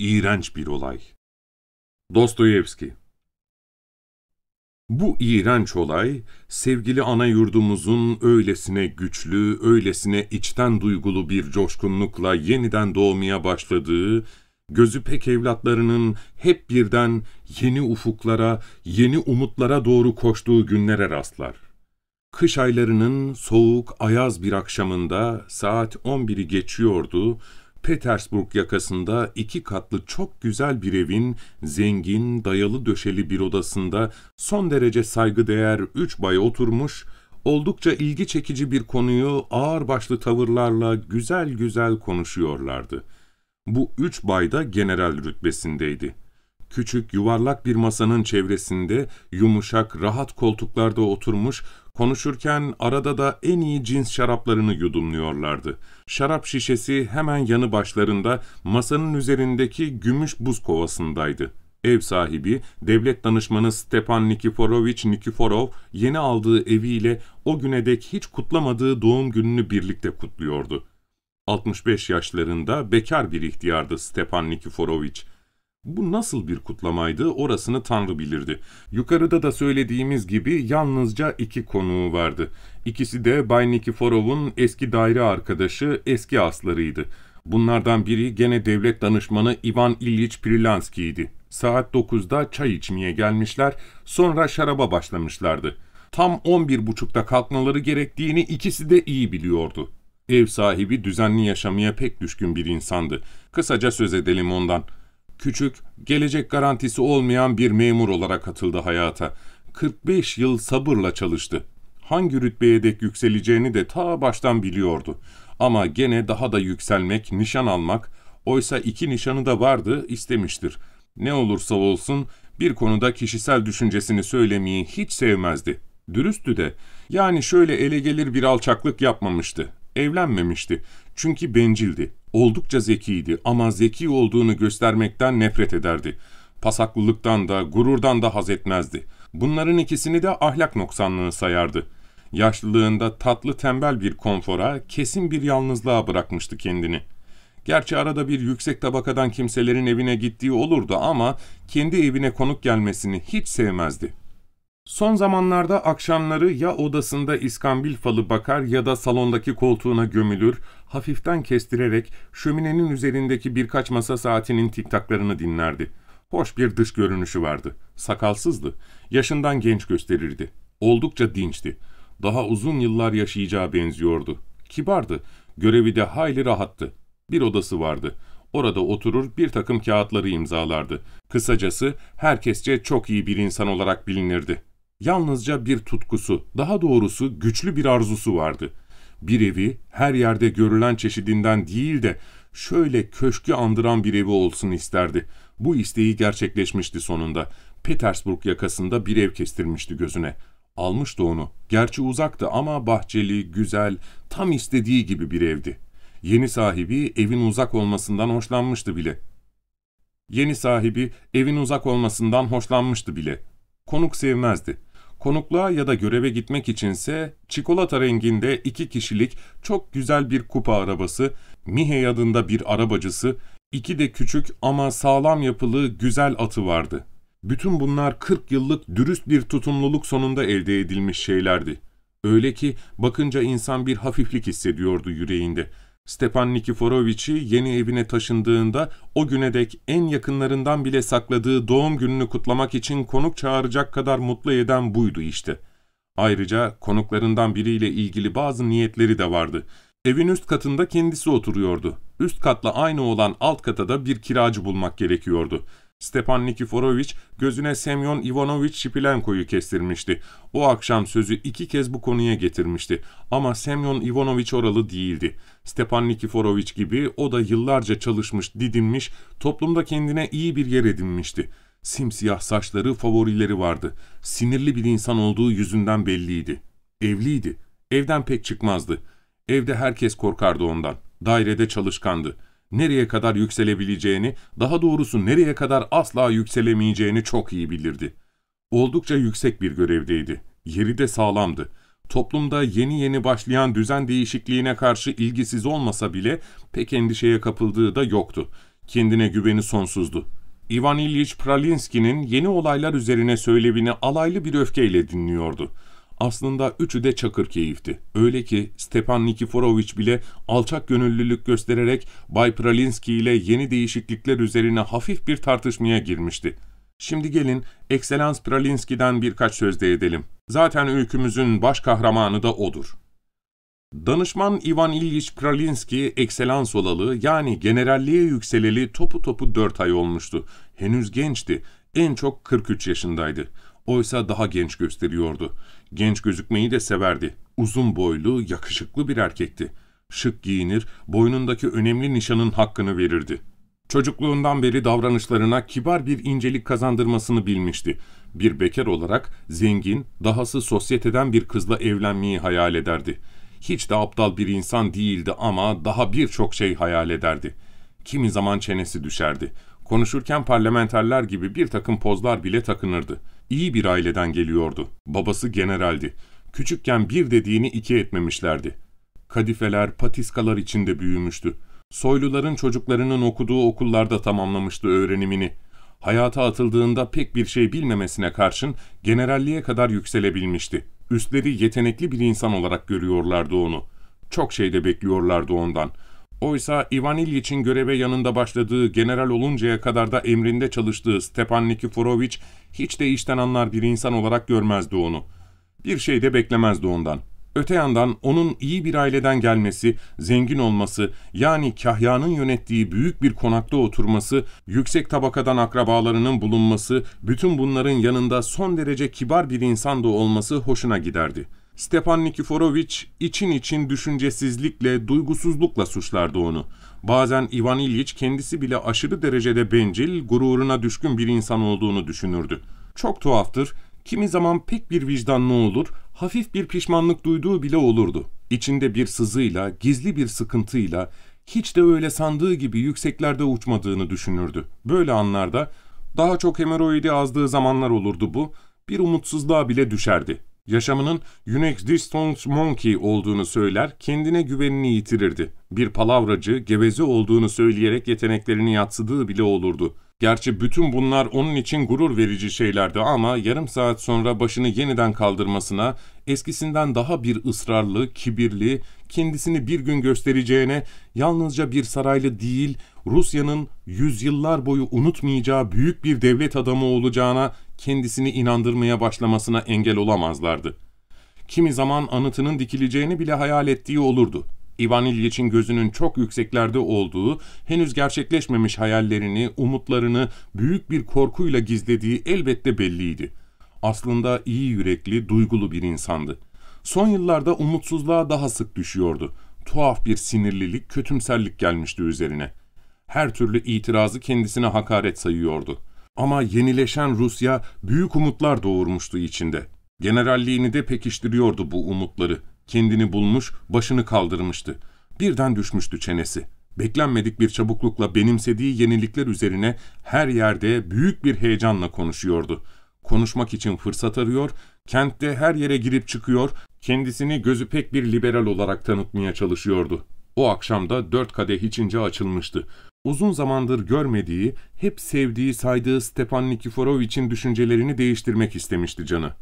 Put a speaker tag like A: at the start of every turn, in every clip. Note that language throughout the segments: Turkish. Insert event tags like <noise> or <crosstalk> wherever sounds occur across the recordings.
A: İğrenç bir olay. Dostoyevski Bu iğrenç olay, sevgili ana yurdumuzun öylesine güçlü, öylesine içten duygulu bir coşkunlukla yeniden doğmaya başladığı, gözü pek evlatlarının hep birden yeni ufuklara, yeni umutlara doğru koştuğu günlere rastlar. Kış aylarının soğuk, ayaz bir akşamında saat 11'i geçiyordu, Petersburg yakasında iki katlı çok güzel bir evin zengin, dayalı döşeli bir odasında son derece saygıdeğer üç bay oturmuş, oldukça ilgi çekici bir konuyu ağırbaşlı tavırlarla güzel güzel konuşuyorlardı. Bu üç bay da general rütbesindeydi. Küçük, yuvarlak bir masanın çevresinde yumuşak, rahat koltuklarda oturmuş, konuşurken arada da en iyi cins şaraplarını yudumluyorlardı. Şarap şişesi hemen yanı başlarında masanın üzerindeki gümüş buz kovasındaydı. Ev sahibi, devlet danışmanı Stepan Nikiforoviç Nikiforov, yeni aldığı eviyle o güne dek hiç kutlamadığı doğum gününü birlikte kutluyordu. 65 yaşlarında bekar bir ihtiyardı Stepan Nikiforoviç. Bu nasıl bir kutlamaydı orasını Tanrı bilirdi. Yukarıda da söylediğimiz gibi yalnızca iki konuğu vardı. İkisi de Bay Nikiforov'un eski daire arkadaşı, eski aslarıydı. Bunlardan biri gene devlet danışmanı Ivan İlyich Prilanski'ydi. Saat 9'da çay içmeye gelmişler, sonra şaraba başlamışlardı. Tam 11.30'da kalkmaları gerektiğini ikisi de iyi biliyordu. Ev sahibi düzenli yaşamaya pek düşkün bir insandı. Kısaca söz edelim ondan. Küçük, gelecek garantisi olmayan bir memur olarak atıldı hayata. 45 yıl sabırla çalıştı. Hangi rütbeye dek yükseleceğini de ta baştan biliyordu. Ama gene daha da yükselmek, nişan almak, oysa iki nişanı da vardı, istemiştir. Ne olursa olsun bir konuda kişisel düşüncesini söylemeyi hiç sevmezdi. Dürüsttü de, yani şöyle ele gelir bir alçaklık yapmamıştı. Evlenmemişti. Çünkü bencildi. Oldukça zekiydi ama zeki olduğunu göstermekten nefret ederdi. Pasaklılıktan da, gururdan da haz etmezdi. Bunların ikisini de ahlak noksanlığı sayardı. Yaşlılığında tatlı tembel bir konfora, kesin bir yalnızlığa bırakmıştı kendini. Gerçi arada bir yüksek tabakadan kimselerin evine gittiği olurdu ama kendi evine konuk gelmesini hiç sevmezdi. Son zamanlarda akşamları ya odasında iskambil falı bakar ya da salondaki koltuğuna gömülür, hafiften kestirerek şöminenin üzerindeki birkaç masa saatinin tiktaklarını dinlerdi. Hoş bir dış görünüşü vardı. Sakalsızdı. Yaşından genç gösterirdi. Oldukça dinçti. Daha uzun yıllar yaşayacağı benziyordu. Kibardı. Görevi de hayli rahattı. Bir odası vardı. Orada oturur bir takım kağıtları imzalardı. Kısacası herkesçe çok iyi bir insan olarak bilinirdi. Yalnızca bir tutkusu, daha doğrusu güçlü bir arzusu vardı. Bir evi her yerde görülen çeşidinden değil de şöyle köşkü andıran bir evi olsun isterdi. Bu isteği gerçekleşmişti sonunda. Petersburg yakasında bir ev kestirmişti gözüne. Almıştı onu. Gerçi uzaktı ama bahçeli, güzel, tam istediği gibi bir evdi. Yeni sahibi evin uzak olmasından hoşlanmıştı bile. Yeni sahibi evin uzak olmasından hoşlanmıştı bile. Konuk sevmezdi. Konukluğa ya da göreve gitmek içinse çikolata renginde iki kişilik çok güzel bir kupa arabası, Mihey adında bir arabacısı, iki de küçük ama sağlam yapılı güzel atı vardı. Bütün bunlar 40 yıllık dürüst bir tutumluluk sonunda elde edilmiş şeylerdi. Öyle ki bakınca insan bir hafiflik hissediyordu yüreğinde. Stepan Nikiforoviç'i yeni evine taşındığında o güne dek en yakınlarından bile sakladığı doğum gününü kutlamak için konuk çağıracak kadar mutlu eden buydu işte. Ayrıca konuklarından biriyle ilgili bazı niyetleri de vardı. Evin üst katında kendisi oturuyordu. Üst katla aynı olan alt kata da bir kiracı bulmak gerekiyordu. Stepan Nikiforoviç gözüne Semyon Ivanoviç Şipilenko'yu kestirmişti. O akşam sözü iki kez bu konuya getirmişti. Ama Semyon Ivanoviç oralı değildi. Stepan Nikiforoviç gibi o da yıllarca çalışmış, didinmiş, toplumda kendine iyi bir yer edinmişti. Simsiyah saçları, favorileri vardı. Sinirli bir insan olduğu yüzünden belliydi. Evliydi. Evden pek çıkmazdı. Evde herkes korkardı ondan. Dairede çalışkandı nereye kadar yükselebileceğini, daha doğrusu nereye kadar asla yükselemeyeceğini çok iyi bilirdi. Oldukça yüksek bir görevdeydi. Yeri de sağlamdı. Toplumda yeni yeni başlayan düzen değişikliğine karşı ilgisiz olmasa bile pek endişeye kapıldığı da yoktu. Kendine güveni sonsuzdu. Ivan İlyich Pralinski'nin yeni olaylar üzerine söylevini alaylı bir öfkeyle dinliyordu. Aslında üçü de çakır keyifti. Öyle ki Stepan Nikiforovich bile alçak gönüllülük göstererek Bay Pralinski ile yeni değişiklikler üzerine hafif bir tartışmaya girmişti. Şimdi gelin Ekselans Pralinski'den birkaç söz de edelim. Zaten öykümüzün baş kahramanı da odur. Danışman Ivan İlyich Pralinski ekselans olalı yani generalliğe yükseleli topu topu dört ay olmuştu. Henüz gençti. En çok 43 yaşındaydı. Oysa daha genç gösteriyordu. Genç gözükmeyi de severdi. Uzun boylu, yakışıklı bir erkekti. Şık giyinir, boynundaki önemli nişanın hakkını verirdi. Çocukluğundan beri davranışlarına kibar bir incelik kazandırmasını bilmişti. Bir bekar olarak zengin, dahası sosyeteden bir kızla evlenmeyi hayal ederdi. Hiç de aptal bir insan değildi ama daha birçok şey hayal ederdi. Kimi zaman çenesi düşerdi. Konuşurken parlamenterler gibi bir takım pozlar bile takınırdı. İyi bir aileden geliyordu. Babası generaldi. Küçükken bir dediğini iki etmemişlerdi. Kadifeler, patiskalar içinde büyümüştü. Soyluların çocuklarının okuduğu okullarda tamamlamıştı öğrenimini. Hayata atıldığında pek bir şey bilmemesine karşın generalliğe kadar yükselebilmişti. Üstleri yetenekli bir insan olarak görüyorlardı onu. Çok şey de bekliyorlardı ondan. Oysa Ivan İlyiç'in göreve yanında başladığı general oluncaya kadar da emrinde çalıştığı Stepan Nikiforovich hiç de işten anlar bir insan olarak görmezdi onu. Bir şey de beklemezdi ondan. Öte yandan onun iyi bir aileden gelmesi, zengin olması, yani kahyanın yönettiği büyük bir konakta oturması, yüksek tabakadan akrabalarının bulunması, bütün bunların yanında son derece kibar bir insan da olması hoşuna giderdi. Stepan Nikiforovich için için düşüncesizlikle, duygusuzlukla suçlardı onu. Bazen Ivan İlyich kendisi bile aşırı derecede bencil, gururuna düşkün bir insan olduğunu düşünürdü. Çok tuhaftır, kimi zaman pek bir vicdanlı olur, hafif bir pişmanlık duyduğu bile olurdu. İçinde bir sızıyla, gizli bir sıkıntıyla, hiç de öyle sandığı gibi yükseklerde uçmadığını düşünürdü. Böyle anlarda daha çok hemoroidi azdığı zamanlar olurdu bu, bir umutsuzluğa bile düşerdi. Yaşamının Unix Distance Monkey olduğunu söyler, kendine güvenini yitirirdi. Bir palavracı, geveze olduğunu söyleyerek yeteneklerini yatsıdığı bile olurdu. Gerçi bütün bunlar onun için gurur verici şeylerdi ama yarım saat sonra başını yeniden kaldırmasına, eskisinden daha bir ısrarlı, kibirli, kendisini bir gün göstereceğine, yalnızca bir saraylı değil, Rusya'nın yüzyıllar boyu unutmayacağı büyük bir devlet adamı olacağına kendisini inandırmaya başlamasına engel olamazlardı. Kimi zaman anıtının dikileceğini bile hayal ettiği olurdu. Ivan İlyiç'in gözünün çok yükseklerde olduğu, henüz gerçekleşmemiş hayallerini, umutlarını büyük bir korkuyla gizlediği elbette belliydi. Aslında iyi yürekli, duygulu bir insandı. Son yıllarda umutsuzluğa daha sık düşüyordu. Tuhaf bir sinirlilik, kötümserlik gelmişti üzerine. Her türlü itirazı kendisine hakaret sayıyordu. Ama yenileşen Rusya büyük umutlar doğurmuştu içinde. Generalliğini de pekiştiriyordu bu umutları. Kendini bulmuş, başını kaldırmıştı. Birden düşmüştü çenesi. Beklenmedik bir çabuklukla benimsediği yenilikler üzerine her yerde büyük bir heyecanla konuşuyordu. Konuşmak için fırsat arıyor, kentte her yere girip çıkıyor, kendisini gözü pek bir liberal olarak tanıtmaya çalışıyordu. O akşam da dört kadeh içince açılmıştı. Uzun zamandır görmediği, hep sevdiği, saydığı Stepan Nikiforovich'in düşüncelerini değiştirmek istemişti canı.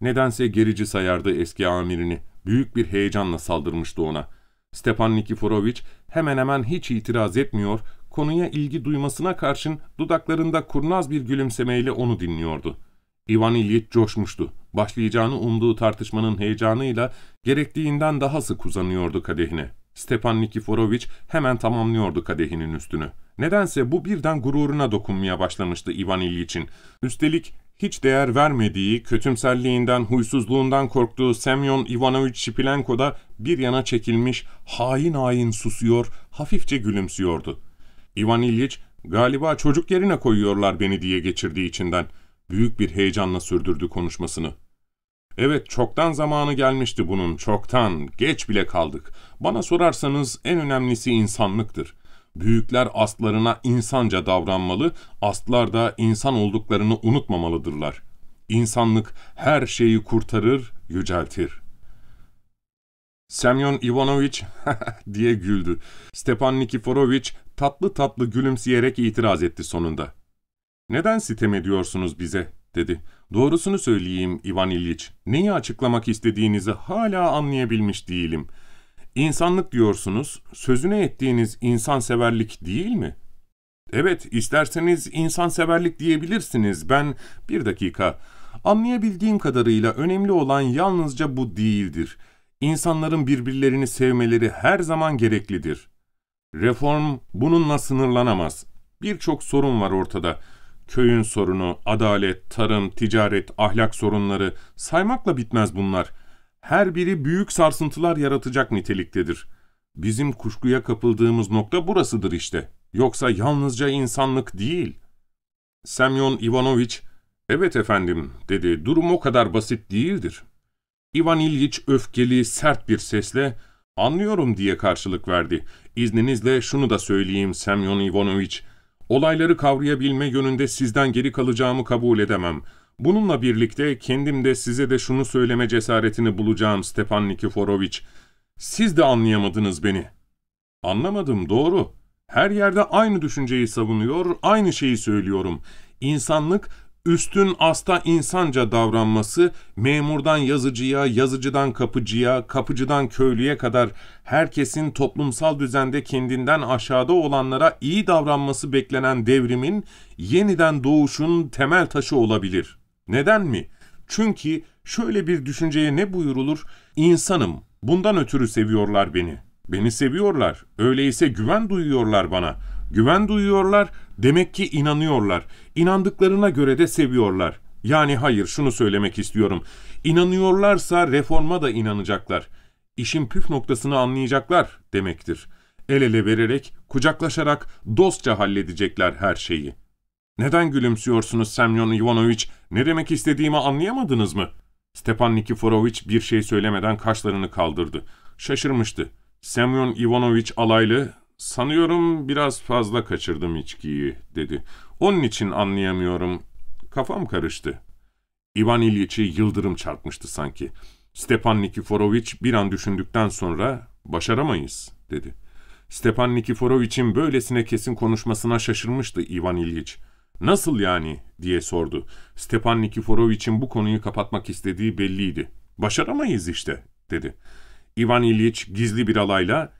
A: Nedense gerici sayardı eski amirini. Büyük bir heyecanla saldırmıştı ona. Stepan Nikiforovich hemen hemen hiç itiraz etmiyor, konuya ilgi duymasına karşın dudaklarında kurnaz bir gülümsemeyle onu dinliyordu. Ivan İlyich coşmuştu. Başlayacağını umduğu tartışmanın heyecanıyla gerektiğinden daha sık uzanıyordu kadehine. Stepan Nikiforovich hemen tamamlıyordu kadehinin üstünü. Nedense bu birden gururuna dokunmaya başlamıştı Ivan İlyiç'in. Üstelik hiç değer vermediği, kötümserliğinden, huysuzluğundan korktuğu Semyon Ivanovich Şipilenko da bir yana çekilmiş, hain hain susuyor, hafifçe gülümsüyordu. Ivan İlyich, galiba çocuk yerine koyuyorlar beni diye geçirdiği içinden. Büyük bir heyecanla sürdürdü konuşmasını. Evet, çoktan zamanı gelmişti bunun, çoktan, geç bile kaldık. Bana sorarsanız en önemlisi insanlıktır. Büyükler astlarına insanca davranmalı, astlar da insan olduklarını unutmamalıdırlar. İnsanlık her şeyi kurtarır, yüceltir.'' Semyon Ivanoviç <laughs> diye güldü. Stepan Nikiforoviç tatlı tatlı gülümseyerek itiraz etti sonunda. Neden sitem ediyorsunuz bize? dedi. Doğrusunu söyleyeyim Ivan İlyich. Neyi açıklamak istediğinizi hala anlayabilmiş değilim. İnsanlık diyorsunuz, sözüne ettiğiniz insanseverlik değil mi? Evet, isterseniz insanseverlik diyebilirsiniz. Ben, bir dakika, anlayabildiğim kadarıyla önemli olan yalnızca bu değildir. İnsanların birbirlerini sevmeleri her zaman gereklidir. Reform bununla sınırlanamaz. Birçok sorun var ortada. Köyün sorunu, adalet, tarım, ticaret, ahlak sorunları saymakla bitmez bunlar. Her biri büyük sarsıntılar yaratacak niteliktedir. Bizim kuşkuya kapıldığımız nokta burasıdır işte. Yoksa yalnızca insanlık değil. Semyon Ivanoviç, evet efendim dedi, durum o kadar basit değildir. Ivan İlyich öfkeli, sert bir sesle, anlıyorum diye karşılık verdi. İzninizle şunu da söyleyeyim Semyon Ivanoviç, Olayları kavrayabilme yönünde sizden geri kalacağımı kabul edemem. Bununla birlikte kendim de size de şunu söyleme cesaretini bulacağım Stepan Nikiforoviç. Siz de anlayamadınız beni. Anlamadım, doğru. Her yerde aynı düşünceyi savunuyor, aynı şeyi söylüyorum. İnsanlık üstün asta insanca davranması, memurdan yazıcıya, yazıcıdan kapıcıya, kapıcıdan köylüye kadar herkesin toplumsal düzende kendinden aşağıda olanlara iyi davranması beklenen devrimin yeniden doğuşun temel taşı olabilir. Neden mi? Çünkü şöyle bir düşünceye ne buyurulur? İnsanım, bundan ötürü seviyorlar beni. Beni seviyorlar, öyleyse güven duyuyorlar bana. Güven duyuyorlar, demek ki inanıyorlar. İnandıklarına göre de seviyorlar. Yani hayır, şunu söylemek istiyorum. İnanıyorlarsa reforma da inanacaklar. İşin püf noktasını anlayacaklar demektir. El ele vererek, kucaklaşarak dostça halledecekler her şeyi. Neden gülümsüyorsunuz Semyon Ivanoviç? Ne demek istediğimi anlayamadınız mı? Stepan Nikiforoviç bir şey söylemeden kaşlarını kaldırdı. Şaşırmıştı. Semyon Ivanoviç alaylı, sanıyorum biraz fazla kaçırdım içkiyi, dedi. Onun için anlayamıyorum. Kafam karıştı. İvan İlyiç'i yıldırım çarpmıştı sanki. Stepan Nikiforoviç bir an düşündükten sonra başaramayız, dedi. Stepan Nikiforoviç'in böylesine kesin konuşmasına şaşırmıştı İvan İlyiç. Nasıl yani diye sordu. Stepan Nikiforoviç'in bu konuyu kapatmak istediği belliydi. Başaramayız işte, dedi. İvan İlyich gizli bir alayla,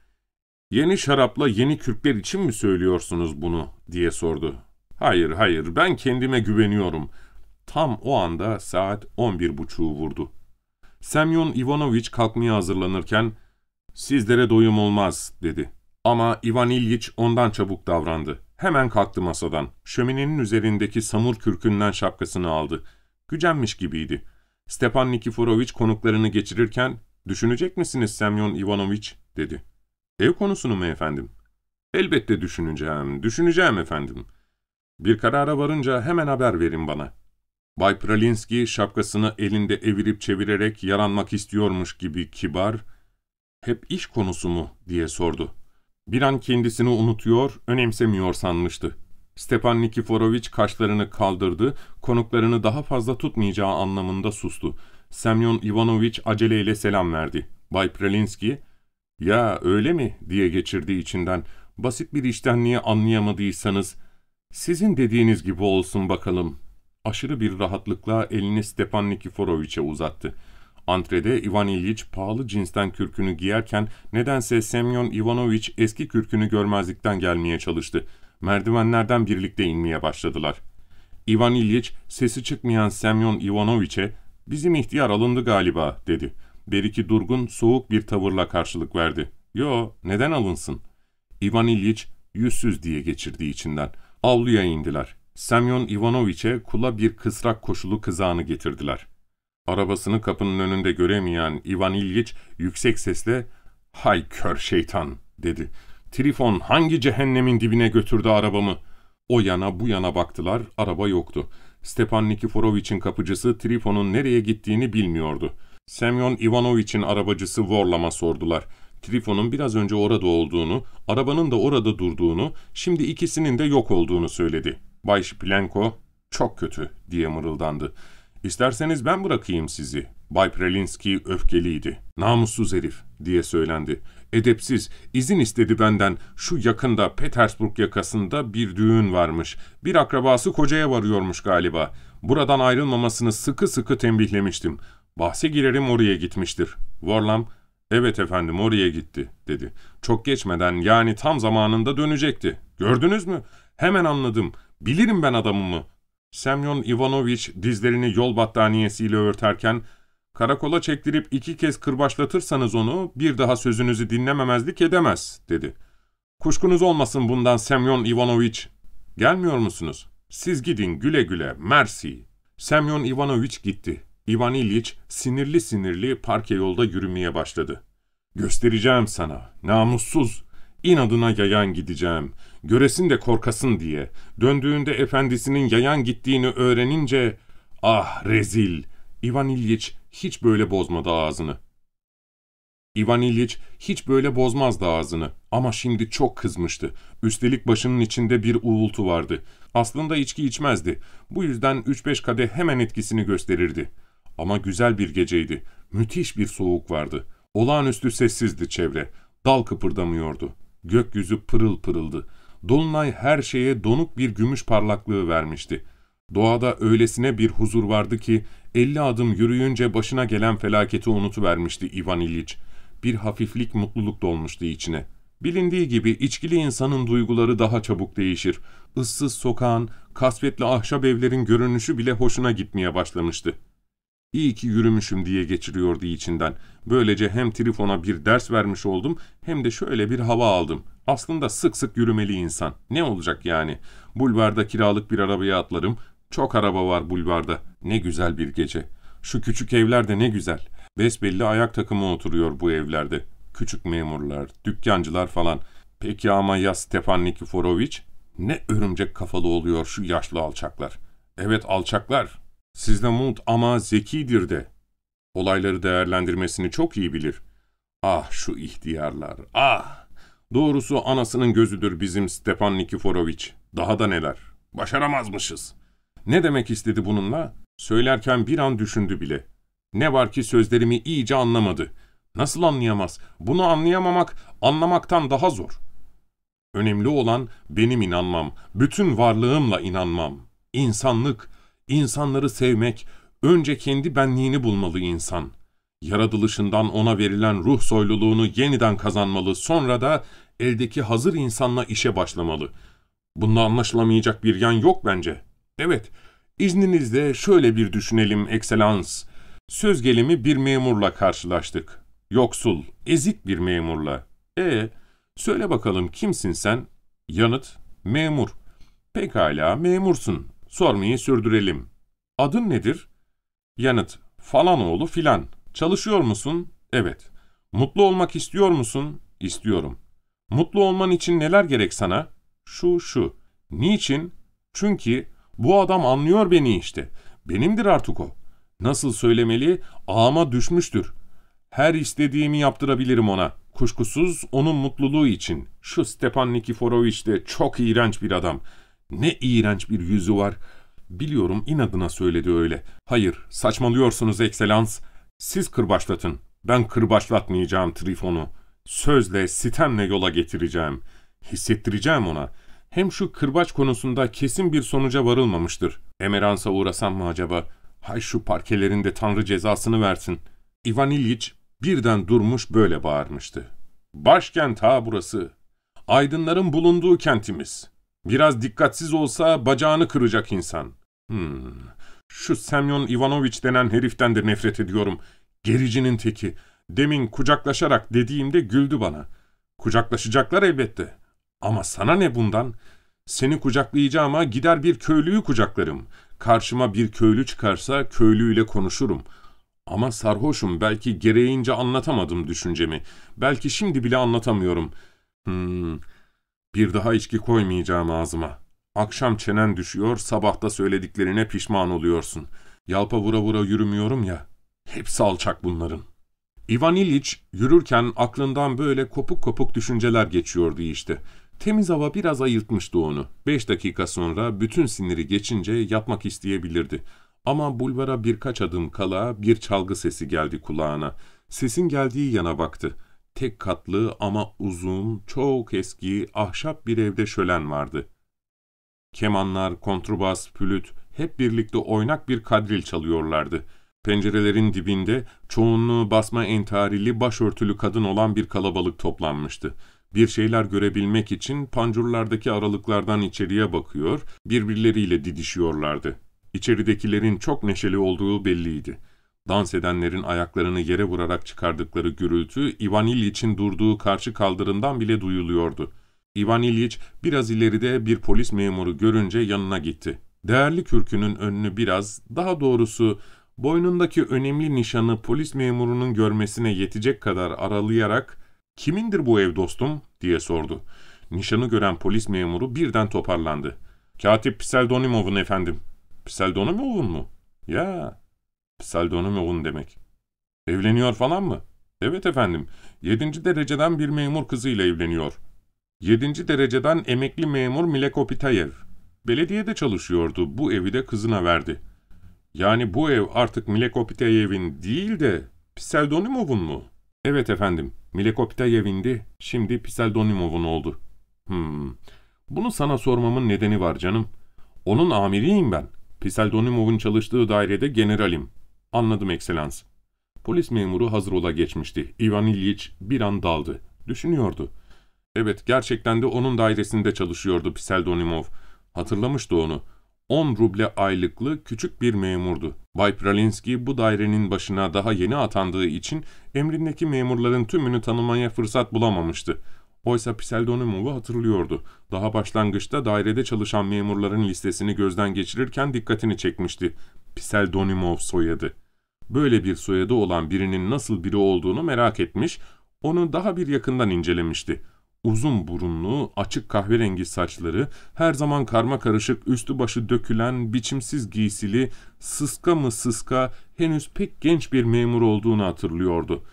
A: ''Yeni şarapla yeni kürkler için mi söylüyorsunuz bunu?'' diye sordu. ''Hayır, hayır, ben kendime güveniyorum.'' Tam o anda saat on bir buçuğu vurdu. Semyon Ivanoviç kalkmaya hazırlanırken, ''Sizlere doyum olmaz.'' dedi. Ama Ivan İlyich ondan çabuk davrandı. Hemen kalktı masadan. Şöminenin üzerindeki samur kürkünden şapkasını aldı. Gücenmiş gibiydi. Stepan Nikiforoviç konuklarını geçirirken Düşünecek misiniz Semyon Ivanoviç? dedi. Ev konusunu mu efendim? Elbette düşüneceğim, düşüneceğim efendim. Bir karara varınca hemen haber verin bana. Bay Pralinski şapkasını elinde evirip çevirerek yaranmak istiyormuş gibi kibar, hep iş konusu mu diye sordu. Bir an kendisini unutuyor, önemsemiyor sanmıştı. Stepan Nikiforoviç kaşlarını kaldırdı, konuklarını daha fazla tutmayacağı anlamında sustu. Semyon Ivanoviç aceleyle selam verdi. Bay Prelinski, ''Ya öyle mi?'' diye geçirdi içinden. ''Basit bir işten niye anlayamadıysanız, sizin dediğiniz gibi olsun bakalım.'' Aşırı bir rahatlıkla elini Stepan Nikiforoviç'e uzattı. Antrede Ivan İlyich pahalı cinsten kürkünü giyerken nedense Semyon Ivanoviç eski kürkünü görmezlikten gelmeye çalıştı. Merdivenlerden birlikte inmeye başladılar. Ivan İlyich sesi çıkmayan Semyon Ivanoviç'e ''Bizim ihtiyar alındı galiba.'' dedi. Beriki durgun, soğuk bir tavırla karşılık verdi. ''Yo, neden alınsın?'' Ivan İlyich yüzsüz diye geçirdiği içinden. Avluya indiler. Semyon Ivanoviç'e kula bir kısrak koşulu kızağını getirdiler. Arabasını kapının önünde göremeyen Ivan İlyich yüksek sesle ''Hay kör şeytan!'' dedi. ''Trifon hangi cehennemin dibine götürdü arabamı?'' O yana bu yana baktılar, araba yoktu. Stepan Nikiforoviç'in kapıcısı Trifon'un nereye gittiğini bilmiyordu. Semyon Ivanoviç'in arabacısı Vorlam'a sordular. Trifon'un biraz önce orada olduğunu, arabanın da orada durduğunu, şimdi ikisinin de yok olduğunu söyledi. Bay Şiplenko, çok kötü diye mırıldandı. İsterseniz ben bırakayım sizi. Bay Prelinski öfkeliydi. Namussuz herif diye söylendi. Edepsiz, izin istedi benden. Şu yakında Petersburg yakasında bir düğün varmış. Bir akrabası kocaya varıyormuş galiba. Buradan ayrılmamasını sıkı sıkı tembihlemiştim. Bahse girerim oraya gitmiştir. Warlam, evet efendim oraya gitti dedi. Çok geçmeden yani tam zamanında dönecekti. Gördünüz mü? Hemen anladım. Bilirim ben adamımı. Semyon Ivanoviç dizlerini yol battaniyesiyle örterken Karakola çektirip iki kez kırbaçlatırsanız onu bir daha sözünüzü dinlememezlik edemez, dedi. Kuşkunuz olmasın bundan Semyon Ivanoviç. Gelmiyor musunuz? Siz gidin güle güle, mersi. Semyon Ivanoviç gitti. Ivan İlyich sinirli sinirli parke yolda yürümeye başladı. Göstereceğim sana, namussuz. İnadına yayan gideceğim. Göresin de korkasın diye. Döndüğünde efendisinin yayan gittiğini öğrenince... Ah rezil! Ivan İlyich hiç böyle bozmadı ağzını. Ivan İlyich hiç böyle bozmazdı ağzını ama şimdi çok kızmıştı. Üstelik başının içinde bir uğultu vardı. Aslında içki içmezdi. Bu yüzden 3-5 kadeh hemen etkisini gösterirdi. Ama güzel bir geceydi. Müthiş bir soğuk vardı. Olağanüstü sessizdi çevre. Dal kıpırdamıyordu. Gökyüzü pırıl pırıldı. Dolunay her şeye donuk bir gümüş parlaklığı vermişti. Doğada öylesine bir huzur vardı ki elli adım yürüyünce başına gelen felaketi unutuvermişti Ivan İliç. Bir hafiflik mutluluk dolmuştu içine. Bilindiği gibi içkili insanın duyguları daha çabuk değişir. Issız sokağın, kasvetli ahşap evlerin görünüşü bile hoşuna gitmeye başlamıştı. İyi ki yürümüşüm diye geçiriyordu içinden. Böylece hem Trifon'a bir ders vermiş oldum hem de şöyle bir hava aldım. Aslında sık sık yürümeli insan. Ne olacak yani? Bulvarda kiralık bir arabaya atlarım, çok araba var bulvarda. Ne güzel bir gece. Şu küçük evler de ne güzel. Besbelli ayak takımı oturuyor bu evlerde. Küçük memurlar, dükkancılar falan. Peki ama ya Stefan Nikiforoviç? Ne örümcek kafalı oluyor şu yaşlı alçaklar. Evet alçaklar. Sizde mut ama zekidir de. Olayları değerlendirmesini çok iyi bilir. Ah şu ihtiyarlar, ah! Doğrusu anasının gözüdür bizim Stepan Nikiforoviç. Daha da neler. Başaramazmışız. Ne demek istedi bununla? Söylerken bir an düşündü bile. Ne var ki sözlerimi iyice anlamadı. Nasıl anlayamaz? Bunu anlayamamak, anlamaktan daha zor. Önemli olan benim inanmam, bütün varlığımla inanmam. İnsanlık, insanları sevmek, önce kendi benliğini bulmalı insan. Yaratılışından ona verilen ruh soyluluğunu yeniden kazanmalı, sonra da eldeki hazır insanla işe başlamalı. Bunda anlaşılamayacak bir yan yok bence.'' Evet, izninizle şöyle bir düşünelim ekselans. Söz gelimi bir memurla karşılaştık. Yoksul, ezik bir memurla. E, söyle bakalım kimsin sen? Yanıt, memur. Pekala, memursun. Sormayı sürdürelim. Adın nedir? Yanıt, falan oğlu filan. Çalışıyor musun? Evet. Mutlu olmak istiyor musun? İstiyorum. Mutlu olman için neler gerek sana? Şu şu. Niçin? Çünkü bu adam anlıyor beni işte. Benimdir artık o. Nasıl söylemeli? Ağıma düşmüştür. Her istediğimi yaptırabilirim ona. Kuşkusuz onun mutluluğu için. Şu Stepan Nikiforoviç de çok iğrenç bir adam. Ne iğrenç bir yüzü var. Biliyorum inadına söyledi öyle. Hayır, saçmalıyorsunuz ekselans. Siz kırbaçlatın. Ben kırbaçlatmayacağım Trifon'u. Sözle, sitemle yola getireceğim. Hissettireceğim ona.'' Hem şu kırbaç konusunda kesin bir sonuca varılmamıştır. Emeransa uğrasam mı acaba? Hay şu parkelerinde tanrı cezasını versin. Ivan İlyich birden durmuş böyle bağırmıştı. Başkent ha burası. Aydınların bulunduğu kentimiz. Biraz dikkatsiz olsa bacağını kıracak insan. Hmm. Şu Semyon Ivanoviç denen heriften de nefret ediyorum. Gericinin teki. Demin kucaklaşarak dediğimde güldü bana. Kucaklaşacaklar elbette. Ama sana ne bundan? Seni kucaklayacağıma gider bir köylüyü kucaklarım. Karşıma bir köylü çıkarsa köylüyle konuşurum. Ama sarhoşum, belki gereğince anlatamadım düşüncemi. Belki şimdi bile anlatamıyorum. Hmm, bir daha içki koymayacağım ağzıma. Akşam çenen düşüyor, sabahta söylediklerine pişman oluyorsun. Yalpa vura vura yürümüyorum ya. Hepsi alçak bunların. Ivan İliç yürürken aklından böyle kopuk kopuk düşünceler geçiyordu işte. Temiz hava biraz ayıltmıştı onu. Beş dakika sonra bütün siniri geçince yatmak isteyebilirdi. Ama bulvara birkaç adım kala bir çalgı sesi geldi kulağına. Sesin geldiği yana baktı. Tek katlı ama uzun, çok eski, ahşap bir evde şölen vardı. Kemanlar, kontrbas, flüt hep birlikte oynak bir kadril çalıyorlardı. Pencerelerin dibinde çoğunluğu basma entarili başörtülü kadın olan bir kalabalık toplanmıştı. Bir şeyler görebilmek için pancurlardaki aralıklardan içeriye bakıyor, birbirleriyle didişiyorlardı. İçeridekilerin çok neşeli olduğu belliydi. Dans edenlerin ayaklarını yere vurarak çıkardıkları gürültü Ivan İlyic'in durduğu karşı kaldırımdan bile duyuluyordu. Ivan İlyiç biraz ileride bir polis memuru görünce yanına gitti. Değerli kürkünün önünü biraz, daha doğrusu boynundaki önemli nişanı polis memurunun görmesine yetecek kadar aralayarak ''Kimindir bu ev dostum?'' diye sordu. Nişanı gören polis memuru birden toparlandı. ''Katip Pseldonimov'un efendim.'' ''Pseldonimov'un mu?'' ''Ya, Pseldonimov'un demek.'' ''Evleniyor falan mı?'' ''Evet efendim, yedinci dereceden bir memur kızıyla evleniyor.'' Yedinci dereceden emekli memur Milek Opitayev. Belediyede çalışıyordu, bu evi de kızına verdi. Yani bu ev artık Milek Opitayev'in değil de Pseldonimov'un mu? Evet efendim, Milek Opitayev'indi, şimdi Pseldonimov'un oldu. Hmm, bunu sana sormamın nedeni var canım. Onun amiriyim ben. Pseldonimov'un çalıştığı dairede generalim. Anladım ekselans. Polis memuru hazır ola geçmişti. Ivan İlyich bir an daldı. Düşünüyordu. Evet, gerçekten de onun dairesinde çalışıyordu Pseldonimov. Hatırlamıştı onu. 10 ruble aylıklı küçük bir memurdu. Bay Pralinski bu dairenin başına daha yeni atandığı için emrindeki memurların tümünü tanımaya fırsat bulamamıştı. Oysa Pseldonimov'u hatırlıyordu. Daha başlangıçta dairede çalışan memurların listesini gözden geçirirken dikkatini çekmişti. Pseldonimov soyadı. Böyle bir soyadı olan birinin nasıl biri olduğunu merak etmiş, onu daha bir yakından incelemişti. Uzun burunlu, açık kahverengi saçları, her zaman karma karışık üstü başı dökülen, biçimsiz giysili, sıska mı sıska, henüz pek genç bir memur olduğunu hatırlıyordu.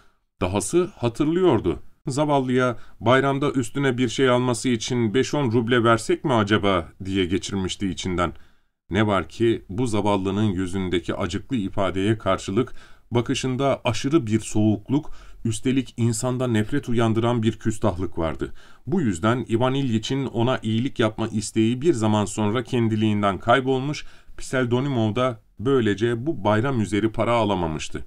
A: Dahası hatırlıyordu. Zavallıya bayramda üstüne bir şey alması için 5-10 ruble versek mi acaba diye geçirmişti içinden. Ne var ki bu zavallının yüzündeki acıklı ifadeye karşılık bakışında aşırı bir soğukluk, Üstelik insanda nefret uyandıran bir küstahlık vardı. Bu yüzden Ivan İlyiç'in ona iyilik yapma isteği bir zaman sonra kendiliğinden kaybolmuş, Pseldonimov da böylece bu bayram üzeri para alamamıştı.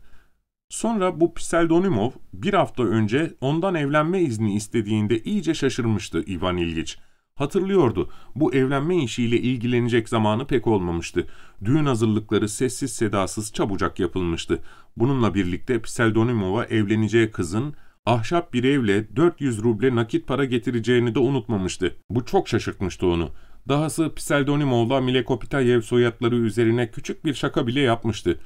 A: Sonra bu Pseldonimov bir hafta önce ondan evlenme izni istediğinde iyice şaşırmıştı Ivan İlyiç. Hatırlıyordu, bu evlenme işiyle ilgilenecek zamanı pek olmamıştı. Düğün hazırlıkları sessiz sedasız çabucak yapılmıştı. Bununla birlikte Pseldonimov'a evleneceği kızın ahşap bir evle 400 ruble nakit para getireceğini de unutmamıştı. Bu çok şaşırtmıştı onu. Dahası Pseldonimov'la Milekopitayev soyadları üzerine küçük bir şaka bile yapmıştı.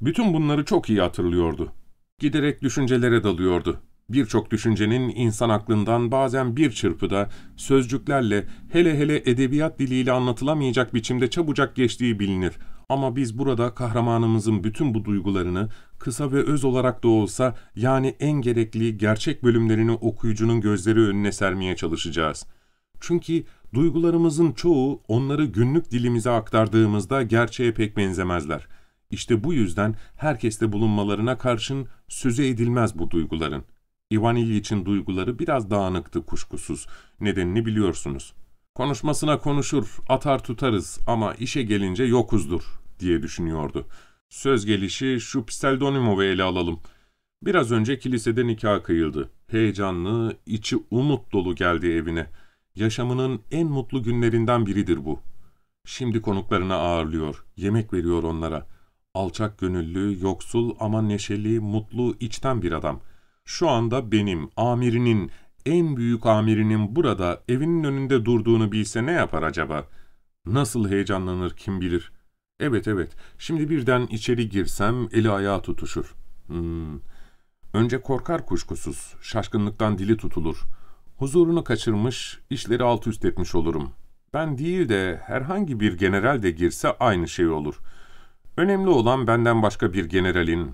A: Bütün bunları çok iyi hatırlıyordu. Giderek düşüncelere dalıyordu. Birçok düşüncenin insan aklından bazen bir çırpıda, sözcüklerle, hele hele edebiyat diliyle anlatılamayacak biçimde çabucak geçtiği bilinir. Ama biz burada kahramanımızın bütün bu duygularını kısa ve öz olarak da olsa yani en gerekli gerçek bölümlerini okuyucunun gözleri önüne sermeye çalışacağız. Çünkü duygularımızın çoğu onları günlük dilimize aktardığımızda gerçeğe pek benzemezler. İşte bu yüzden herkeste bulunmalarına karşın söze edilmez bu duyguların. Ivan İlyiç'in duyguları biraz dağınıktı kuşkusuz. Nedenini biliyorsunuz. Konuşmasına konuşur, atar tutarız ama işe gelince yokuzdur diye düşünüyordu. Söz gelişi şu Pseldonimov'u ele alalım. Biraz önce kilisede nikah kıyıldı. Heyecanlı, içi umut dolu geldi evine. Yaşamının en mutlu günlerinden biridir bu. Şimdi konuklarına ağırlıyor, yemek veriyor onlara. Alçak gönüllü, yoksul ama neşeli, mutlu, içten bir adam. Şu anda benim, amirinin, en büyük amirinin burada evinin önünde durduğunu bilse ne yapar acaba? Nasıl heyecanlanır kim bilir. Evet evet, şimdi birden içeri girsem eli ayağı tutuşur. Hmm. Önce korkar kuşkusuz, şaşkınlıktan dili tutulur. Huzurunu kaçırmış, işleri alt üst etmiş olurum. Ben değil de herhangi bir general de girse aynı şey olur. Önemli olan benden başka bir generalin...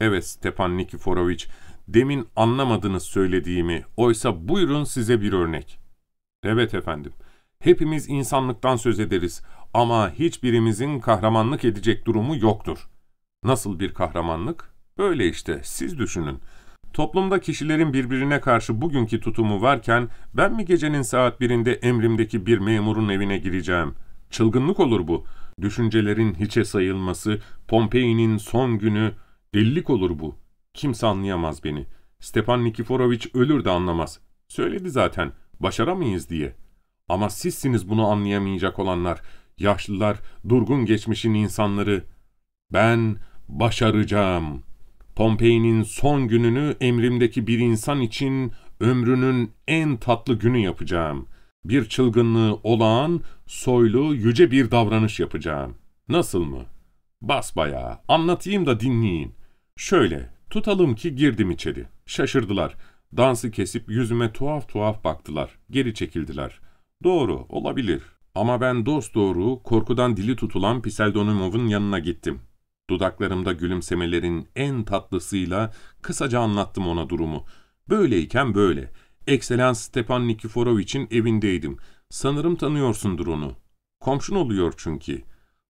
A: Evet Stepan Nikiforoviç, Demin anlamadınız söylediğimi, oysa buyurun size bir örnek. Evet efendim, hepimiz insanlıktan söz ederiz Ama hiçbirimizin kahramanlık edecek durumu yoktur. Nasıl bir kahramanlık? Böyle işte, siz düşünün. Toplumda kişilerin birbirine karşı bugünkü tutumu varken ben mi gecenin saat birinde emrimdeki bir memurun evine gireceğim? Çılgınlık olur bu. Düşüncelerin hiçe sayılması, Pompei'nin son günü, delilik olur bu. Kimse anlayamaz beni. Stepan Nikiforoviç ölür de anlamaz. Söyledi zaten, başaramayız diye. Ama sizsiniz bunu anlayamayacak olanlar, yaşlılar, durgun geçmişin insanları. Ben başaracağım. Pompei'nin son gününü emrimdeki bir insan için ömrünün en tatlı günü yapacağım. Bir çılgınlığı olağan, soylu, yüce bir davranış yapacağım. Nasıl mı? Basbayağı. Anlatayım da dinleyin. Şöyle, tutalım ki girdim içeri. Şaşırdılar. Dansı kesip yüzüme tuhaf tuhaf baktılar. Geri çekildiler. Doğru, olabilir. Ama ben dost doğru, korkudan dili tutulan Piseldonimov'un yanına gittim. Dudaklarımda gülümsemelerin en tatlısıyla kısaca anlattım ona durumu. Böyleyken böyle. Ekselans Stepan Nikiforoviç'in evindeydim. Sanırım tanıyorsundur onu. Komşun oluyor çünkü.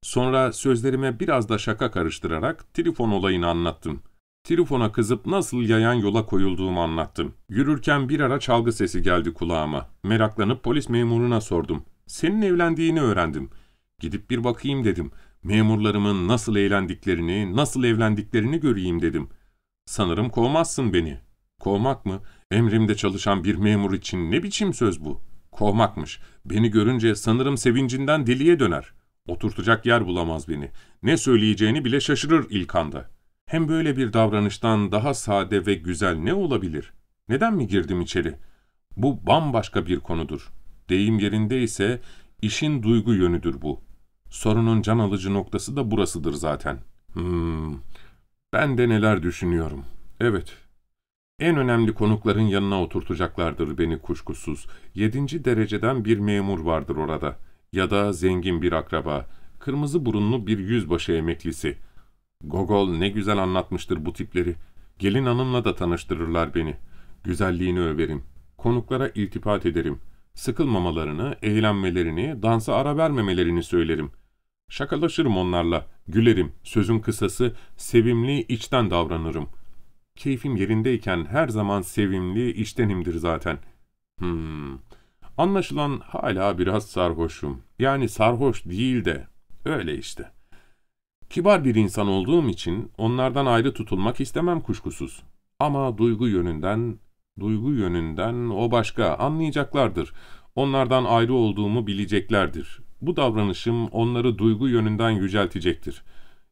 A: Sonra sözlerime biraz da şaka karıştırarak Trifon olayını anlattım. Trifon'a kızıp nasıl yayan yola koyulduğumu anlattım. Yürürken bir ara çalgı sesi geldi kulağıma. Meraklanıp polis memuruna sordum. Senin evlendiğini öğrendim. Gidip bir bakayım dedim. Memurlarımın nasıl eğlendiklerini, nasıl evlendiklerini göreyim dedim. Sanırım kovmazsın beni. Kovmak mı? Emrimde çalışan bir memur için ne biçim söz bu? Kovmakmış. Beni görünce sanırım sevincinden deliye döner. Oturtacak yer bulamaz beni. Ne söyleyeceğini bile şaşırır ilk anda. Hem böyle bir davranıştan daha sade ve güzel ne olabilir? Neden mi girdim içeri? Bu bambaşka bir konudur. Deyim yerindeyse işin duygu yönüdür bu. Sorunun can alıcı noktası da burasıdır zaten. Hmm, ben de neler düşünüyorum. Evet, en önemli konukların yanına oturtacaklardır beni kuşkusuz. Yedinci dereceden bir memur vardır orada. Ya da zengin bir akraba. Kırmızı burunlu bir yüzbaşı emeklisi. Gogol ne güzel anlatmıştır bu tipleri. Gelin hanımla da tanıştırırlar beni. Güzelliğini överim. Konuklara iltifat ederim. Sıkılmamalarını, eğlenmelerini, dansa ara vermemelerini söylerim. Şakalaşırım onlarla, gülerim, sözün kısası, sevimli, içten davranırım. Keyfim yerindeyken her zaman sevimli, içtenimdir zaten. Hmm. Anlaşılan hala biraz sarhoşum. Yani sarhoş değil de, öyle işte. Kibar bir insan olduğum için onlardan ayrı tutulmak istemem kuşkusuz. Ama duygu yönünden, duygu yönünden o başka, anlayacaklardır. Onlardan ayrı olduğumu bileceklerdir. Bu davranışım onları duygu yönünden yüceltecektir.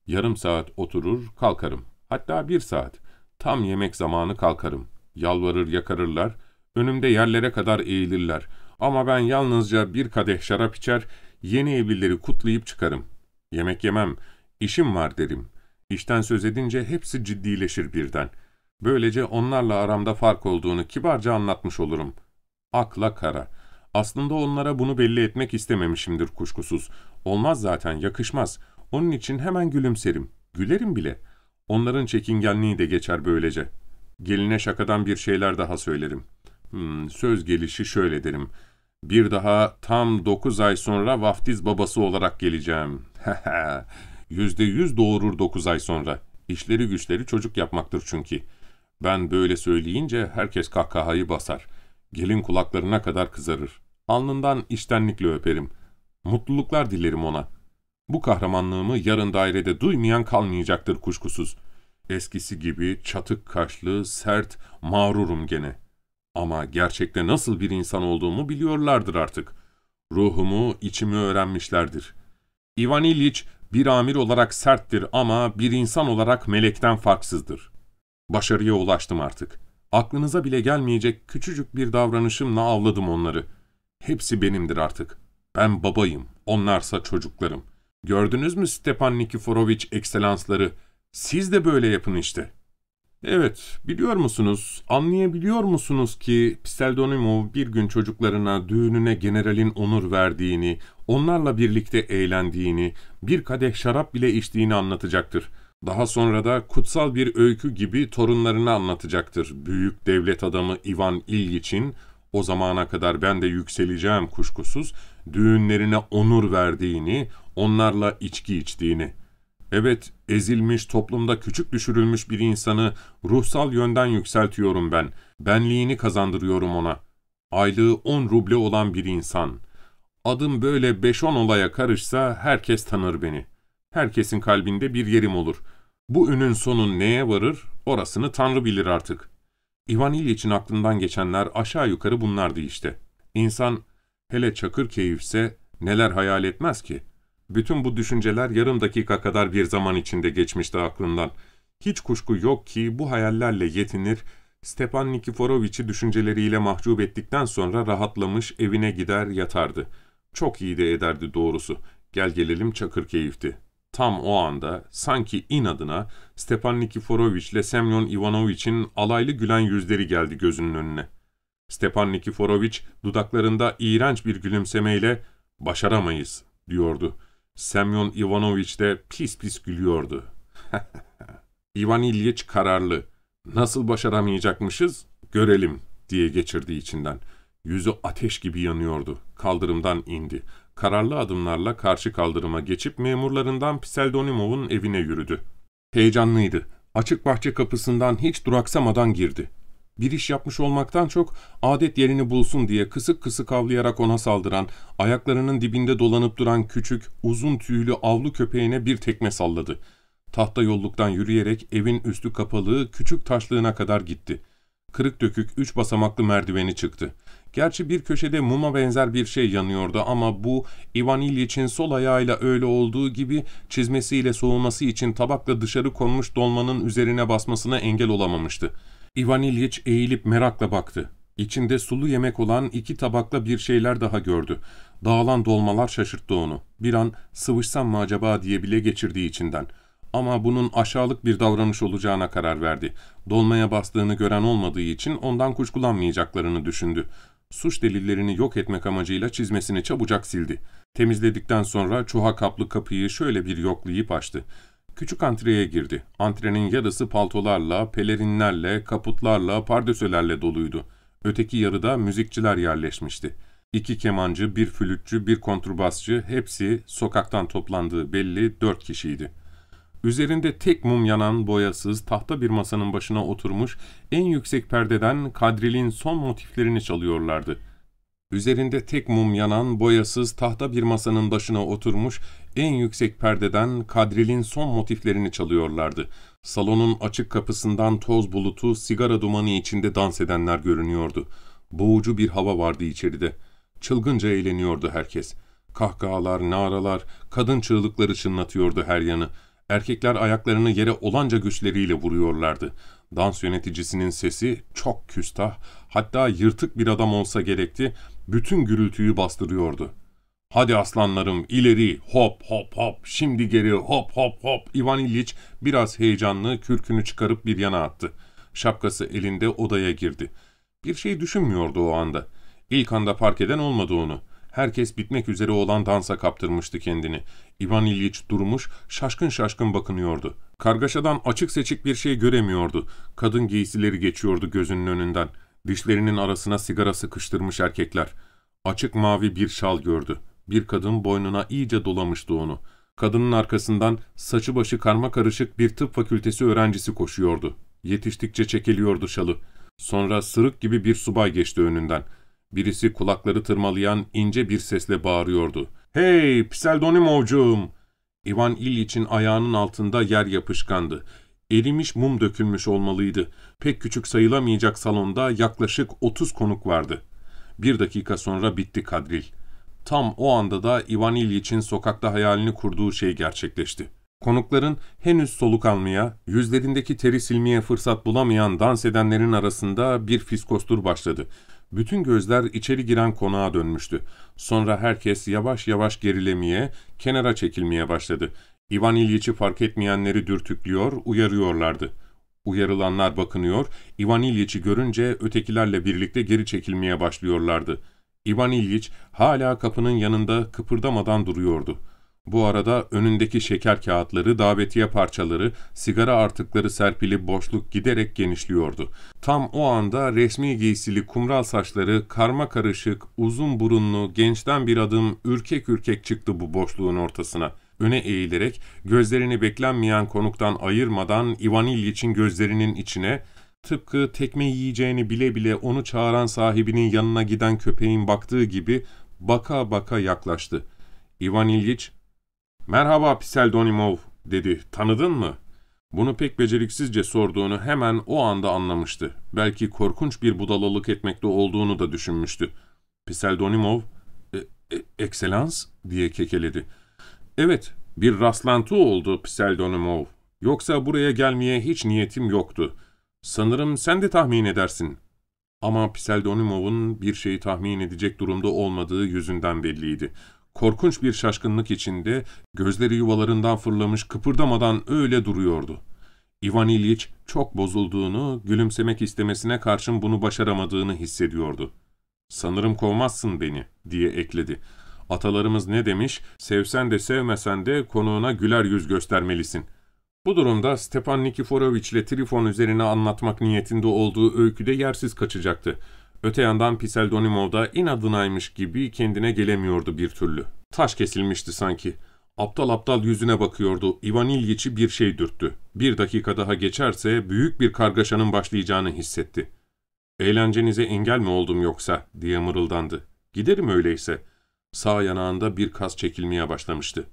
A: Yarım saat oturur, kalkarım. Hatta bir saat. Tam yemek zamanı kalkarım. Yalvarır yakarırlar. Önümde yerlere kadar eğilirler. Ama ben yalnızca bir kadeh şarap içer, yeni evlileri kutlayıp çıkarım. Yemek yemem, işim var derim. İşten söz edince hepsi ciddileşir birden. Böylece onlarla aramda fark olduğunu kibarca anlatmış olurum. Akla kara. Aslında onlara bunu belli etmek istememişimdir kuşkusuz. Olmaz zaten, yakışmaz. Onun için hemen gülümserim. Gülerim bile. Onların çekingenliği de geçer böylece. Geline şakadan bir şeyler daha söylerim. Hmm, söz gelişi şöyle derim. Bir daha tam dokuz ay sonra vaftiz babası olarak geleceğim. <laughs> Yüzde yüz doğurur dokuz ay sonra. İşleri güçleri çocuk yapmaktır çünkü. Ben böyle söyleyince herkes kahkahayı basar. Gelin kulaklarına kadar kızarır. Alnından iştenlikle öperim. Mutluluklar dilerim ona. Bu kahramanlığımı yarın dairede duymayan kalmayacaktır kuşkusuz. Eskisi gibi çatık kaşlı, sert, mağrurum gene. Ama gerçekte nasıl bir insan olduğumu biliyorlardır artık. Ruhumu, içimi öğrenmişlerdir. Ivan İliç bir amir olarak serttir ama bir insan olarak melekten farksızdır. Başarıya ulaştım artık. Aklınıza bile gelmeyecek küçücük bir davranışımla avladım onları. Hepsi benimdir artık. Ben babayım, onlarsa çocuklarım. Gördünüz mü Stepan Nikiforoviç ekselansları? Siz de böyle yapın işte. Evet, biliyor musunuz, anlayabiliyor musunuz ki Pseldonimov bir gün çocuklarına düğününe generalin onur verdiğini, onlarla birlikte eğlendiğini, bir kadeh şarap bile içtiğini anlatacaktır. Daha sonra da kutsal bir öykü gibi torunlarına anlatacaktır. Büyük devlet adamı Ivan İlyiç'in O zamana kadar ben de yükseleceğim kuşkusuz, düğünlerine onur verdiğini, onlarla içki içtiğini. Evet, ezilmiş, toplumda küçük düşürülmüş bir insanı ruhsal yönden yükseltiyorum ben. Benliğini kazandırıyorum ona. Aylığı 10 ruble olan bir insan. Adım böyle 5-10 olaya karışsa herkes tanır beni. Herkesin kalbinde bir yerim olur. Bu ünün sonu neye varır, orasını Tanrı bilir artık. İvan İlyiç'in aklından geçenler aşağı yukarı bunlardı işte. İnsan hele çakır keyifse neler hayal etmez ki? Bütün bu düşünceler yarım dakika kadar bir zaman içinde geçmişti aklından. Hiç kuşku yok ki bu hayallerle yetinir, Stepan Nikiforoviç'i düşünceleriyle mahcup ettikten sonra rahatlamış evine gider yatardı. Çok iyi de ederdi doğrusu. Gel gelelim çakır keyifti. Tam o anda sanki inadına Stepan Nikiforoviç ile Semyon Ivanoviç'in alaylı gülen yüzleri geldi gözünün önüne. Stepan Nikiforoviç dudaklarında iğrenç bir gülümsemeyle ''Başaramayız'' diyordu. Semyon Ivanoviç de pis pis gülüyordu. <laughs> İvan İlyich kararlı. ''Nasıl başaramayacakmışız? Görelim.'' diye geçirdi içinden. Yüzü ateş gibi yanıyordu. Kaldırımdan indi. Kararlı adımlarla karşı kaldırıma geçip memurlarından Pseldonimov'un evine yürüdü. Heyecanlıydı. Açık bahçe kapısından hiç duraksamadan girdi. Bir iş yapmış olmaktan çok adet yerini bulsun diye kısık kısık avlayarak ona saldıran, ayaklarının dibinde dolanıp duran küçük, uzun tüylü avlu köpeğine bir tekme salladı. Tahta yolluktan yürüyerek evin üstü kapalı küçük taşlığına kadar gitti. Kırık dökük üç basamaklı merdiveni çıktı. Gerçi bir köşede muma benzer bir şey yanıyordu ama bu Ivan İlyiç'in sol ayağıyla öyle olduğu gibi çizmesiyle soğuması için tabakla dışarı konmuş dolmanın üzerine basmasına engel olamamıştı. Ivan İlyiç eğilip merakla baktı. İçinde sulu yemek olan iki tabakla bir şeyler daha gördü. Dağılan dolmalar şaşırttı onu. Bir an sıvışsam mı acaba diye bile geçirdi içinden. Ama bunun aşağılık bir davranış olacağına karar verdi. Dolmaya bastığını gören olmadığı için ondan kuşkulanmayacaklarını düşündü. Suç delillerini yok etmek amacıyla çizmesini çabucak sildi. Temizledikten sonra çuha kaplı kapıyı şöyle bir yoklayıp açtı. Küçük antreye girdi. Antrenin yarısı paltolarla, pelerinlerle, kaputlarla, pardösölerle doluydu. Öteki yarıda müzikçiler yerleşmişti. İki kemancı, bir flütçü, bir kontrbasçı, hepsi sokaktan toplandığı belli dört kişiydi. Üzerinde tek mum yanan boyasız tahta bir masanın başına oturmuş en yüksek perdeden kadrilin son motiflerini çalıyorlardı. Üzerinde tek mum yanan boyasız tahta bir masanın başına oturmuş en yüksek perdeden kadrilin son motiflerini çalıyorlardı. Salonun açık kapısından toz bulutu, sigara dumanı içinde dans edenler görünüyordu. Boğucu bir hava vardı içeride. Çılgınca eğleniyordu herkes. Kahkahalar, naralar, kadın çığlıkları çınlatıyordu her yanı. Erkekler ayaklarını yere olanca güçleriyle vuruyorlardı. Dans yöneticisinin sesi çok küstah, hatta yırtık bir adam olsa gerekti, bütün gürültüyü bastırıyordu. ''Hadi aslanlarım, ileri, hop hop hop, şimdi geri, hop hop hop.'' Ivan İlyich biraz heyecanlı kürkünü çıkarıp bir yana attı. Şapkası elinde odaya girdi. Bir şey düşünmüyordu o anda. İlk anda fark eden olmadı onu. Herkes bitmek üzere olan dansa kaptırmıştı kendini. İvan İlyich durmuş, şaşkın şaşkın bakınıyordu. Kargaşadan açık seçik bir şey göremiyordu. Kadın giysileri geçiyordu gözünün önünden. Dişlerinin arasına sigara sıkıştırmış erkekler. Açık mavi bir şal gördü. Bir kadın boynuna iyice dolamıştı onu. Kadının arkasından saçı başı karma karışık bir tıp fakültesi öğrencisi koşuyordu. Yetiştikçe çekiliyordu şalı. Sonra sırık gibi bir subay geçti önünden. Birisi kulakları tırmalayan ince bir sesle bağırıyordu. ''Hey, Pseldonimovcuğum!'' Ivan İlyiç'in ayağının altında yer yapışkandı. Erimiş mum dökülmüş olmalıydı. Pek küçük sayılamayacak salonda yaklaşık 30 konuk vardı. Bir dakika sonra bitti kadril. Tam o anda da Ivan İlyiç'in sokakta hayalini kurduğu şey gerçekleşti. Konukların henüz soluk almaya, yüzlerindeki teri silmeye fırsat bulamayan dans edenlerin arasında bir fiskostur başladı. Bütün gözler içeri giren konağa dönmüştü. Sonra herkes yavaş yavaş gerilemeye, kenara çekilmeye başladı. İvan İlyiç'i fark etmeyenleri dürtüklüyor, uyarıyorlardı. Uyarılanlar bakınıyor, İvan İlyiç'i görünce ötekilerle birlikte geri çekilmeye başlıyorlardı. İvan İlyiç hala kapının yanında kıpırdamadan duruyordu. Bu arada önündeki şeker kağıtları, davetiye parçaları, sigara artıkları serpili boşluk giderek genişliyordu. Tam o anda resmi giysili kumral saçları, karma karışık, uzun burunlu, gençten bir adım ürkek ürkek çıktı bu boşluğun ortasına. Öne eğilerek, gözlerini beklenmeyen konuktan ayırmadan Ivan İlyiç'in gözlerinin içine, tıpkı tekme yiyeceğini bile bile onu çağıran sahibinin yanına giden köpeğin baktığı gibi baka baka yaklaştı. Ivan İlyiç, ''Merhaba Pseldonimov'' dedi. ''Tanıdın mı?'' Bunu pek beceriksizce sorduğunu hemen o anda anlamıştı. Belki korkunç bir budalalık etmekte olduğunu da düşünmüştü. Pseldonimov, e, e, ''Ekselans'' diye kekeledi. ''Evet, bir rastlantı oldu Pseldonimov. Yoksa buraya gelmeye hiç niyetim yoktu. Sanırım sen de tahmin edersin.'' Ama Pseldonimov'un bir şeyi tahmin edecek durumda olmadığı yüzünden belliydi. Korkunç bir şaşkınlık içinde gözleri yuvalarından fırlamış kıpırdamadan öyle duruyordu. Ivan İlyich çok bozulduğunu, gülümsemek istemesine karşın bunu başaramadığını hissediyordu. ''Sanırım kovmazsın beni.'' diye ekledi. Atalarımız ne demiş, sevsen de sevmesen de konuğuna güler yüz göstermelisin. Bu durumda Stepan Nikiforoviç ile Trifon üzerine anlatmak niyetinde olduğu öyküde yersiz kaçacaktı. Öte yandan Piseldonimov da inadınaymış gibi kendine gelemiyordu bir türlü. Taş kesilmişti sanki. Aptal aptal yüzüne bakıyordu. Ivan İlyiç'i bir şey dürttü. Bir dakika daha geçerse büyük bir kargaşanın başlayacağını hissetti. ''Eğlencenize engel mi oldum yoksa?'' diye mırıldandı. ''Giderim öyleyse.'' Sağ yanağında bir kas çekilmeye başlamıştı.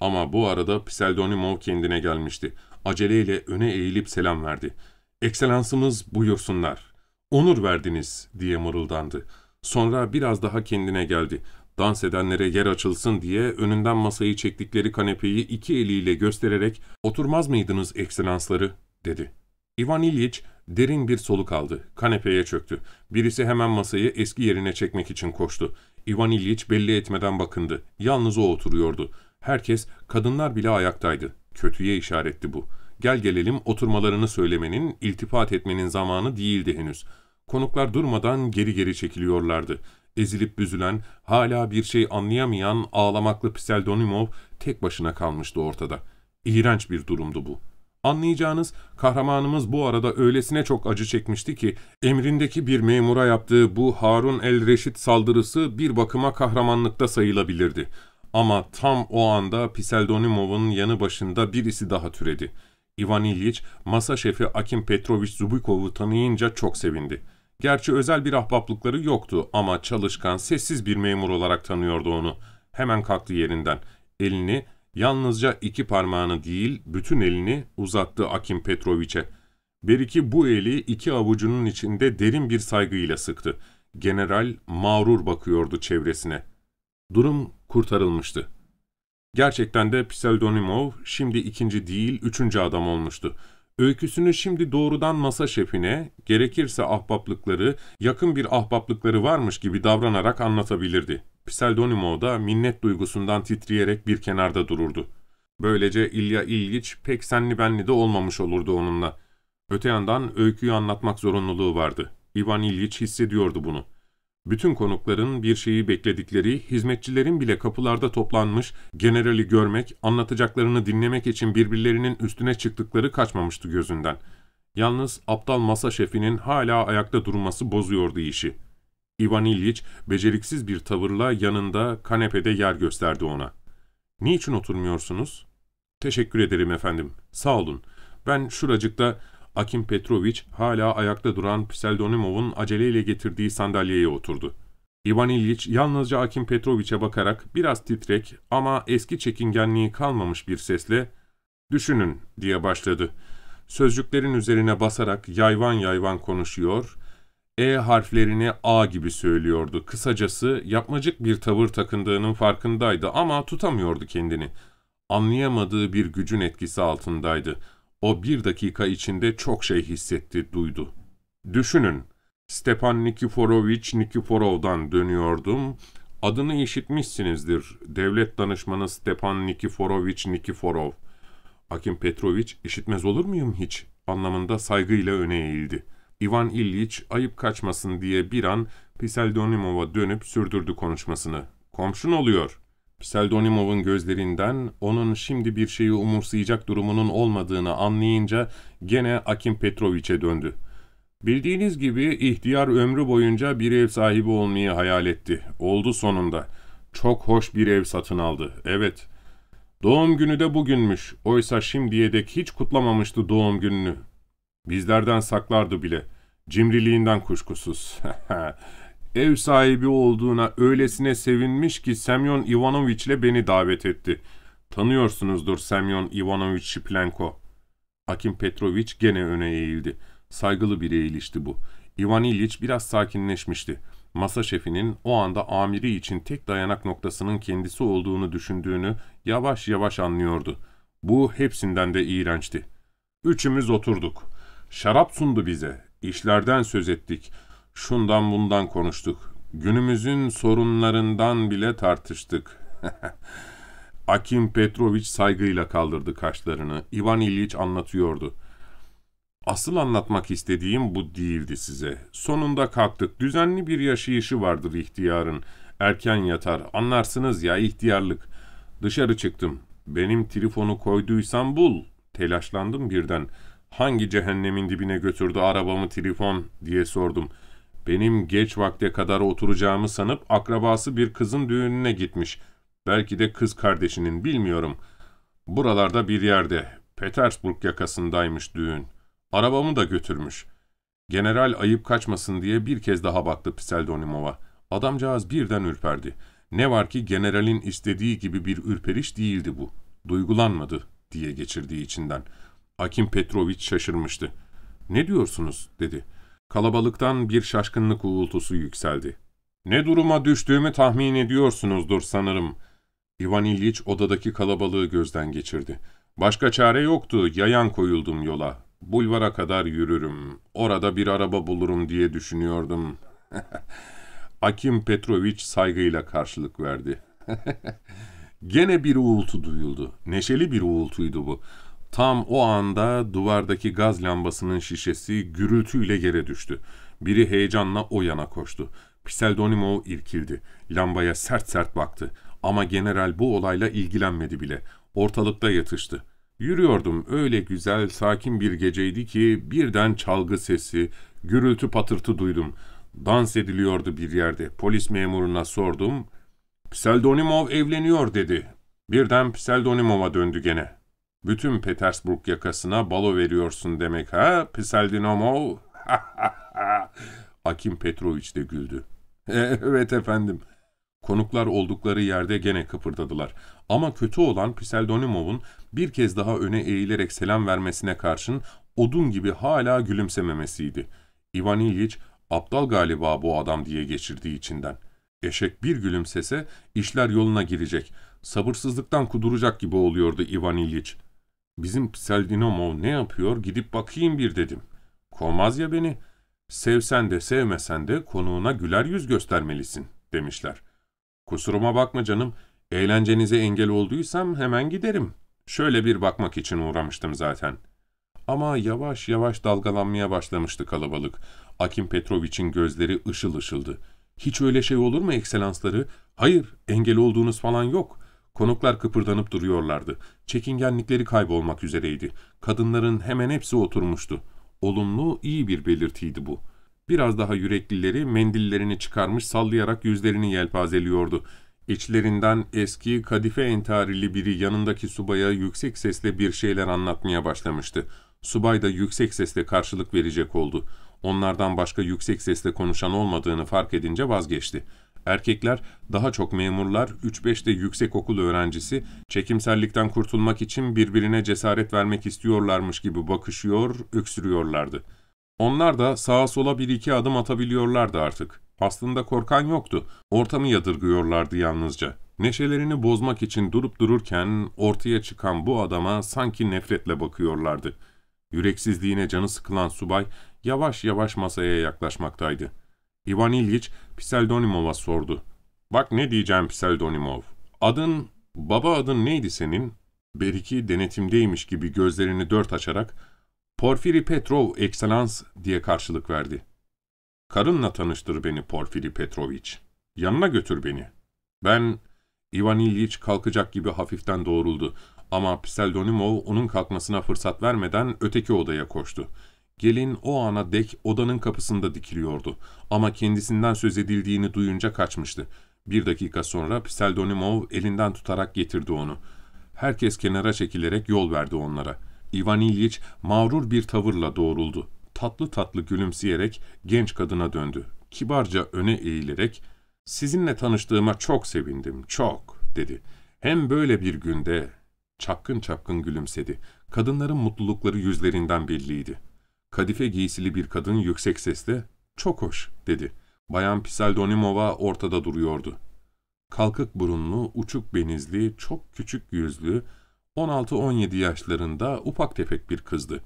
A: Ama bu arada Pseldonimov kendine gelmişti. Aceleyle öne eğilip selam verdi. ''Ekselansımız buyursunlar. Onur verdiniz.'' diye mırıldandı. Sonra biraz daha kendine geldi. Dans edenlere yer açılsın diye önünden masayı çektikleri kanepeyi iki eliyle göstererek ''Oturmaz mıydınız ekselansları?'' dedi. Ivan İlyich derin bir soluk aldı. Kanepeye çöktü. Birisi hemen masayı eski yerine çekmek için koştu. Ivan İlyich belli etmeden bakındı. Yalnız o oturuyordu. Herkes, kadınlar bile ayaktaydı. Kötüye işaretti bu. Gel gelelim oturmalarını söylemenin, iltifat etmenin zamanı değildi henüz. Konuklar durmadan geri geri çekiliyorlardı. Ezilip büzülen, hala bir şey anlayamayan ağlamaklı Pseldonimov tek başına kalmıştı ortada. İğrenç bir durumdu bu. Anlayacağınız, kahramanımız bu arada öylesine çok acı çekmişti ki, emrindeki bir memura yaptığı bu Harun el-Reşit saldırısı bir bakıma kahramanlıkta sayılabilirdi. Ama tam o anda Piseldonimov'un yanı başında birisi daha türedi. Ivan İlyich, masa şefi Akim Petrovich Zubikov'u tanıyınca çok sevindi. Gerçi özel bir ahbaplıkları yoktu ama çalışkan, sessiz bir memur olarak tanıyordu onu. Hemen kalktı yerinden. Elini, yalnızca iki parmağını değil, bütün elini uzattı Akim Petrovich'e. Beriki bu eli iki avucunun içinde derin bir saygıyla sıktı. General mağrur bakıyordu çevresine. Durum kurtarılmıştı. Gerçekten de Pseldonimov şimdi ikinci değil, üçüncü adam olmuştu. Öyküsünü şimdi doğrudan masa şefine, gerekirse ahbaplıkları, yakın bir ahbaplıkları varmış gibi davranarak anlatabilirdi. Pseldonimov da minnet duygusundan titreyerek bir kenarda dururdu. Böylece İlya İlgiç pek senli benli de olmamış olurdu onunla. Öte yandan öyküyü anlatmak zorunluluğu vardı. İvan İlyiç hissediyordu bunu. Bütün konukların bir şeyi bekledikleri, hizmetçilerin bile kapılarda toplanmış, generali görmek, anlatacaklarını dinlemek için birbirlerinin üstüne çıktıkları kaçmamıştı gözünden. Yalnız aptal masa şefinin hala ayakta durması bozuyordu işi. Ivan İlyich beceriksiz bir tavırla yanında kanepede yer gösterdi ona. ''Niçin oturmuyorsunuz?'' ''Teşekkür ederim efendim, sağ olun. Ben şuracıkta Akim Petroviç hala ayakta duran Pseldonimov'un aceleyle getirdiği sandalyeye oturdu. Ivan İlyiç yalnızca Akim Petroviç'e bakarak biraz titrek ama eski çekingenliği kalmamış bir sesle ''Düşünün'' diye başladı. Sözcüklerin üzerine basarak yayvan yayvan konuşuyor, E harflerini A gibi söylüyordu. Kısacası yapmacık bir tavır takındığının farkındaydı ama tutamıyordu kendini. Anlayamadığı bir gücün etkisi altındaydı. O bir dakika içinde çok şey hissetti, duydu. Düşünün, Stepan Nikiforoviç Nikiforov'dan dönüyordum. Adını işitmişsinizdir. Devlet danışmanı Stepan Nikiforoviç Nikiforov. Akim Petroviç işitmez olur muyum hiç? Anlamında saygıyla öne eğildi. Ivan İlyiç ayıp kaçmasın diye bir an Piseldonimov'a dönüp sürdürdü konuşmasını. Komşun oluyor. Pseldonimov'un gözlerinden onun şimdi bir şeyi umursayacak durumunun olmadığını anlayınca gene Akim Petroviç'e döndü. Bildiğiniz gibi ihtiyar ömrü boyunca bir ev sahibi olmayı hayal etti. Oldu sonunda. Çok hoş bir ev satın aldı. Evet. Doğum günü de bugünmüş. Oysa şimdiye dek hiç kutlamamıştı doğum gününü. Bizlerden saklardı bile. Cimriliğinden kuşkusuz. <laughs> Ev sahibi olduğuna öylesine sevinmiş ki Semyon Ivanoviç'le beni davet etti. Tanıyorsunuzdur Semyon Ivanoviç Şiplenko. Akim Petroviç gene öne eğildi. Saygılı bir eğilişti bu. Ivan İliç biraz sakinleşmişti. Masa şefinin o anda amiri için tek dayanak noktasının kendisi olduğunu düşündüğünü yavaş yavaş anlıyordu. Bu hepsinden de iğrençti. Üçümüz oturduk. Şarap sundu bize. İşlerden söz ettik. Şundan bundan konuştuk. Günümüzün sorunlarından bile tartıştık. <laughs> Akim Petroviç saygıyla kaldırdı kaşlarını. Ivan İliç anlatıyordu. Asıl anlatmak istediğim bu değildi size. Sonunda kalktık. Düzenli bir yaşayışı vardır ihtiyarın. Erken yatar. Anlarsınız ya ihtiyarlık. Dışarı çıktım. Benim telefonu koyduysam bul. Telaşlandım birden. Hangi cehennemin dibine götürdü arabamı telefon diye sordum. Benim geç vakte kadar oturacağımı sanıp akrabası bir kızın düğününe gitmiş. Belki de kız kardeşinin bilmiyorum. Buralarda bir yerde. Petersburg yakasındaymış düğün. Arabamı da götürmüş. General ayıp kaçmasın diye bir kez daha baktı Pseldonimov'a. Adamcağız birden ürperdi. Ne var ki generalin istediği gibi bir ürperiş değildi bu. Duygulanmadı diye geçirdiği içinden. Akim Petroviç şaşırmıştı. Ne diyorsunuz dedi. Kalabalıktan bir şaşkınlık uğultusu yükseldi. Ne duruma düştüğümü tahmin ediyorsunuzdur sanırım. İvan İlyich odadaki kalabalığı gözden geçirdi. Başka çare yoktu, yayan koyuldum yola. Bulvara kadar yürürüm, orada bir araba bulurum diye düşünüyordum. <laughs> Akim Petroviç saygıyla karşılık verdi. <laughs> Gene bir uğultu duyuldu. Neşeli bir uğultuydu bu. Tam o anda duvardaki gaz lambasının şişesi gürültüyle yere düştü. Biri heyecanla o yana koştu. Pseldonimov irkildi. Lambaya sert sert baktı. Ama general bu olayla ilgilenmedi bile. Ortalıkta yatıştı. Yürüyordum öyle güzel, sakin bir geceydi ki birden çalgı sesi, gürültü patırtı duydum. Dans ediliyordu bir yerde. Polis memuruna sordum. Pseldonimov evleniyor dedi. Birden Pseldonimov'a döndü gene. Bütün Petersburg yakasına balo veriyorsun demek ha Pseldonimov? <laughs> Akim Petroviç de güldü. evet efendim. Konuklar oldukları yerde gene kıpırdadılar. Ama kötü olan Pseldonimov'un bir kez daha öne eğilerek selam vermesine karşın odun gibi hala gülümsememesiydi. Ivan İlyich, aptal galiba bu adam diye geçirdiği içinden. Eşek bir gülümsese işler yoluna girecek. Sabırsızlıktan kuduracak gibi oluyordu Ivan İlyich. Bizim Pseldonimov ne yapıyor gidip bakayım bir dedim. Kovmaz ya beni. Sevsen de sevmesen de konuğuna güler yüz göstermelisin demişler. Kusuruma bakma canım, eğlencenize engel olduysam hemen giderim. Şöyle bir bakmak için uğramıştım zaten. Ama yavaş yavaş dalgalanmaya başlamıştı kalabalık. Akim Petroviç'in gözleri ışıl ışıldı. Hiç öyle şey olur mu ekselansları? Hayır, engel olduğunuz falan yok. Konuklar kıpırdanıp duruyorlardı. Çekingenlikleri kaybolmak üzereydi. Kadınların hemen hepsi oturmuştu. Olumlu, iyi bir belirtiydi bu. Biraz daha yüreklileri mendillerini çıkarmış sallayarak yüzlerini yelpazeliyordu. İçlerinden eski kadife entarili biri yanındaki subaya yüksek sesle bir şeyler anlatmaya başlamıştı. Subay da yüksek sesle karşılık verecek oldu. Onlardan başka yüksek sesle konuşan olmadığını fark edince vazgeçti. Erkekler, daha çok memurlar, 3-5 de yüksek okul öğrencisi, çekimsellikten kurtulmak için birbirine cesaret vermek istiyorlarmış gibi bakışıyor, öksürüyorlardı. Onlar da sağa sola bir iki adım atabiliyorlardı artık. Aslında korkan yoktu. Ortamı yadırgıyorlardı yalnızca. Neşelerini bozmak için durup dururken ortaya çıkan bu adama sanki nefretle bakıyorlardı. Yüreksizliğine canı sıkılan subay yavaş yavaş masaya yaklaşmaktaydı. Ivan İlyich Pseldonimov'a sordu. Bak ne diyeceğim Pseldonimov. Adın, baba adın neydi senin? Beriki denetimdeymiş gibi gözlerini dört açarak Porfiri Petrov, ekselans diye karşılık verdi. Karınla tanıştır beni Porfiri Petroviç. Yanına götür beni. Ben Ivan İlyich kalkacak gibi hafiften doğruldu. Ama Pseldonimov onun kalkmasına fırsat vermeden öteki odaya koştu. Gelin o ana dek odanın kapısında dikiliyordu. Ama kendisinden söz edildiğini duyunca kaçmıştı. Bir dakika sonra Pseldonimov elinden tutarak getirdi onu. Herkes kenara çekilerek yol verdi onlara. Ivan İlyich mağrur bir tavırla doğruldu. Tatlı tatlı gülümseyerek genç kadına döndü. Kibarca öne eğilerek, ''Sizinle tanıştığıma çok sevindim, çok.'' dedi. Hem böyle bir günde çapkın çapkın gülümsedi. Kadınların mutlulukları yüzlerinden belliydi. Kadife giysili bir kadın yüksek sesle, ''Çok hoş.'' dedi. Bayan Piseldonimova ortada duruyordu. Kalkık burunlu, uçuk benizli, çok küçük yüzlü, 16-17 yaşlarında ufak tefek bir kızdı.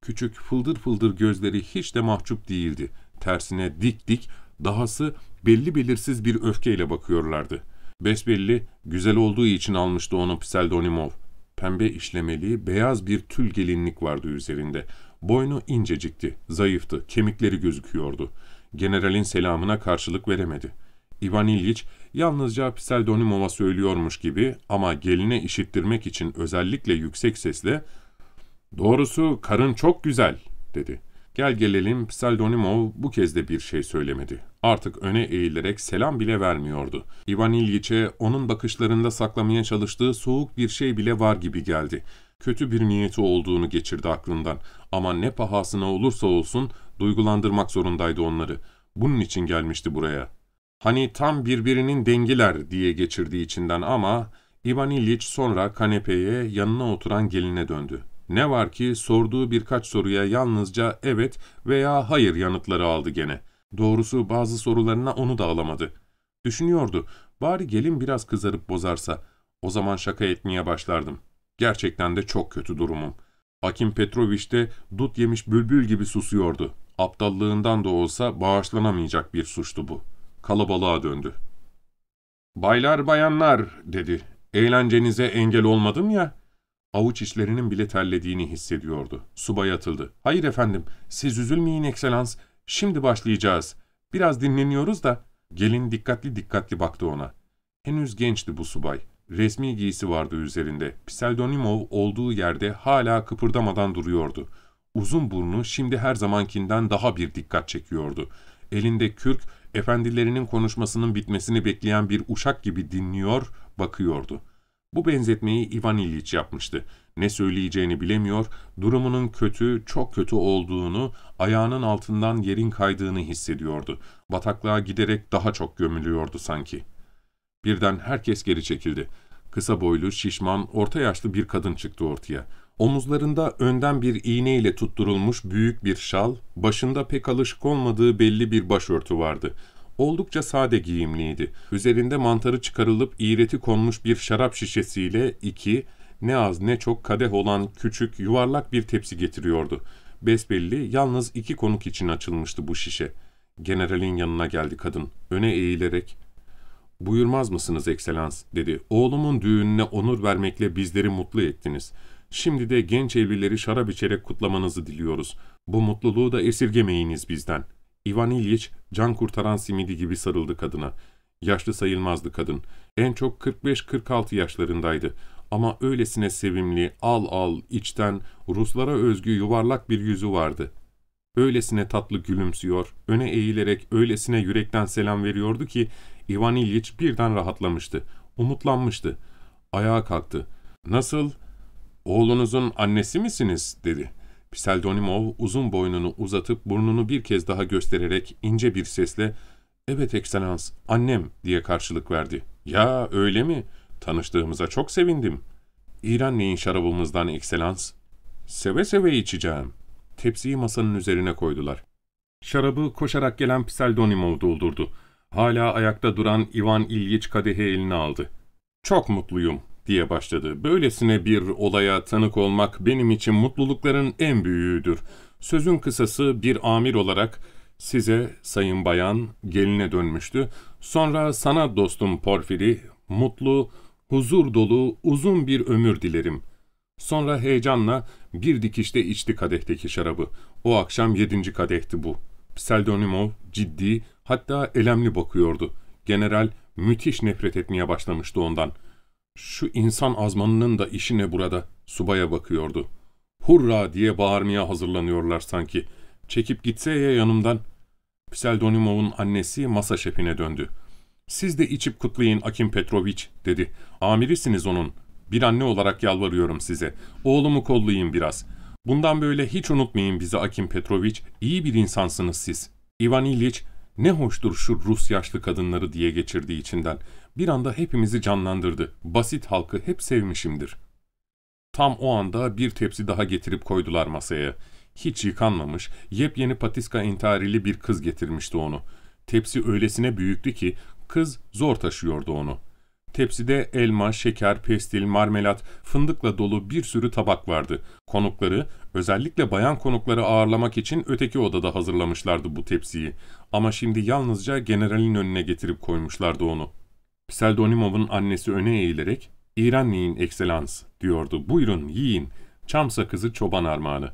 A: Küçük, fıldır fıldır gözleri hiç de mahcup değildi. Tersine dik dik, dahası belli belirsiz bir öfkeyle bakıyorlardı. Besbelli, güzel olduğu için almıştı onu Pseldonimov. Pembe işlemeli, beyaz bir tül gelinlik vardı üzerinde. Boynu incecikti, zayıftı, kemikleri gözüküyordu. Generalin selamına karşılık veremedi. Ivan İlyich yalnızca Pseldonimov'a söylüyormuş gibi ama geline işittirmek için özellikle yüksek sesle ''Doğrusu karın çok güzel'' dedi. Gel gelelim Pseldonimov bu kez de bir şey söylemedi. Artık öne eğilerek selam bile vermiyordu. Ivan İlyiç'e onun bakışlarında saklamaya çalıştığı soğuk bir şey bile var gibi geldi. Kötü bir niyeti olduğunu geçirdi aklından. Ama ne pahasına olursa olsun duygulandırmak zorundaydı onları. Bunun için gelmişti buraya. Hani tam birbirinin dengiler diye geçirdiği içinden ama Ivan İlyiç sonra kanepeye yanına oturan geline döndü. Ne var ki sorduğu birkaç soruya yalnızca evet veya hayır yanıtları aldı gene. Doğrusu bazı sorularına onu da alamadı. Düşünüyordu, bari gelin biraz kızarıp bozarsa, o zaman şaka etmeye başlardım. Gerçekten de çok kötü durumum. Hakim Petroviç de dut yemiş bülbül gibi susuyordu. Aptallığından da olsa bağışlanamayacak bir suçtu bu. Kalabalığa döndü. ''Baylar bayanlar'' dedi. ''Eğlencenize engel olmadım ya.'' Avuç içlerinin bile terlediğini hissediyordu. Subay atıldı. ''Hayır efendim, siz üzülmeyin ekselans. Şimdi başlayacağız. Biraz dinleniyoruz da.'' Gelin dikkatli dikkatli baktı ona. Henüz gençti bu subay. Resmi giysi vardı üzerinde. Pseldonimov olduğu yerde hala kıpırdamadan duruyordu. Uzun burnu şimdi her zamankinden daha bir dikkat çekiyordu. Elinde kürk, efendilerinin konuşmasının bitmesini bekleyen bir uşak gibi dinliyor, bakıyordu. Bu benzetmeyi Ivan İlyich yapmıştı. Ne söyleyeceğini bilemiyor, durumunun kötü, çok kötü olduğunu, ayağının altından yerin kaydığını hissediyordu. Bataklığa giderek daha çok gömülüyordu sanki. Birden herkes geri çekildi. Kısa boylu, şişman, orta yaşlı bir kadın çıktı ortaya. Omuzlarında önden bir iğneyle tutturulmuş büyük bir şal, başında pek alışık olmadığı belli bir başörtü vardı. Oldukça sade giyimliydi. Üzerinde mantarı çıkarılıp iğreti konmuş bir şarap şişesiyle iki, ne az ne çok kadeh olan küçük, yuvarlak bir tepsi getiriyordu. Besbelli yalnız iki konuk için açılmıştı bu şişe. Generalin yanına geldi kadın. Öne eğilerek, ''Buyurmaz mısınız ekselans?'' dedi. ''Oğlumun düğününe onur vermekle bizleri mutlu ettiniz. Şimdi de genç evlileri şarap içerek kutlamanızı diliyoruz. Bu mutluluğu da esirgemeyiniz bizden.'' Ivan İlyich can kurtaran simidi gibi sarıldı kadına. Yaşlı sayılmazdı kadın. En çok 45-46 yaşlarındaydı. Ama öylesine sevimli, al al, içten, Ruslara özgü yuvarlak bir yüzü vardı. Öylesine tatlı gülümsüyor, öne eğilerek öylesine yürekten selam veriyordu ki Ivan İlyich birden rahatlamıştı, umutlanmıştı. Ayağa kalktı. ''Nasıl? Oğlunuzun annesi misiniz?'' dedi. Pseldonimov uzun boynunu uzatıp burnunu bir kez daha göstererek ince bir sesle ''Evet ekselans, annem'' diye karşılık verdi. ''Ya öyle mi? Tanıştığımıza çok sevindim. İran neyin şarabımızdan ekselans?'' ''Seve seve içeceğim.'' Tepsiyi masanın üzerine koydular. Şarabı koşarak gelen Pseldonimov doldurdu. Hala ayakta duran Ivan İlyich kadehi eline aldı. ''Çok mutluyum.'' diye başladı. Böylesine bir olaya tanık olmak benim için mutlulukların en büyüğüdür. Sözün kısası bir amir olarak size sayın bayan geline dönmüştü. Sonra sana dostum Porfiri mutlu, huzur dolu uzun bir ömür dilerim. Sonra heyecanla bir dikişte içti kadehteki şarabı. O akşam yedinci kadehti bu. Pseldonimov ciddi hatta elemli bakıyordu. General Müthiş nefret etmeye başlamıştı ondan. Şu insan azmanının da işi ne burada? Subaya bakıyordu. Hurra diye bağırmaya hazırlanıyorlar sanki. Çekip gitse ya yanımdan. Pseldonimov'un annesi masa şefine döndü. Siz de içip kutlayın Akim Petroviç dedi. Amirisiniz onun. Bir anne olarak yalvarıyorum size. Oğlumu kollayın biraz. Bundan böyle hiç unutmayın bizi Akim Petroviç. İyi bir insansınız siz. Ivan İliç ne hoştur şu Rus yaşlı kadınları diye geçirdiği içinden. Bir anda hepimizi canlandırdı. Basit halkı hep sevmişimdir. Tam o anda bir tepsi daha getirip koydular masaya. Hiç yıkanmamış, yepyeni patiska intiharili bir kız getirmişti onu. Tepsi öylesine büyüktü ki kız zor taşıyordu onu. Tepside elma, şeker, pestil, marmelat, fındıkla dolu bir sürü tabak vardı. Konukları, özellikle bayan konukları ağırlamak için öteki odada hazırlamışlardı bu tepsiyi. Ama şimdi yalnızca generalin önüne getirip koymuşlardı onu. Pseldonimov'un annesi öne eğilerek, ''İranliyin ekselans'' diyordu. ''Buyurun, yiyin. Çam sakızı çoban armağanı.''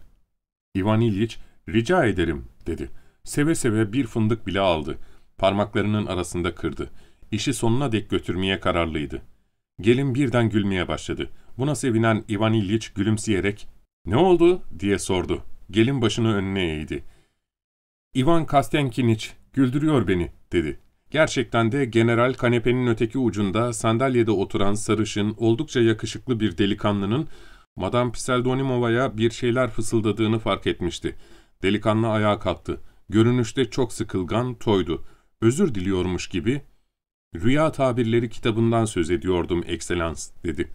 A: İvan İlyich, ''Rica ederim.'' dedi. Seve seve bir fındık bile aldı. Parmaklarının arasında kırdı. İşi sonuna dek götürmeye kararlıydı. Gelin birden gülmeye başladı. Buna sevinen Ivan İlyich gülümseyerek ''Ne oldu?'' diye sordu. Gelin başını önüne eğdi. ''Ivan Kastenkiniç güldürüyor beni.'' dedi. Gerçekten de general kanepenin öteki ucunda sandalyede oturan sarışın, oldukça yakışıklı bir delikanlının Madame Pseldonimova'ya bir şeyler fısıldadığını fark etmişti. Delikanlı ayağa kalktı. Görünüşte çok sıkılgan, toydu. Özür diliyormuş gibi Rüya tabirleri kitabından söz ediyordum ekselans dedi.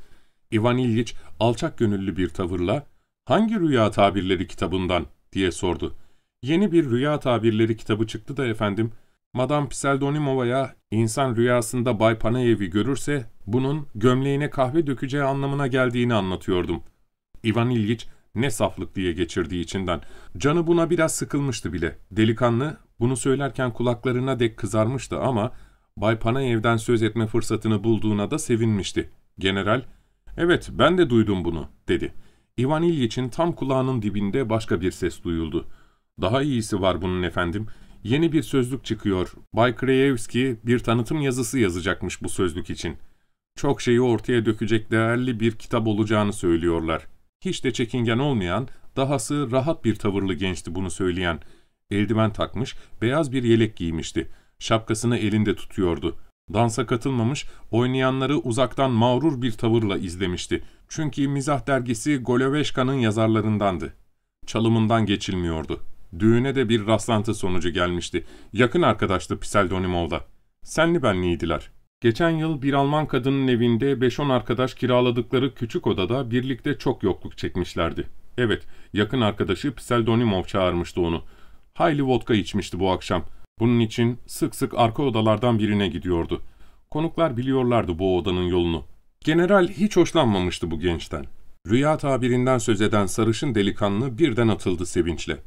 A: Ivan İlyich alçak gönüllü bir tavırla hangi rüya tabirleri kitabından diye sordu. Yeni bir rüya tabirleri kitabı çıktı da efendim. Madame Pseldonimova'ya insan rüyasında Bay Panayev'i görürse bunun gömleğine kahve dökeceği anlamına geldiğini anlatıyordum. Ivan İlyich ne saflık diye geçirdiği içinden. Canı buna biraz sıkılmıştı bile. Delikanlı bunu söylerken kulaklarına dek kızarmıştı ama Bay Panayev'den söz etme fırsatını bulduğuna da sevinmişti. General, ''Evet, ben de duydum bunu.'' dedi. İvan İlyiç'in tam kulağının dibinde başka bir ses duyuldu. ''Daha iyisi var bunun efendim. Yeni bir sözlük çıkıyor. Bay Kreyevski bir tanıtım yazısı yazacakmış bu sözlük için. Çok şeyi ortaya dökecek değerli bir kitap olacağını söylüyorlar. Hiç de çekingen olmayan, dahası rahat bir tavırlı gençti bunu söyleyen. Eldiven takmış, beyaz bir yelek giymişti.'' Şapkasını elinde tutuyordu. Dansa katılmamış, oynayanları uzaktan mağrur bir tavırla izlemişti. Çünkü mizah dergisi Goloveşka'nın yazarlarındandı. Çalımından geçilmiyordu. Düğüne de bir rastlantı sonucu gelmişti. Yakın arkadaştı Pseldonimov'da. Senli benliydiler. Geçen yıl bir Alman kadının evinde 5-10 arkadaş kiraladıkları küçük odada birlikte çok yokluk çekmişlerdi. Evet, yakın arkadaşı Pseldonimov çağırmıştı onu. Hayli vodka içmişti bu akşam. Bunun için sık sık arka odalardan birine gidiyordu. Konuklar biliyorlardı bu odanın yolunu. General hiç hoşlanmamıştı bu gençten. Rüya tabirinden söz eden sarışın delikanlı birden atıldı sevinçle.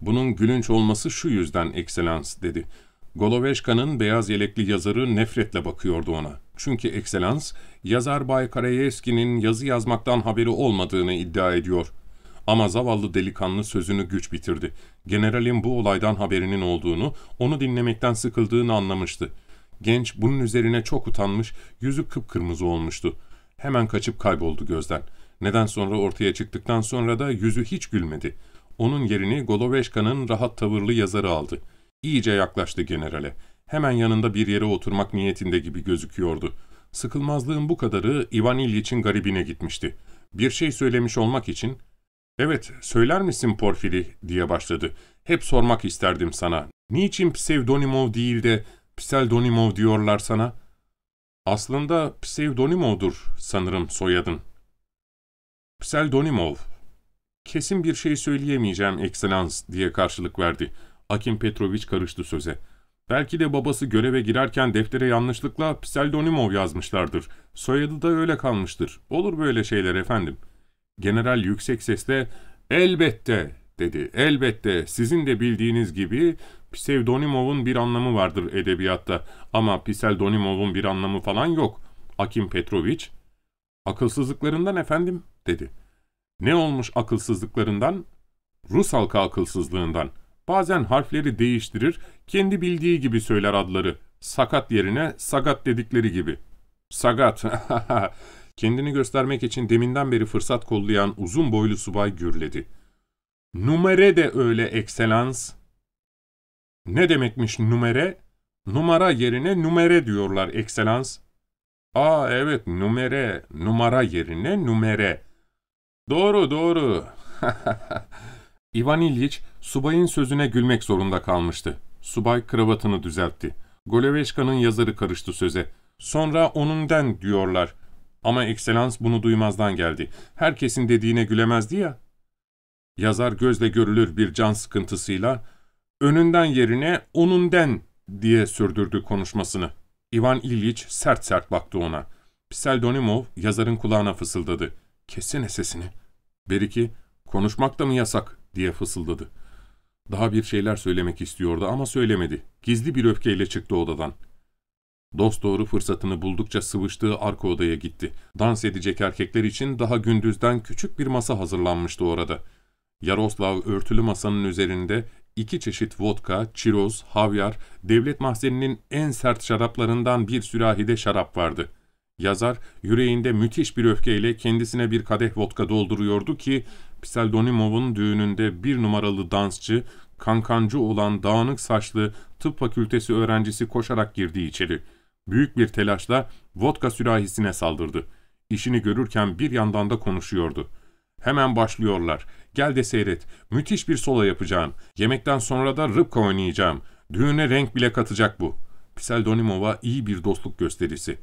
A: Bunun gülünç olması şu yüzden ekselans dedi. Goloveşka'nın beyaz yelekli yazarı nefretle bakıyordu ona. Çünkü ekselans, yazar Bay Karayevski'nin yazı yazmaktan haberi olmadığını iddia ediyor. Ama zavallı delikanlı sözünü güç bitirdi. Generalin bu olaydan haberinin olduğunu, onu dinlemekten sıkıldığını anlamıştı. Genç bunun üzerine çok utanmış, yüzü kıpkırmızı olmuştu. Hemen kaçıp kayboldu gözden. Neden sonra ortaya çıktıktan sonra da yüzü hiç gülmedi. Onun yerini Goloveşka'nın rahat tavırlı yazarı aldı. İyice yaklaştı generale. Hemen yanında bir yere oturmak niyetinde gibi gözüküyordu. Sıkılmazlığın bu kadarı Ivan İlyiç'in garibine gitmişti. Bir şey söylemiş olmak için ''Evet, söyler misin Porfiri?'' diye başladı. ''Hep sormak isterdim sana. Niçin Psevdonimov değil de Pseldonimov diyorlar sana?'' ''Aslında Pseudonimov'dur sanırım soyadın.'' ''Pseldonimov.'' ''Kesin bir şey söyleyemeyeceğim, ekselans.'' diye karşılık verdi. Akim Petroviç karıştı söze. Belki de babası göreve girerken deftere yanlışlıkla Pseldonimov yazmışlardır. Soyadı da öyle kalmıştır. Olur böyle şeyler efendim.'' General yüksek sesle ''Elbette'' dedi. ''Elbette sizin de bildiğiniz gibi Pseudonimov'un bir anlamı vardır edebiyatta ama Pseldonimov'un bir anlamı falan yok. Akim Petroviç, akılsızlıklarından efendim dedi. Ne olmuş akılsızlıklarından? Rus halkı akılsızlığından. Bazen harfleri değiştirir, kendi bildiği gibi söyler adları. Sakat yerine sagat dedikleri gibi. Sagat. <laughs> Kendini göstermek için deminden beri fırsat kollayan uzun boylu subay gürledi. Numere de öyle ekselans. Ne demekmiş numere? Numara yerine numere diyorlar ekselans. Aa evet numere, numara yerine numere. Doğru doğru. <laughs> Ivan İlyich subayın sözüne gülmek zorunda kalmıştı. Subay kravatını düzeltti. Goleveşka'nın yazarı karıştı söze. Sonra onundan diyorlar. Ama ekselans bunu duymazdan geldi. Herkesin dediğine gülemezdi ya. Yazar gözle görülür bir can sıkıntısıyla önünden yerine onundan diye sürdürdü konuşmasını. Ivan İlyich sert sert baktı ona. Pseldonimov yazarın kulağına fısıldadı. Kessene sesini. Beriki, konuşmak da mı yasak diye fısıldadı. Daha bir şeyler söylemek istiyordu ama söylemedi. Gizli bir öfkeyle çıktı odadan. Dost doğru fırsatını buldukça sıvıştığı arka odaya gitti. Dans edecek erkekler için daha gündüzden küçük bir masa hazırlanmıştı orada. Yaroslav örtülü masanın üzerinde iki çeşit vodka, çiroz, havyar, devlet mahzeninin en sert şaraplarından bir sürahide şarap vardı. Yazar, yüreğinde müthiş bir öfkeyle kendisine bir kadeh vodka dolduruyordu ki, Pseldonimov'un düğününde bir numaralı dansçı, kankancı olan dağınık saçlı tıp fakültesi öğrencisi koşarak girdi içeri. Büyük bir telaşla vodka sürahisine saldırdı. İşini görürken bir yandan da konuşuyordu. Hemen başlıyorlar. Gel de seyret. Müthiş bir sola yapacağım. Yemekten sonra da rıpka oynayacağım. Düğüne renk bile katacak bu. Pseldonimov'a iyi bir dostluk gösterisi.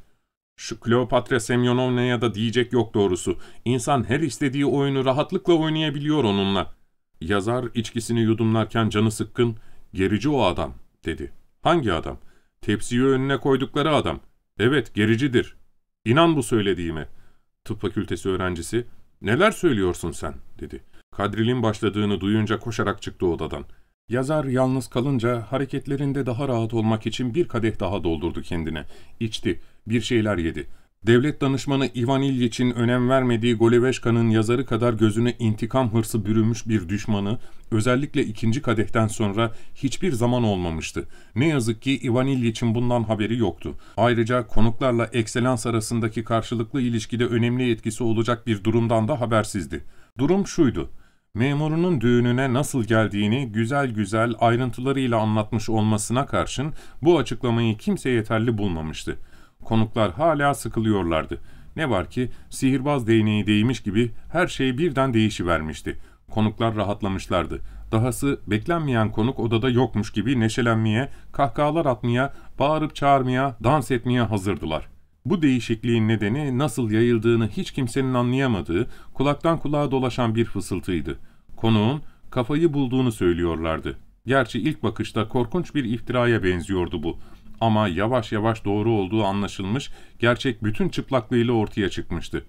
A: Şu Kleopatra Semyonovna'ya da diyecek yok doğrusu. İnsan her istediği oyunu rahatlıkla oynayabiliyor onunla. Yazar içkisini yudumlarken canı sıkkın, gerici o adam, dedi. Hangi adam? Tepsiyi önüne koydukları adam. Evet, gericidir. İnan bu söylediğime. Tıp fakültesi öğrencisi, neler söylüyorsun sen, dedi. Kadril'in başladığını duyunca koşarak çıktı odadan. Yazar yalnız kalınca hareketlerinde daha rahat olmak için bir kadeh daha doldurdu kendine. İçti, bir şeyler yedi. Devlet danışmanı Ivan İlyiç'in önem vermediği Goleveşka'nın yazarı kadar gözüne intikam hırsı bürümüş bir düşmanı, özellikle ikinci kadehten sonra hiçbir zaman olmamıştı. Ne yazık ki Ivan İlyiç'in bundan haberi yoktu. Ayrıca konuklarla ekselans arasındaki karşılıklı ilişkide önemli etkisi olacak bir durumdan da habersizdi. Durum şuydu. Memurunun düğününe nasıl geldiğini güzel güzel ayrıntılarıyla anlatmış olmasına karşın bu açıklamayı kimse yeterli bulmamıştı. Konuklar hala sıkılıyorlardı. Ne var ki sihirbaz değneği değmiş gibi her şey birden değişivermişti. Konuklar rahatlamışlardı. Dahası beklenmeyen konuk odada yokmuş gibi neşelenmeye, kahkahalar atmaya, bağırıp çağırmaya, dans etmeye hazırdılar. Bu değişikliğin nedeni nasıl yayıldığını hiç kimsenin anlayamadığı, kulaktan kulağa dolaşan bir fısıltıydı. Konuğun kafayı bulduğunu söylüyorlardı. Gerçi ilk bakışta korkunç bir iftiraya benziyordu bu. Ama yavaş yavaş doğru olduğu anlaşılmış, gerçek bütün çıplaklığıyla ortaya çıkmıştı.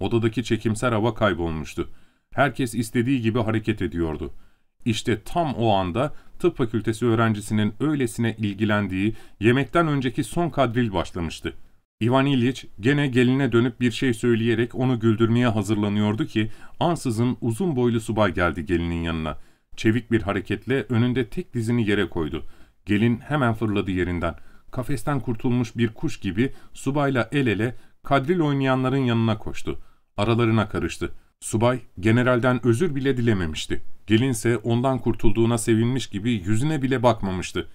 A: Odadaki çekimser hava kaybolmuştu. Herkes istediği gibi hareket ediyordu. İşte tam o anda tıp fakültesi öğrencisinin öylesine ilgilendiği yemekten önceki son kadril başlamıştı. Ivan İlyich gene geline dönüp bir şey söyleyerek onu güldürmeye hazırlanıyordu ki ansızın uzun boylu subay geldi gelinin yanına. Çevik bir hareketle önünde tek dizini yere koydu. Gelin hemen fırladı yerinden. Kafesten kurtulmuş bir kuş gibi subayla el ele kadril oynayanların yanına koştu. Aralarına karıştı. Subay generalden özür bile dilememişti. Gelinse ondan kurtulduğuna sevinmiş gibi yüzüne bile bakmamıştı.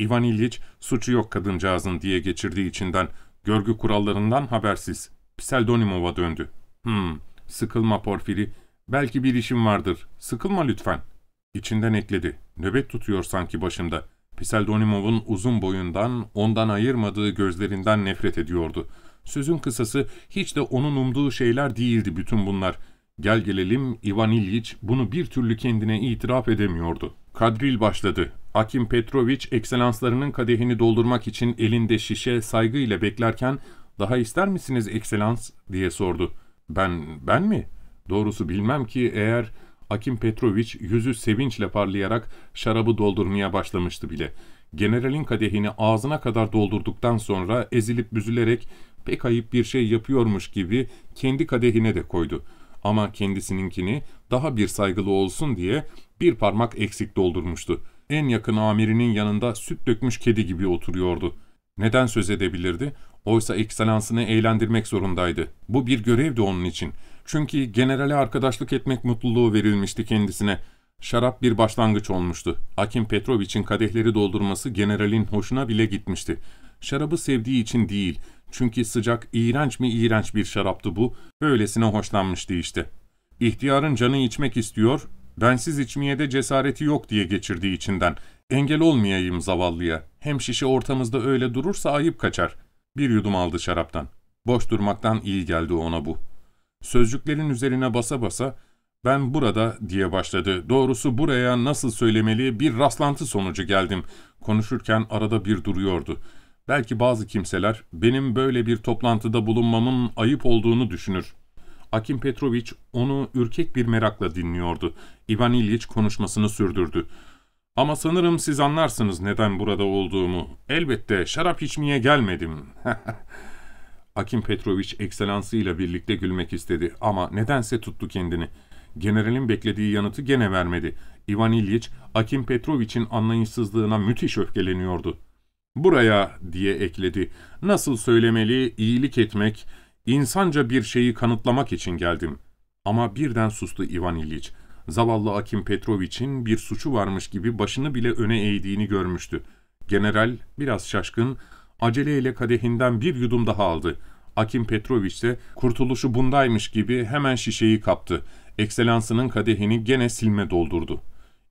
A: Ivan İlyich suçu yok kadıncağızın diye geçirdiği içinden görgü kurallarından habersiz. Pseldonimov'a döndü. Hmm, sıkılma Porfiri. Belki bir işim vardır. Sıkılma lütfen. İçinden ekledi. Nöbet tutuyor sanki başımda. Pseldonimov'un uzun boyundan, ondan ayırmadığı gözlerinden nefret ediyordu. Sözün kısası hiç de onun umduğu şeyler değildi bütün bunlar. Gel gelelim Ivan İlyich bunu bir türlü kendine itiraf edemiyordu. Kadril başladı. Akim Petrovic ekselanslarının kadehini doldurmak için elinde şişe saygıyla beklerken ''Daha ister misiniz ekselans?'' diye sordu. ''Ben, ben mi? Doğrusu bilmem ki eğer Akim Petrovic yüzü sevinçle parlayarak şarabı doldurmaya başlamıştı bile. Generalin kadehini ağzına kadar doldurduktan sonra ezilip büzülerek pek ayıp bir şey yapıyormuş gibi kendi kadehine de koydu. Ama kendisininkini daha bir saygılı olsun diye bir parmak eksik doldurmuştu. En yakın amirinin yanında süt dökmüş kedi gibi oturuyordu. Neden söz edebilirdi? Oysa ekselansını eğlendirmek zorundaydı. Bu bir görevdi onun için. Çünkü generale arkadaşlık etmek mutluluğu verilmişti kendisine. Şarap bir başlangıç olmuştu. Akim Petrovich'in kadehleri doldurması generalin hoşuna bile gitmişti. Şarabı sevdiği için değil, çünkü sıcak, iğrenç mi iğrenç bir şaraptı bu, öylesine hoşlanmıştı işte. İhtiyarın canı içmek istiyor, bensiz içmeye de cesareti yok diye geçirdiği içinden. Engel olmayayım zavallıya. Hem şişe ortamızda öyle durursa ayıp kaçar. Bir yudum aldı şaraptan. Boş durmaktan iyi geldi ona bu. Sözcüklerin üzerine basa basa, ben burada diye başladı. Doğrusu buraya nasıl söylemeli bir rastlantı sonucu geldim. Konuşurken arada bir duruyordu. Belki bazı kimseler benim böyle bir toplantıda bulunmamın ayıp olduğunu düşünür. Akim Petrovic onu ürkek bir merakla dinliyordu. Ivan İlyich konuşmasını sürdürdü. Ama sanırım siz anlarsınız neden burada olduğumu. Elbette şarap içmeye gelmedim. <laughs> Akim Petrovic ekselansıyla birlikte gülmek istedi ama nedense tuttu kendini. Generalin beklediği yanıtı gene vermedi. Ivan İlyich, Akim Petrovic'in anlayışsızlığına müthiş öfkeleniyordu. Buraya diye ekledi. Nasıl söylemeli, iyilik etmek, insanca bir şeyi kanıtlamak için geldim. Ama birden sustu Ivan İlyich. Zavallı Akim Petrovich'in bir suçu varmış gibi başını bile öne eğdiğini görmüştü. General biraz şaşkın, aceleyle kadehinden bir yudum daha aldı. Akim Petrovic ise kurtuluşu bundaymış gibi hemen şişeyi kaptı. Ekselansının kadehini gene silme doldurdu.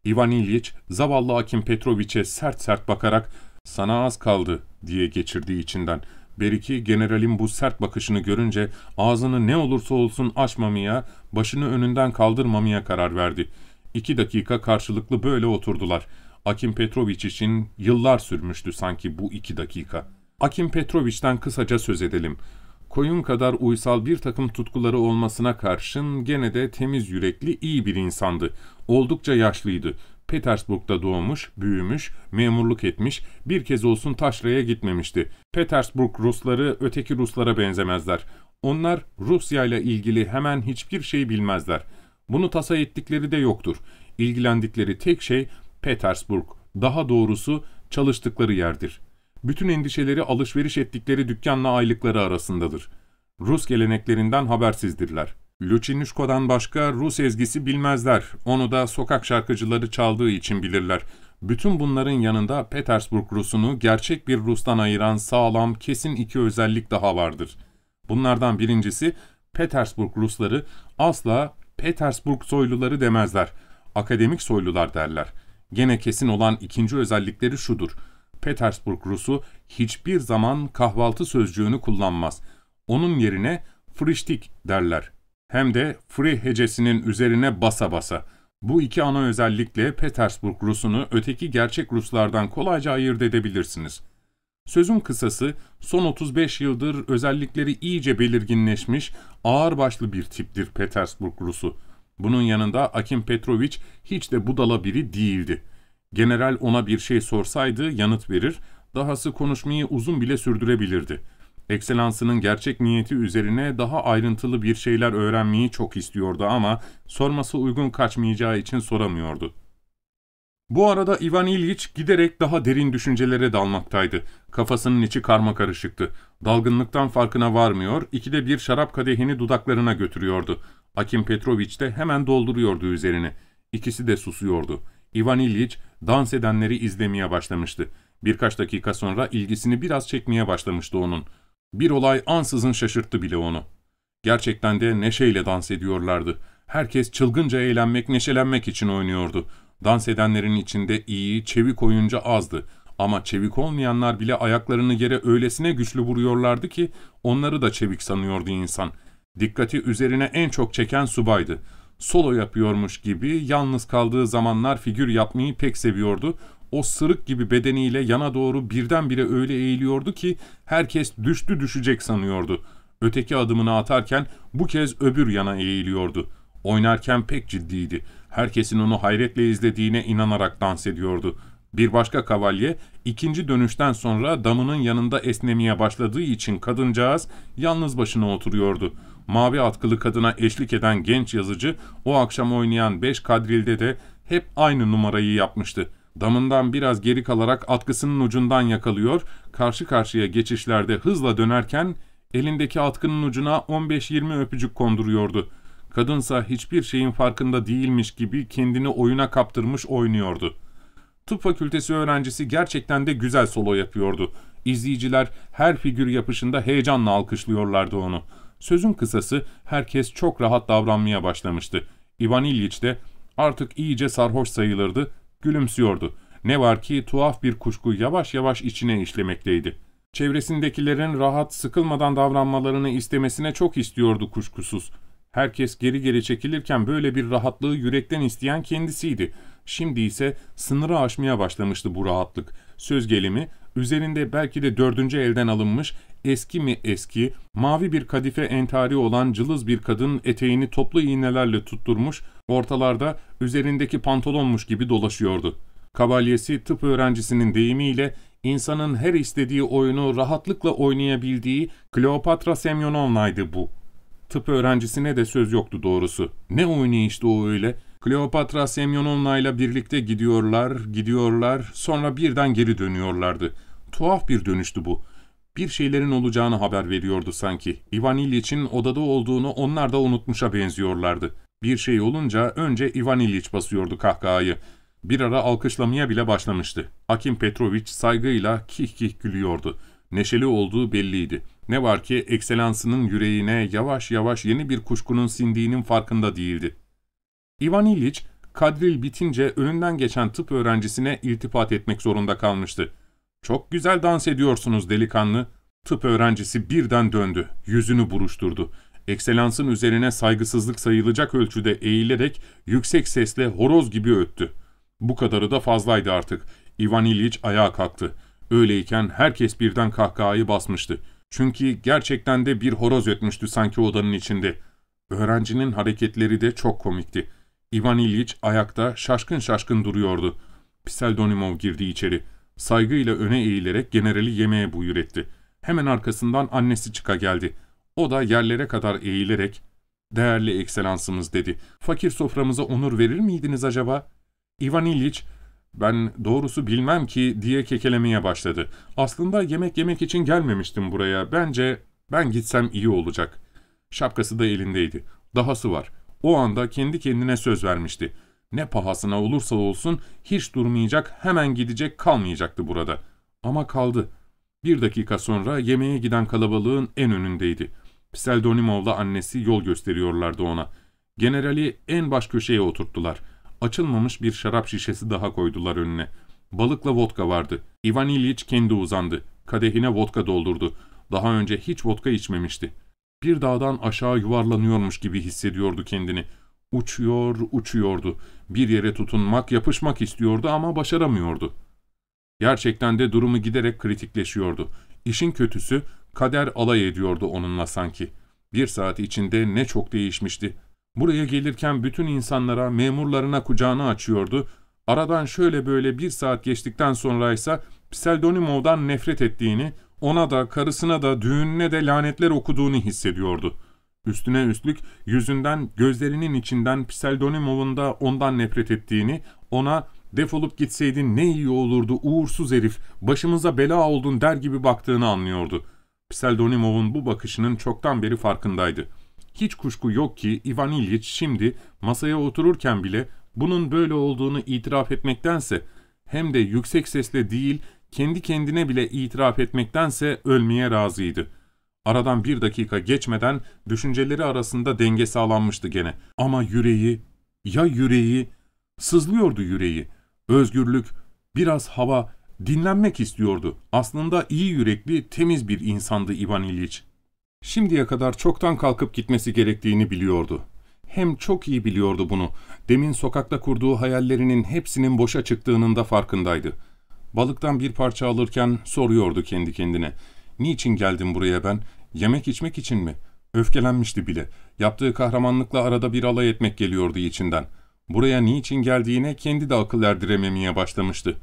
A: Ivan İlyich zavallı Akim Petrovic'e sert sert bakarak ''Sana az kaldı'' diye geçirdiği içinden. Beriki generalin bu sert bakışını görünce ağzını ne olursa olsun açmamaya, başını önünden kaldırmamaya karar verdi. İki dakika karşılıklı böyle oturdular. Akim Petrovic için yıllar sürmüştü sanki bu iki dakika. Akim Petrovic'ten kısaca söz edelim. Koyun kadar uysal bir takım tutkuları olmasına karşın gene de temiz yürekli iyi bir insandı. Oldukça yaşlıydı. Petersburg'da doğmuş, büyümüş, memurluk etmiş, bir kez olsun taşraya gitmemişti. Petersburg Rusları öteki Ruslara benzemezler. Onlar Rusya ile ilgili hemen hiçbir şey bilmezler. Bunu tasa ettikleri de yoktur. İlgilendikleri tek şey Petersburg, daha doğrusu çalıştıkları yerdir. Bütün endişeleri alışveriş ettikleri dükkanla aylıkları arasındadır. Rus geleneklerinden habersizdirler. Lucinuşko'dan başka Rus ezgisi bilmezler. Onu da sokak şarkıcıları çaldığı için bilirler. Bütün bunların yanında Petersburg Rus'unu gerçek bir Rus'tan ayıran sağlam, kesin iki özellik daha vardır. Bunlardan birincisi Petersburg Rusları asla Petersburg soyluları demezler. Akademik soylular derler. Gene kesin olan ikinci özellikleri şudur. Petersburg Rusu hiçbir zaman kahvaltı sözcüğünü kullanmaz. Onun yerine friştik derler hem de free hecesinin üzerine basa basa. Bu iki ana özellikle Petersburg Rusunu öteki gerçek Ruslardan kolayca ayırt edebilirsiniz. Sözün kısası, son 35 yıldır özellikleri iyice belirginleşmiş, ağırbaşlı bir tiptir Petersburg Rusu. Bunun yanında Akim Petrovic hiç de budala biri değildi. General ona bir şey sorsaydı yanıt verir, dahası konuşmayı uzun bile sürdürebilirdi. Ekselansının gerçek niyeti üzerine daha ayrıntılı bir şeyler öğrenmeyi çok istiyordu ama sorması uygun kaçmayacağı için soramıyordu. Bu arada Ivan İlyich giderek daha derin düşüncelere dalmaktaydı. Kafasının içi karma karışıktı. Dalgınlıktan farkına varmıyor, ikide bir şarap kadehini dudaklarına götürüyordu. Akim Petrovic de hemen dolduruyordu üzerine. İkisi de susuyordu. Ivan İlyich dans edenleri izlemeye başlamıştı. Birkaç dakika sonra ilgisini biraz çekmeye başlamıştı onun. Bir olay ansızın şaşırttı bile onu. Gerçekten de neşeyle dans ediyorlardı. Herkes çılgınca eğlenmek, neşelenmek için oynuyordu. Dans edenlerin içinde iyi, çevik oyuncu azdı. Ama çevik olmayanlar bile ayaklarını yere öylesine güçlü vuruyorlardı ki onları da çevik sanıyordu insan. Dikkati üzerine en çok çeken subaydı. Solo yapıyormuş gibi yalnız kaldığı zamanlar figür yapmayı pek seviyordu o sırık gibi bedeniyle yana doğru birdenbire öyle eğiliyordu ki herkes düştü düşecek sanıyordu. Öteki adımını atarken bu kez öbür yana eğiliyordu. Oynarken pek ciddiydi. Herkesin onu hayretle izlediğine inanarak dans ediyordu. Bir başka kavalye ikinci dönüşten sonra damının yanında esnemeye başladığı için kadıncağız yalnız başına oturuyordu. Mavi atkılı kadına eşlik eden genç yazıcı o akşam oynayan beş kadrilde de hep aynı numarayı yapmıştı. Damından biraz geri kalarak atkısının ucundan yakalıyor, karşı karşıya geçişlerde hızla dönerken elindeki atkının ucuna 15-20 öpücük konduruyordu. Kadınsa hiçbir şeyin farkında değilmiş gibi kendini oyuna kaptırmış oynuyordu. Tıp fakültesi öğrencisi gerçekten de güzel solo yapıyordu. İzleyiciler her figür yapışında heyecanla alkışlıyorlardı onu. Sözün kısası herkes çok rahat davranmaya başlamıştı. Ivan İlyich de artık iyice sarhoş sayılırdı, gülümsüyordu. Ne var ki tuhaf bir kuşku yavaş yavaş içine işlemekteydi. Çevresindekilerin rahat, sıkılmadan davranmalarını istemesine çok istiyordu kuşkusuz. Herkes geri geri çekilirken böyle bir rahatlığı yürekten isteyen kendisiydi. Şimdi ise sınırı aşmaya başlamıştı bu rahatlık. Söz gelimi, üzerinde belki de dördüncü elden alınmış, eski mi eski, mavi bir kadife entari olan cılız bir kadın eteğini toplu iğnelerle tutturmuş, ortalarda üzerindeki pantolonmuş gibi dolaşıyordu. Kabalyesi tıp öğrencisinin deyimiyle insanın her istediği oyunu rahatlıkla oynayabildiği Kleopatra Semyonovna'ydı bu. Tıp öğrencisine de söz yoktu doğrusu. Ne oynayıştı o öyle? Kleopatra Semyonovna ile birlikte gidiyorlar, gidiyorlar, sonra birden geri dönüyorlardı. Tuhaf bir dönüştü bu. Bir şeylerin olacağını haber veriyordu sanki. Ivan İliç'in odada olduğunu onlar da unutmuşa benziyorlardı. Bir şey olunca önce Ivan İliç basıyordu kahkahayı. Bir ara alkışlamaya bile başlamıştı. Akim Petrovic saygıyla kih kih gülüyordu. Neşeli olduğu belliydi. Ne var ki ekselansının yüreğine yavaş yavaş yeni bir kuşkunun sindiğinin farkında değildi. Ivan İliç, kadril bitince önünden geçen tıp öğrencisine iltifat etmek zorunda kalmıştı. ''Çok güzel dans ediyorsunuz delikanlı.'' Tıp öğrencisi birden döndü, yüzünü buruşturdu. Ekselansın üzerine saygısızlık sayılacak ölçüde eğilerek yüksek sesle horoz gibi öttü. Bu kadarı da fazlaydı artık. Ivan İliç ayağa kalktı. Öyleyken herkes birden kahkahayı basmıştı. Çünkü gerçekten de bir horoz ötmüştü sanki odanın içinde. Öğrencinin hareketleri de çok komikti. Ivan İlyich ayakta şaşkın şaşkın duruyordu. Pseldonimov girdi içeri. Saygıyla öne eğilerek generali yemeğe buyur etti. Hemen arkasından annesi çıka geldi. O da yerlere kadar eğilerek ''Değerli ekselansımız'' dedi. ''Fakir soframıza onur verir miydiniz acaba?'' Ivan İlyich ''Ben doğrusu bilmem ki'' diye kekelemeye başladı. ''Aslında yemek yemek için gelmemiştim buraya. Bence ben gitsem iyi olacak.'' Şapkası da elindeydi. Dahası var. O anda kendi kendine söz vermişti. Ne pahasına olursa olsun hiç durmayacak, hemen gidecek, kalmayacaktı burada. Ama kaldı. Bir dakika sonra yemeğe giden kalabalığın en önündeydi. Pseldonimov'la annesi yol gösteriyorlardı ona. Generali en baş köşeye oturttular. Açılmamış bir şarap şişesi daha koydular önüne. Balıkla vodka vardı. Ivan İlyich kendi uzandı. Kadehine vodka doldurdu. Daha önce hiç vodka içmemişti bir dağdan aşağı yuvarlanıyormuş gibi hissediyordu kendini. Uçuyor, uçuyordu. Bir yere tutunmak, yapışmak istiyordu ama başaramıyordu. Gerçekten de durumu giderek kritikleşiyordu. İşin kötüsü, kader alay ediyordu onunla sanki. Bir saat içinde ne çok değişmişti. Buraya gelirken bütün insanlara, memurlarına kucağını açıyordu. Aradan şöyle böyle bir saat geçtikten sonra ise Pseldonimov'dan nefret ettiğini, ona da karısına da düğününe de lanetler okuduğunu hissediyordu. Üstüne üstlük yüzünden gözlerinin içinden Pseldonimov'un da ondan nefret ettiğini, ona defolup gitseydin ne iyi olurdu uğursuz herif, başımıza bela oldun der gibi baktığını anlıyordu. Pseldonimov'un bu bakışının çoktan beri farkındaydı. Hiç kuşku yok ki Ivan İlyich şimdi masaya otururken bile bunun böyle olduğunu itiraf etmektense hem de yüksek sesle değil kendi kendine bile itiraf etmektense ölmeye razıydı. Aradan bir dakika geçmeden düşünceleri arasında denge sağlanmıştı gene. Ama yüreği, ya yüreği, sızlıyordu yüreği. Özgürlük, biraz hava, dinlenmek istiyordu. Aslında iyi yürekli, temiz bir insandı Ivan İliç. Şimdiye kadar çoktan kalkıp gitmesi gerektiğini biliyordu. Hem çok iyi biliyordu bunu. Demin sokakta kurduğu hayallerinin hepsinin boşa çıktığının da farkındaydı. Balıktan bir parça alırken soruyordu kendi kendine. Niçin geldim buraya ben? Yemek içmek için mi? Öfkelenmişti bile. Yaptığı kahramanlıkla arada bir alay etmek geliyordu içinden. Buraya niçin geldiğine kendi de akıl erdirememeye başlamıştı.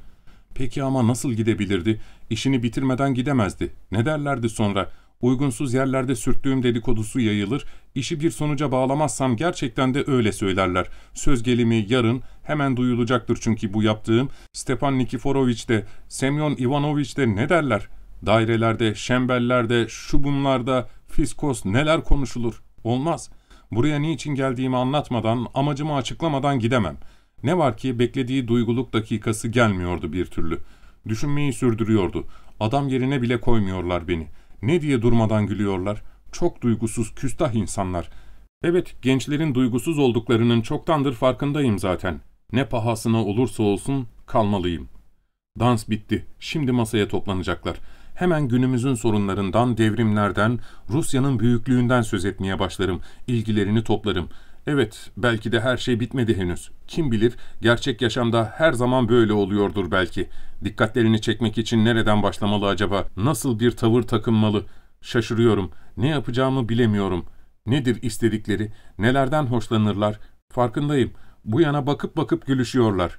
A: Peki ama nasıl gidebilirdi? İşini bitirmeden gidemezdi. Ne derlerdi sonra? Uygunsuz yerlerde sürttüğüm dedikodusu yayılır, işi bir sonuca bağlamazsam gerçekten de öyle söylerler. Söz gelimi yarın hemen duyulacaktır çünkü bu yaptığım. Stepan Nikiforoviç de, Semyon Ivanoviç de ne derler? Dairelerde, şembellerde, şu bunlarda, fiskos neler konuşulur? Olmaz. Buraya niçin geldiğimi anlatmadan, amacımı açıklamadan gidemem. Ne var ki beklediği duyguluk dakikası gelmiyordu bir türlü. Düşünmeyi sürdürüyordu. Adam yerine bile koymuyorlar beni. Ne diye durmadan gülüyorlar? Çok duygusuz, küstah insanlar. Evet, gençlerin duygusuz olduklarının çoktandır farkındayım zaten. Ne pahasına olursa olsun kalmalıyım. Dans bitti. Şimdi masaya toplanacaklar. Hemen günümüzün sorunlarından, devrimlerden, Rusya'nın büyüklüğünden söz etmeye başlarım. İlgilerini toplarım. Evet, belki de her şey bitmedi henüz. Kim bilir, gerçek yaşamda her zaman böyle oluyordur belki. Dikkatlerini çekmek için nereden başlamalı acaba? Nasıl bir tavır takınmalı? Şaşırıyorum. Ne yapacağımı bilemiyorum. Nedir istedikleri? Nelerden hoşlanırlar? Farkındayım. Bu yana bakıp bakıp gülüşüyorlar.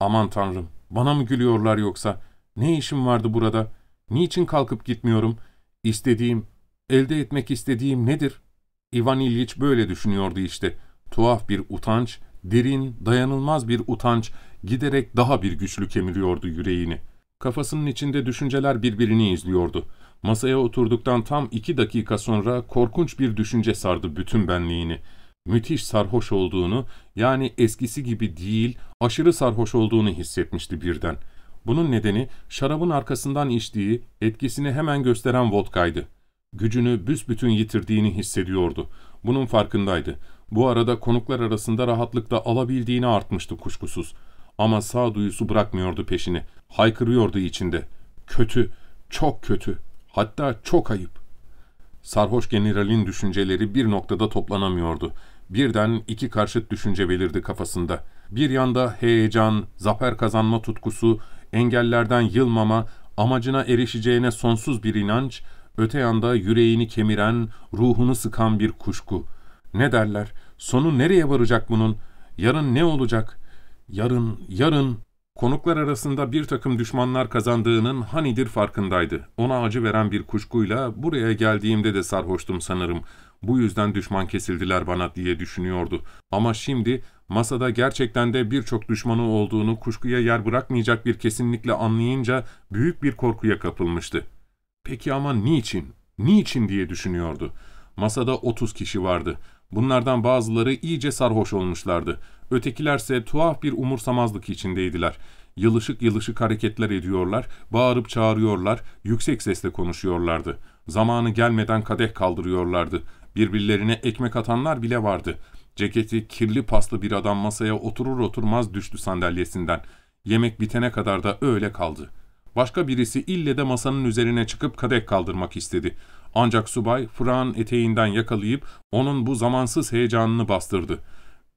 A: Aman tanrım, bana mı gülüyorlar yoksa? Ne işim vardı burada? Niçin kalkıp gitmiyorum? İstediğim, elde etmek istediğim nedir? İvan İlyich böyle düşünüyordu işte. Tuhaf bir utanç, derin, dayanılmaz bir utanç giderek daha bir güçlü kemiriyordu yüreğini. Kafasının içinde düşünceler birbirini izliyordu. Masaya oturduktan tam iki dakika sonra korkunç bir düşünce sardı bütün benliğini. Müthiş sarhoş olduğunu, yani eskisi gibi değil, aşırı sarhoş olduğunu hissetmişti birden. Bunun nedeni şarabın arkasından içtiği, etkisini hemen gösteren vodkaydı. Gücünü büsbütün yitirdiğini hissediyordu. Bunun farkındaydı. Bu arada konuklar arasında rahatlıkla alabildiğini artmıştı kuşkusuz. Ama sağduyusu bırakmıyordu peşini. Haykırıyordu içinde. Kötü, çok kötü, hatta çok ayıp. Sarhoş generalin düşünceleri bir noktada toplanamıyordu. Birden iki karşıt düşünce belirdi kafasında. Bir yanda heyecan, zafer kazanma tutkusu, engellerden yılmama, amacına erişeceğine sonsuz bir inanç, öte yanda yüreğini kemiren, ruhunu sıkan bir kuşku. Ne derler? Sonu nereye varacak bunun? Yarın ne olacak? Yarın, yarın... Konuklar arasında bir takım düşmanlar kazandığının hanidir farkındaydı. Ona acı veren bir kuşkuyla buraya geldiğimde de sarhoştum sanırım. Bu yüzden düşman kesildiler bana diye düşünüyordu. Ama şimdi masada gerçekten de birçok düşmanı olduğunu kuşkuya yer bırakmayacak bir kesinlikle anlayınca büyük bir korkuya kapılmıştı. Peki ama niçin? Niçin diye düşünüyordu. Masada 30 kişi vardı. Bunlardan bazıları iyice sarhoş olmuşlardı. Ötekilerse tuhaf bir umursamazlık içindeydiler. Yılışık yılışık hareketler ediyorlar, bağırıp çağırıyorlar, yüksek sesle konuşuyorlardı. Zamanı gelmeden kadeh kaldırıyorlardı. Birbirlerine ekmek atanlar bile vardı. Ceketi kirli paslı bir adam masaya oturur oturmaz düştü sandalyesinden. Yemek bitene kadar da öyle kaldı. Başka birisi ille de masanın üzerine çıkıp kadeh kaldırmak istedi. Ancak subay Fırak'ın eteğinden yakalayıp onun bu zamansız heyecanını bastırdı.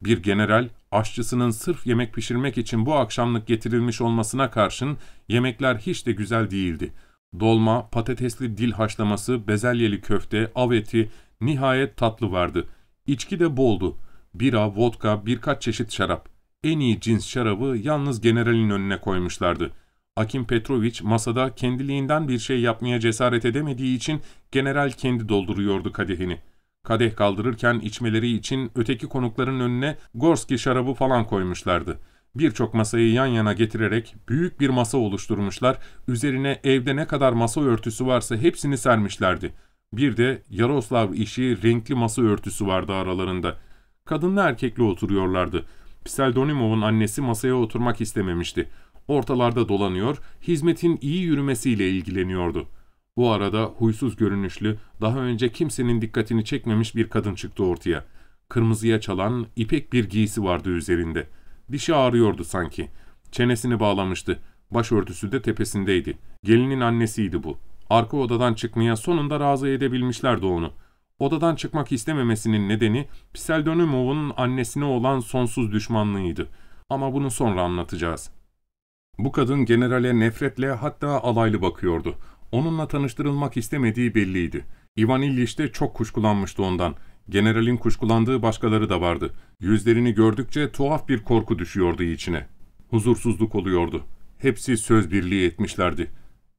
A: Bir general, aşçısının sırf yemek pişirmek için bu akşamlık getirilmiş olmasına karşın yemekler hiç de güzel değildi. Dolma, patatesli dil haşlaması, bezelyeli köfte, av eti, nihayet tatlı vardı. İçki de boldu. Bira, vodka, birkaç çeşit şarap. En iyi cins şarabı yalnız generalin önüne koymuşlardı.'' Akim Petrovic masada kendiliğinden bir şey yapmaya cesaret edemediği için general kendi dolduruyordu kadehini. Kadeh kaldırırken içmeleri için öteki konukların önüne Gorski şarabı falan koymuşlardı. Birçok masayı yan yana getirerek büyük bir masa oluşturmuşlar, üzerine evde ne kadar masa örtüsü varsa hepsini sermişlerdi. Bir de Yaroslav işi renkli masa örtüsü vardı aralarında. Kadınla erkekli oturuyorlardı. Pseldonimov'un annesi masaya oturmak istememişti ortalarda dolanıyor, hizmetin iyi yürümesiyle ilgileniyordu. Bu arada huysuz görünüşlü, daha önce kimsenin dikkatini çekmemiş bir kadın çıktı ortaya. Kırmızıya çalan ipek bir giysi vardı üzerinde. Dişi ağrıyordu sanki. Çenesini bağlamıştı. Başörtüsü de tepesindeydi. Gelinin annesiydi bu. Arka odadan çıkmaya sonunda razı edebilmişlerdi onu. Odadan çıkmak istememesinin nedeni Pseldonimov'un annesine olan sonsuz düşmanlığıydı. Ama bunu sonra anlatacağız. Bu kadın generale nefretle hatta alaylı bakıyordu. Onunla tanıştırılmak istemediği belliydi. Ivan İlyich de çok kuşkulanmıştı ondan. Generalin kuşkulandığı başkaları da vardı. Yüzlerini gördükçe tuhaf bir korku düşüyordu içine. Huzursuzluk oluyordu. Hepsi söz birliği etmişlerdi.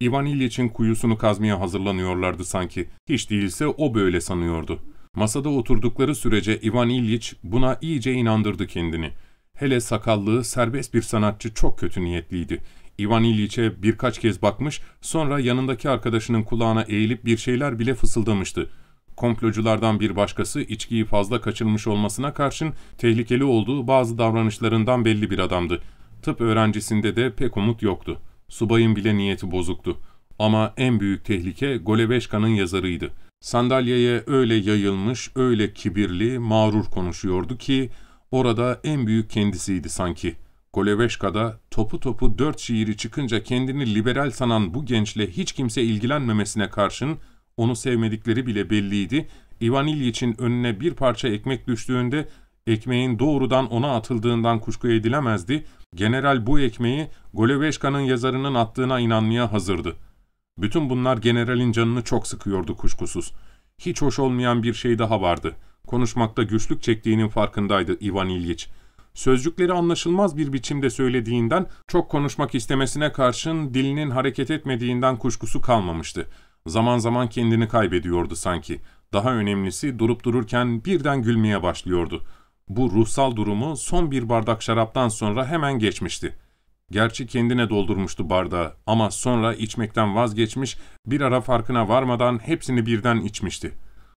A: Ivan İlyic'in kuyusunu kazmaya hazırlanıyorlardı sanki. Hiç değilse o böyle sanıyordu. Masada oturdukları sürece Ivan İlyiç buna iyice inandırdı kendini. Hele sakallı, serbest bir sanatçı çok kötü niyetliydi. Ivan İlyiç'e birkaç kez bakmış, sonra yanındaki arkadaşının kulağına eğilip bir şeyler bile fısıldamıştı. Komploculardan bir başkası içkiyi fazla kaçırmış olmasına karşın tehlikeli olduğu bazı davranışlarından belli bir adamdı. Tıp öğrencisinde de pek umut yoktu. Subayın bile niyeti bozuktu. Ama en büyük tehlike Goleveşka'nın yazarıydı. Sandalyeye öyle yayılmış, öyle kibirli, mağrur konuşuyordu ki orada en büyük kendisiydi sanki. Goleveşka'da topu topu dört şiiri çıkınca kendini liberal sanan bu gençle hiç kimse ilgilenmemesine karşın onu sevmedikleri bile belliydi. Ivan İlyiç'in önüne bir parça ekmek düştüğünde ekmeğin doğrudan ona atıldığından kuşku edilemezdi. General bu ekmeği Goleveşka'nın yazarının attığına inanmaya hazırdı. Bütün bunlar generalin canını çok sıkıyordu kuşkusuz. Hiç hoş olmayan bir şey daha vardı. Konuşmakta güçlük çektiğinin farkındaydı Ivan İlyiç. Sözcükleri anlaşılmaz bir biçimde söylediğinden, çok konuşmak istemesine karşın dilinin hareket etmediğinden kuşkusu kalmamıştı. Zaman zaman kendini kaybediyordu sanki. Daha önemlisi durup dururken birden gülmeye başlıyordu. Bu ruhsal durumu son bir bardak şaraptan sonra hemen geçmişti. Gerçi kendine doldurmuştu bardağı ama sonra içmekten vazgeçmiş, bir ara farkına varmadan hepsini birden içmişti.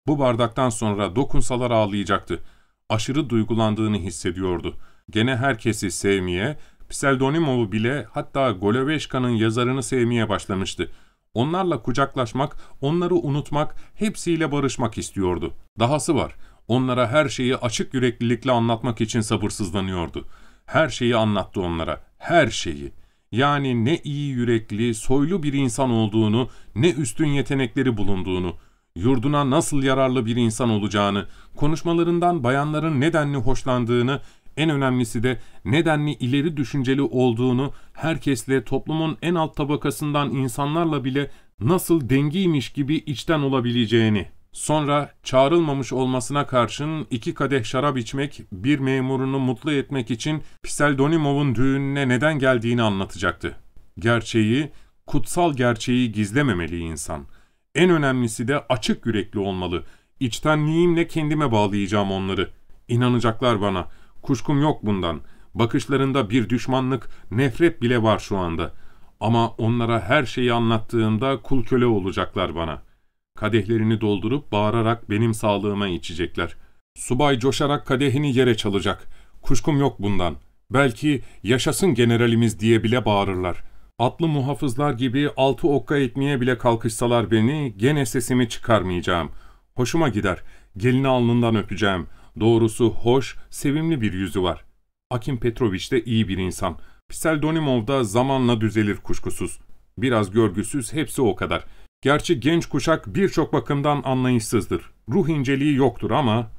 A: Bu bardaktan sonra dokunsalar ağlayacaktı. Aşırı duygulandığını hissediyordu. Gene herkesi sevmeye, Pseldonimov'u bile hatta Goloveşka'nın yazarını sevmeye başlamıştı. Onlarla kucaklaşmak, onları unutmak, hepsiyle barışmak istiyordu. Dahası var, onlara her şeyi açık yüreklilikle anlatmak için sabırsızlanıyordu. Her şeyi anlattı onlara, her şeyi. Yani ne iyi yürekli, soylu bir insan olduğunu, ne üstün yetenekleri bulunduğunu, yurduna nasıl yararlı bir insan olacağını, konuşmalarından bayanların nedenli hoşlandığını, en önemlisi de nedenli ileri düşünceli olduğunu, herkesle toplumun en alt tabakasından insanlarla bile nasıl dengiymiş gibi içten olabileceğini. Sonra çağrılmamış olmasına karşın iki kadeh şarap içmek, bir memurunu mutlu etmek için Pseldonimov'un düğününe neden geldiğini anlatacaktı. Gerçeği, kutsal gerçeği gizlememeli insan. En önemlisi de açık yürekli olmalı. İçtenliğimle kendime bağlayacağım onları. İnanacaklar bana. Kuşkum yok bundan. Bakışlarında bir düşmanlık, nefret bile var şu anda. Ama onlara her şeyi anlattığımda kul köle olacaklar bana.'' Kadehlerini doldurup bağırarak benim sağlığıma içecekler. Subay coşarak kadehini yere çalacak. Kuşkum yok bundan. Belki yaşasın generalimiz diye bile bağırırlar. Atlı muhafızlar gibi altı okka etmeye bile kalkışsalar beni, gene sesimi çıkarmayacağım. Hoşuma gider. Gelini alnından öpeceğim. Doğrusu hoş, sevimli bir yüzü var. Akim Petroviç de iyi bir insan. Pseldonimov da zamanla düzelir kuşkusuz. Biraz görgüsüz, hepsi o kadar.'' Gerçi genç kuşak birçok bakımdan anlayışsızdır. Ruh inceliği yoktur ama...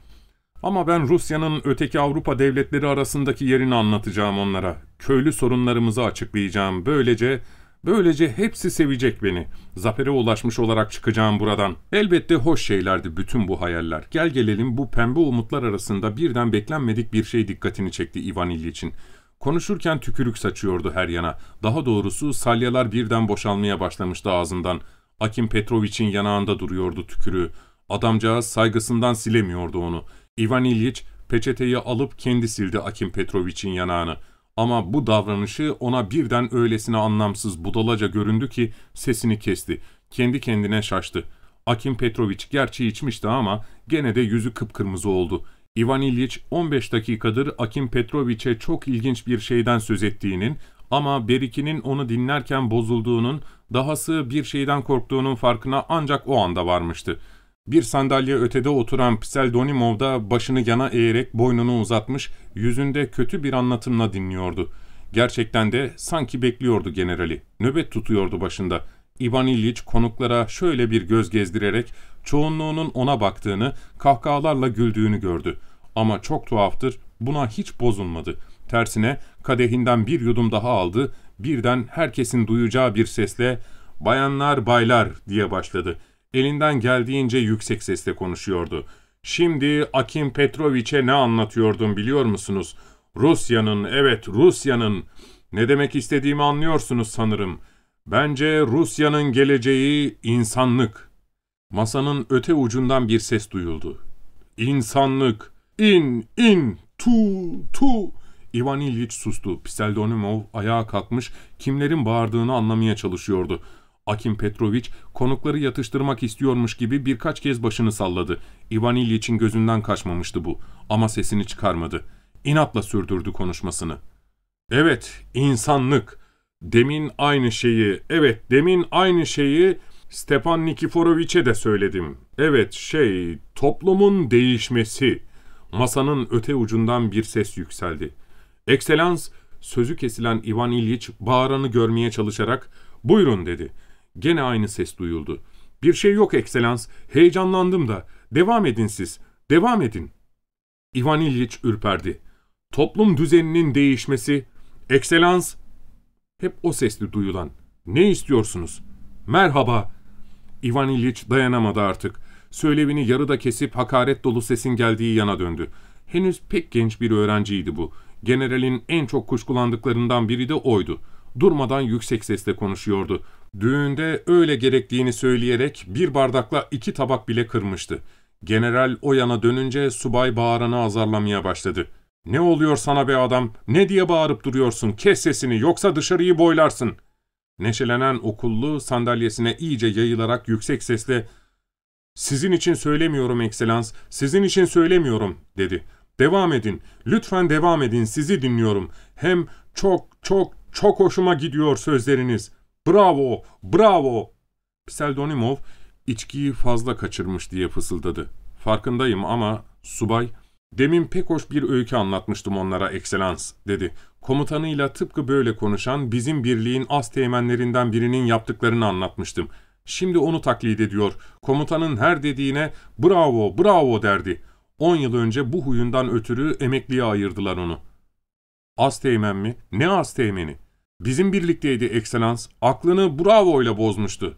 A: Ama ben Rusya'nın öteki Avrupa devletleri arasındaki yerini anlatacağım onlara. Köylü sorunlarımızı açıklayacağım. Böylece, böylece hepsi sevecek beni. Zafere ulaşmış olarak çıkacağım buradan. Elbette hoş şeylerdi bütün bu hayaller. Gel gelelim bu pembe umutlar arasında birden beklenmedik bir şey dikkatini çekti Ivan İlyiç'in. Konuşurken tükürük saçıyordu her yana. Daha doğrusu salyalar birden boşalmaya başlamıştı ağzından. Akim Petrovich'in yanağında duruyordu tükürüğü. Adamcağız saygısından silemiyordu onu. Ivan İlyich peçeteyi alıp kendi sildi Akim Petrovich'in yanağını. Ama bu davranışı ona birden öylesine anlamsız budalaca göründü ki sesini kesti. Kendi kendine şaştı. Akim Petrovich gerçi içmişti ama gene de yüzü kıpkırmızı oldu. Ivan İlyich 15 dakikadır Akim Petrovich'e çok ilginç bir şeyden söz ettiğinin ama Berik'inin onu dinlerken bozulduğunun, dahası bir şeyden korktuğunun farkına ancak o anda varmıştı. Bir sandalye ötede oturan Pseldonimov da başını yana eğerek boynunu uzatmış, yüzünde kötü bir anlatımla dinliyordu. Gerçekten de sanki bekliyordu generali. Nöbet tutuyordu başında. İvan İlyich konuklara şöyle bir göz gezdirerek çoğunluğunun ona baktığını, kahkahalarla güldüğünü gördü. Ama çok tuhaftır, buna hiç bozulmadı. Tersine kadehinden bir yudum daha aldı, birden herkesin duyacağı bir sesle ''Bayanlar, baylar'' diye başladı. Elinden geldiğince yüksek sesle konuşuyordu. ''Şimdi Akim Petroviç'e ne anlatıyordum biliyor musunuz? Rusya'nın, evet Rusya'nın. Ne demek istediğimi anlıyorsunuz sanırım. Bence Rusya'nın geleceği insanlık. Masanın öte ucundan bir ses duyuldu. İnsanlık, in, in, tu, tu. Ivan İlyich sustu. Pseldonimov ayağa kalkmış, kimlerin bağırdığını anlamaya çalışıyordu. Akim Petrovic konukları yatıştırmak istiyormuş gibi birkaç kez başını salladı. Ivan İlyiç'in gözünden kaçmamıştı bu ama sesini çıkarmadı. İnatla sürdürdü konuşmasını. Evet, insanlık. Demin aynı şeyi, evet demin aynı şeyi Stepan Nikiforoviç'e de söyledim. Evet şey, toplumun değişmesi. Masanın öte ucundan bir ses yükseldi. Ekselans, sözü kesilen Ivan İlyiç bağıranı görmeye çalışarak ''Buyurun'' dedi. Gene aynı ses duyuldu. ''Bir şey yok ekselans, heyecanlandım da. Devam edin siz, devam edin.'' Ivan İlyiç ürperdi. ''Toplum düzeninin değişmesi, ekselans...'' Hep o sesli duyulan. ''Ne istiyorsunuz?'' ''Merhaba.'' Ivan İlyiç dayanamadı artık. Söylevini yarıda kesip hakaret dolu sesin geldiği yana döndü. Henüz pek genç bir öğrenciydi bu. Generalin en çok kuşkulandıklarından biri de oydu. Durmadan yüksek sesle konuşuyordu. Düğünde öyle gerektiğini söyleyerek bir bardakla iki tabak bile kırmıştı. General o yana dönünce subay bağıranı azarlamaya başladı. ''Ne oluyor sana be adam? Ne diye bağırıp duruyorsun? Kes sesini yoksa dışarıyı boylarsın.'' Neşelenen okullu sandalyesine iyice yayılarak yüksek sesle ''Sizin için söylemiyorum ekselans, sizin için söylemiyorum.'' dedi. ''Devam edin, lütfen devam edin, sizi dinliyorum. Hem çok çok çok hoşuma gidiyor sözleriniz. Bravo, bravo.'' Pseldonimov içkiyi fazla kaçırmış diye fısıldadı. ''Farkındayım ama subay, demin pek hoş bir öykü anlatmıştım onlara ekselans.'' dedi. Komutanıyla tıpkı böyle konuşan bizim birliğin az teğmenlerinden birinin yaptıklarını anlatmıştım. Şimdi onu taklit ediyor. Komutanın her dediğine bravo, bravo derdi. On yıl önce bu huyundan ötürü emekliye ayırdılar onu. Az teğmen mi? Ne az teğmeni? Bizim birlikteydi ekselans. Aklını bravo ile bozmuştu.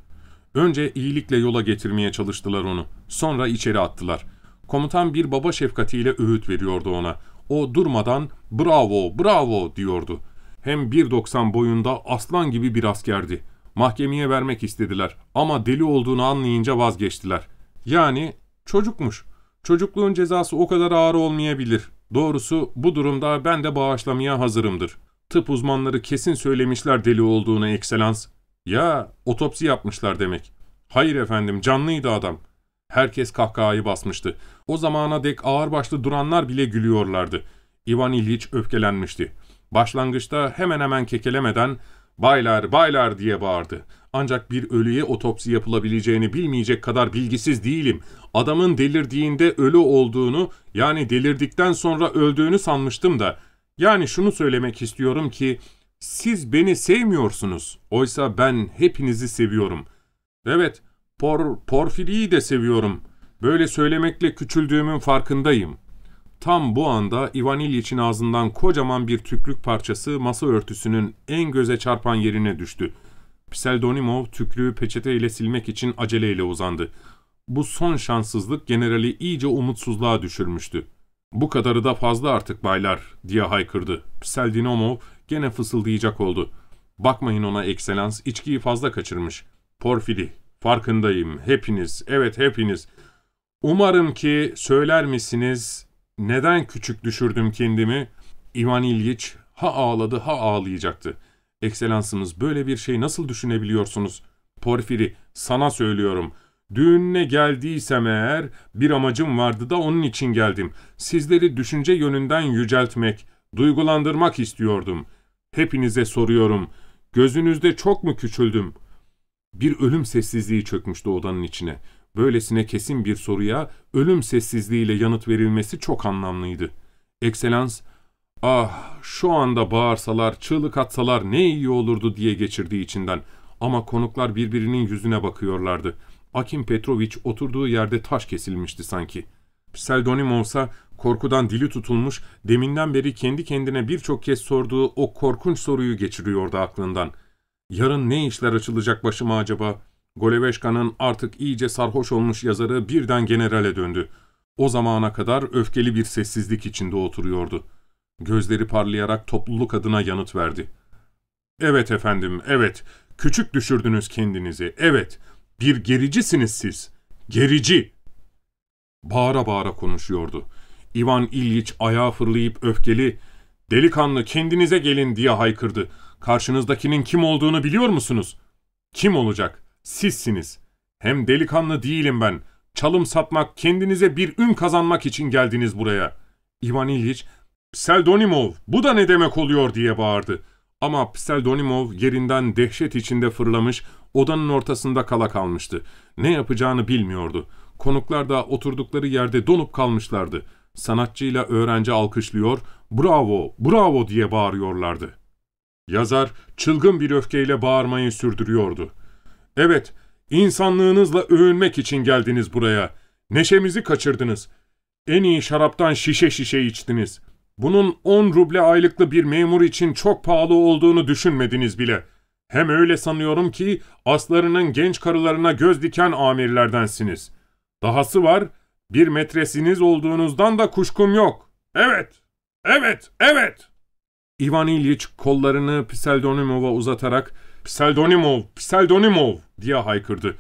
A: Önce iyilikle yola getirmeye çalıştılar onu. Sonra içeri attılar. Komutan bir baba şefkatiyle öğüt veriyordu ona. O durmadan bravo, bravo diyordu. Hem 1.90 boyunda aslan gibi bir askerdi. Mahkemeye vermek istediler ama deli olduğunu anlayınca vazgeçtiler. Yani çocukmuş. Çocukluğun cezası o kadar ağır olmayabilir. Doğrusu bu durumda ben de bağışlamaya hazırımdır. Tıp uzmanları kesin söylemişler deli olduğunu ekselans. Ya otopsi yapmışlar demek. Hayır efendim canlıydı adam. Herkes kahkahayı basmıştı. O zamana dek ağırbaşlı duranlar bile gülüyorlardı. İvan İlyiç öfkelenmişti. Başlangıçta hemen hemen kekelemeden ''Baylar, baylar!'' diye bağırdı. Ancak bir ölüye otopsi yapılabileceğini bilmeyecek kadar bilgisiz değilim. Adamın delirdiğinde ölü olduğunu, yani delirdikten sonra öldüğünü sanmıştım da. Yani şunu söylemek istiyorum ki, siz beni sevmiyorsunuz. Oysa ben hepinizi seviyorum. Evet, Por, Porfiri'yi de seviyorum. Böyle söylemekle küçüldüğümün farkındayım. Tam bu anda Ivan İlyiç'in ağzından kocaman bir tüklük parçası masa örtüsünün en göze çarpan yerine düştü. Pseldonimov tüklüğü peçeteyle silmek için aceleyle uzandı. Bu son şanssızlık generali iyice umutsuzluğa düşürmüştü. ''Bu kadarı da fazla artık baylar.'' diye haykırdı. Pseldonimov gene fısıldayacak oldu. ''Bakmayın ona ekselans, içkiyi fazla kaçırmış. Porfiri, farkındayım. Hepiniz, evet hepiniz. Umarım ki söyler misiniz neden küçük düşürdüm kendimi? İvan İlyiç ha ağladı ha ağlayacaktı. Ekselansınız böyle bir şey nasıl düşünebiliyorsunuz? Porfiri sana söylüyorum. Düğününe geldiysem eğer bir amacım vardı da onun için geldim. Sizleri düşünce yönünden yüceltmek, duygulandırmak istiyordum. Hepinize soruyorum. Gözünüzde çok mu küçüldüm? Bir ölüm sessizliği çökmüştü odanın içine. Böylesine kesin bir soruya ölüm sessizliğiyle yanıt verilmesi çok anlamlıydı. Ekselans, ah şu anda bağırsalar, çığlık atsalar ne iyi olurdu diye geçirdiği içinden. Ama konuklar birbirinin yüzüne bakıyorlardı. Akim Petroviç oturduğu yerde taş kesilmişti sanki. Pseldonimov ise korkudan dili tutulmuş, deminden beri kendi kendine birçok kez sorduğu o korkunç soruyu geçiriyordu aklından. Yarın ne işler açılacak başıma acaba? Goleveşka'nın artık iyice sarhoş olmuş yazarı birden generale döndü. O zamana kadar öfkeli bir sessizlik içinde oturuyordu. Gözleri parlayarak topluluk adına yanıt verdi. ''Evet efendim, evet. Küçük düşürdünüz kendinizi. Evet, bir gericisiniz siz. Gerici. Bağıra bağıra konuşuyordu. İvan İlyiç ayağa fırlayıp öfkeli, ''Delikanlı kendinize gelin'' diye haykırdı. ''Karşınızdakinin kim olduğunu biliyor musunuz?'' ''Kim olacak? Sizsiniz. Hem delikanlı değilim ben. Çalım satmak, kendinize bir ün kazanmak için geldiniz buraya.'' İvan İlyiç, ''Pseldonimov, bu da ne demek oluyor?'' diye bağırdı. Ama Pseldonimov yerinden dehşet içinde fırlamış, odanın ortasında kala kalmıştı. Ne yapacağını bilmiyordu. Konuklar da oturdukları yerde donup kalmışlardı. Sanatçıyla öğrenci alkışlıyor, bravo, bravo diye bağırıyorlardı. Yazar çılgın bir öfkeyle bağırmayı sürdürüyordu. Evet, insanlığınızla övünmek için geldiniz buraya. Neşemizi kaçırdınız. En iyi şaraptan şişe şişe içtiniz. Bunun on ruble aylıklı bir memur için çok pahalı olduğunu düşünmediniz bile. Hem öyle sanıyorum ki aslarının genç karılarına göz diken amirlerdensiniz. Dahası var, bir metresiniz olduğunuzdan da kuşkum yok. Evet, evet, evet. İvan İlyich kollarını Pseldonimov'a uzatarak ''Pseldonimov, Pseldonimov!'' diye haykırdı.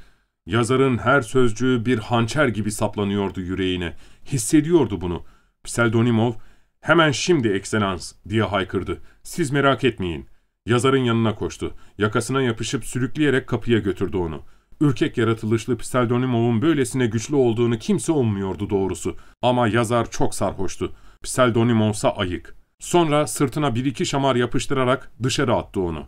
A: Yazarın her sözcüğü bir hançer gibi saplanıyordu yüreğine. Hissediyordu bunu. Pseldonimov, ''Hemen şimdi ekselans!'' diye haykırdı. ''Siz merak etmeyin.'' Yazarın yanına koştu. Yakasına yapışıp sürükleyerek kapıya götürdü onu. Ürkek yaratılışlı Pseldonimov'un böylesine güçlü olduğunu kimse ummuyordu doğrusu. Ama yazar çok sarhoştu. Pseldonimov'sa ayık. Sonra sırtına bir iki şamar yapıştırarak dışarı attı onu.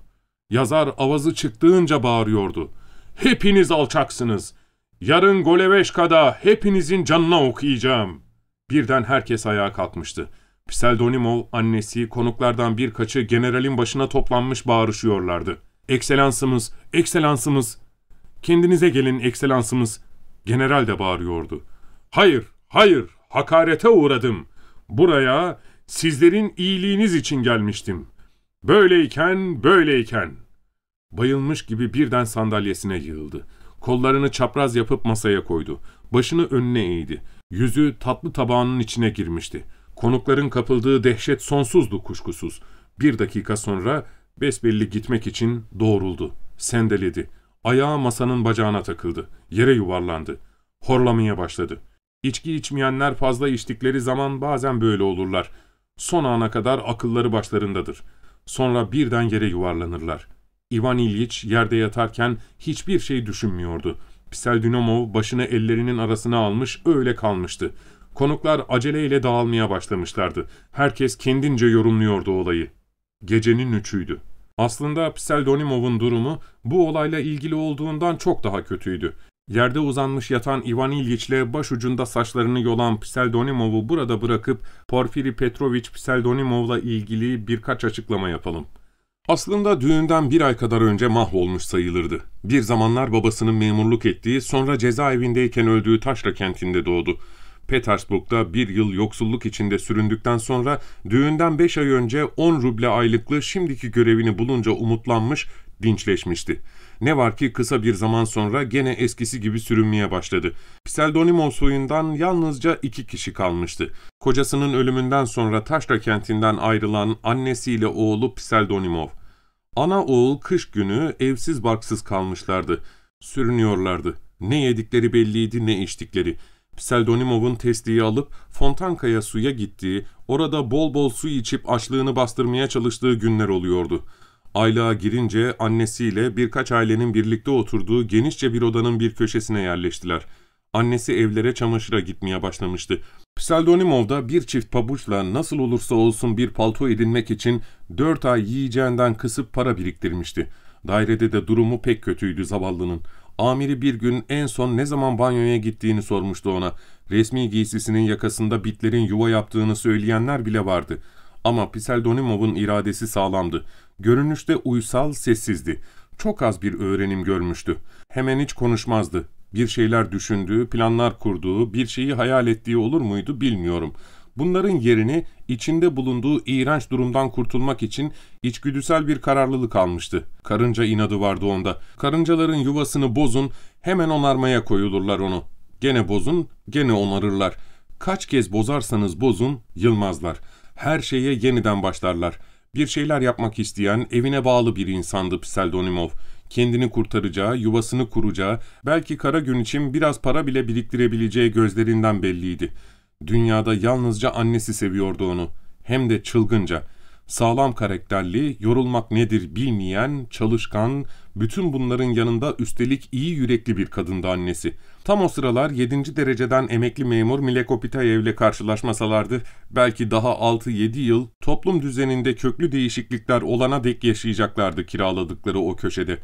A: Yazar avazı çıktığınca bağırıyordu. Hepiniz alçaksınız. Yarın Goleveşka'da hepinizin canına okuyacağım. Birden herkes ayağa kalkmıştı. Pseldonimov, annesi, konuklardan birkaçı generalin başına toplanmış bağırışıyorlardı. Ekselansımız, ekselansımız, kendinize gelin ekselansımız. General de bağırıyordu. Hayır, hayır, hakarete uğradım. Buraya sizlerin iyiliğiniz için gelmiştim. Böyleyken, böyleyken. Bayılmış gibi birden sandalyesine yığıldı. Kollarını çapraz yapıp masaya koydu. Başını önüne eğdi. Yüzü tatlı tabağının içine girmişti. Konukların kapıldığı dehşet sonsuzdu kuşkusuz. Bir dakika sonra besbelli gitmek için doğruldu. Sendeledi. Ayağı masanın bacağına takıldı. Yere yuvarlandı. Horlamaya başladı. İçki içmeyenler fazla içtikleri zaman bazen böyle olurlar. Son ana kadar akılları başlarındadır. Sonra birden yere yuvarlanırlar. Ivan İlyich yerde yatarken hiçbir şey düşünmüyordu. Pseldonimov başını ellerinin arasına almış öyle kalmıştı. Konuklar aceleyle dağılmaya başlamışlardı. Herkes kendince yorumluyordu olayı. Gecenin üçüydü. Aslında Pseldonimov'un durumu bu olayla ilgili olduğundan çok daha kötüydü. Yerde uzanmış yatan Ivan İlyiç'le başucunda saçlarını yolan Pseldonimov'u burada bırakıp Porfiri Petrovich Pseldonimov'la ilgili birkaç açıklama yapalım. Aslında düğünden bir ay kadar önce mahvolmuş sayılırdı. Bir zamanlar babasının memurluk ettiği, sonra cezaevindeyken öldüğü Taşra kentinde doğdu. Petersburg'da bir yıl yoksulluk içinde süründükten sonra düğünden beş ay önce on ruble aylıklı şimdiki görevini bulunca umutlanmış, dinçleşmişti. Ne var ki kısa bir zaman sonra gene eskisi gibi sürünmeye başladı. Pseldonimov soyundan yalnızca iki kişi kalmıştı. Kocasının ölümünden sonra Taşra kentinden ayrılan annesiyle oğlu Pseldonimov. Ana oğul kış günü evsiz barksız kalmışlardı. Sürünüyorlardı. Ne yedikleri belliydi ne içtikleri. Pseldonimov'un testiyi alıp Fontanka'ya suya gittiği, orada bol bol su içip açlığını bastırmaya çalıştığı günler oluyordu. Aylığa girince annesiyle birkaç ailenin birlikte oturduğu genişçe bir odanın bir köşesine yerleştiler. Annesi evlere çamaşıra gitmeye başlamıştı. Pseldonimov da bir çift pabuçla nasıl olursa olsun bir palto edinmek için dört ay yiyeceğinden kısıp para biriktirmişti. Dairede de durumu pek kötüydü zavallının. Amiri bir gün en son ne zaman banyoya gittiğini sormuştu ona. Resmi giysisinin yakasında bitlerin yuva yaptığını söyleyenler bile vardı. Ama Pseldonimov'un iradesi sağlamdı. Görünüşte uysal, sessizdi. Çok az bir öğrenim görmüştü. Hemen hiç konuşmazdı. Bir şeyler düşündüğü, planlar kurduğu, bir şeyi hayal ettiği olur muydu bilmiyorum. Bunların yerini içinde bulunduğu iğrenç durumdan kurtulmak için içgüdüsel bir kararlılık almıştı. Karınca inadı vardı onda. Karıncaların yuvasını bozun, hemen onarmaya koyulurlar onu. Gene bozun, gene onarırlar. Kaç kez bozarsanız bozun, yılmazlar. Her şeye yeniden başlarlar. Bir şeyler yapmak isteyen, evine bağlı bir insandı Pseldonimov. kendini kurtaracağı, yuvasını kuracağı, belki kara gün için biraz para bile biriktirebileceği gözlerinden belliydi. Dünyada yalnızca annesi seviyordu onu. Hem de çılgınca. Sağlam karakterli, yorulmak nedir bilmeyen, çalışkan, bütün bunların yanında üstelik iyi yürekli bir kadındı annesi. Tam o sıralar 7. dereceden emekli memur Milekopitayev ile karşılaşmasalardı, belki daha 6-7 yıl toplum düzeninde köklü değişiklikler olana dek yaşayacaklardı kiraladıkları o köşede.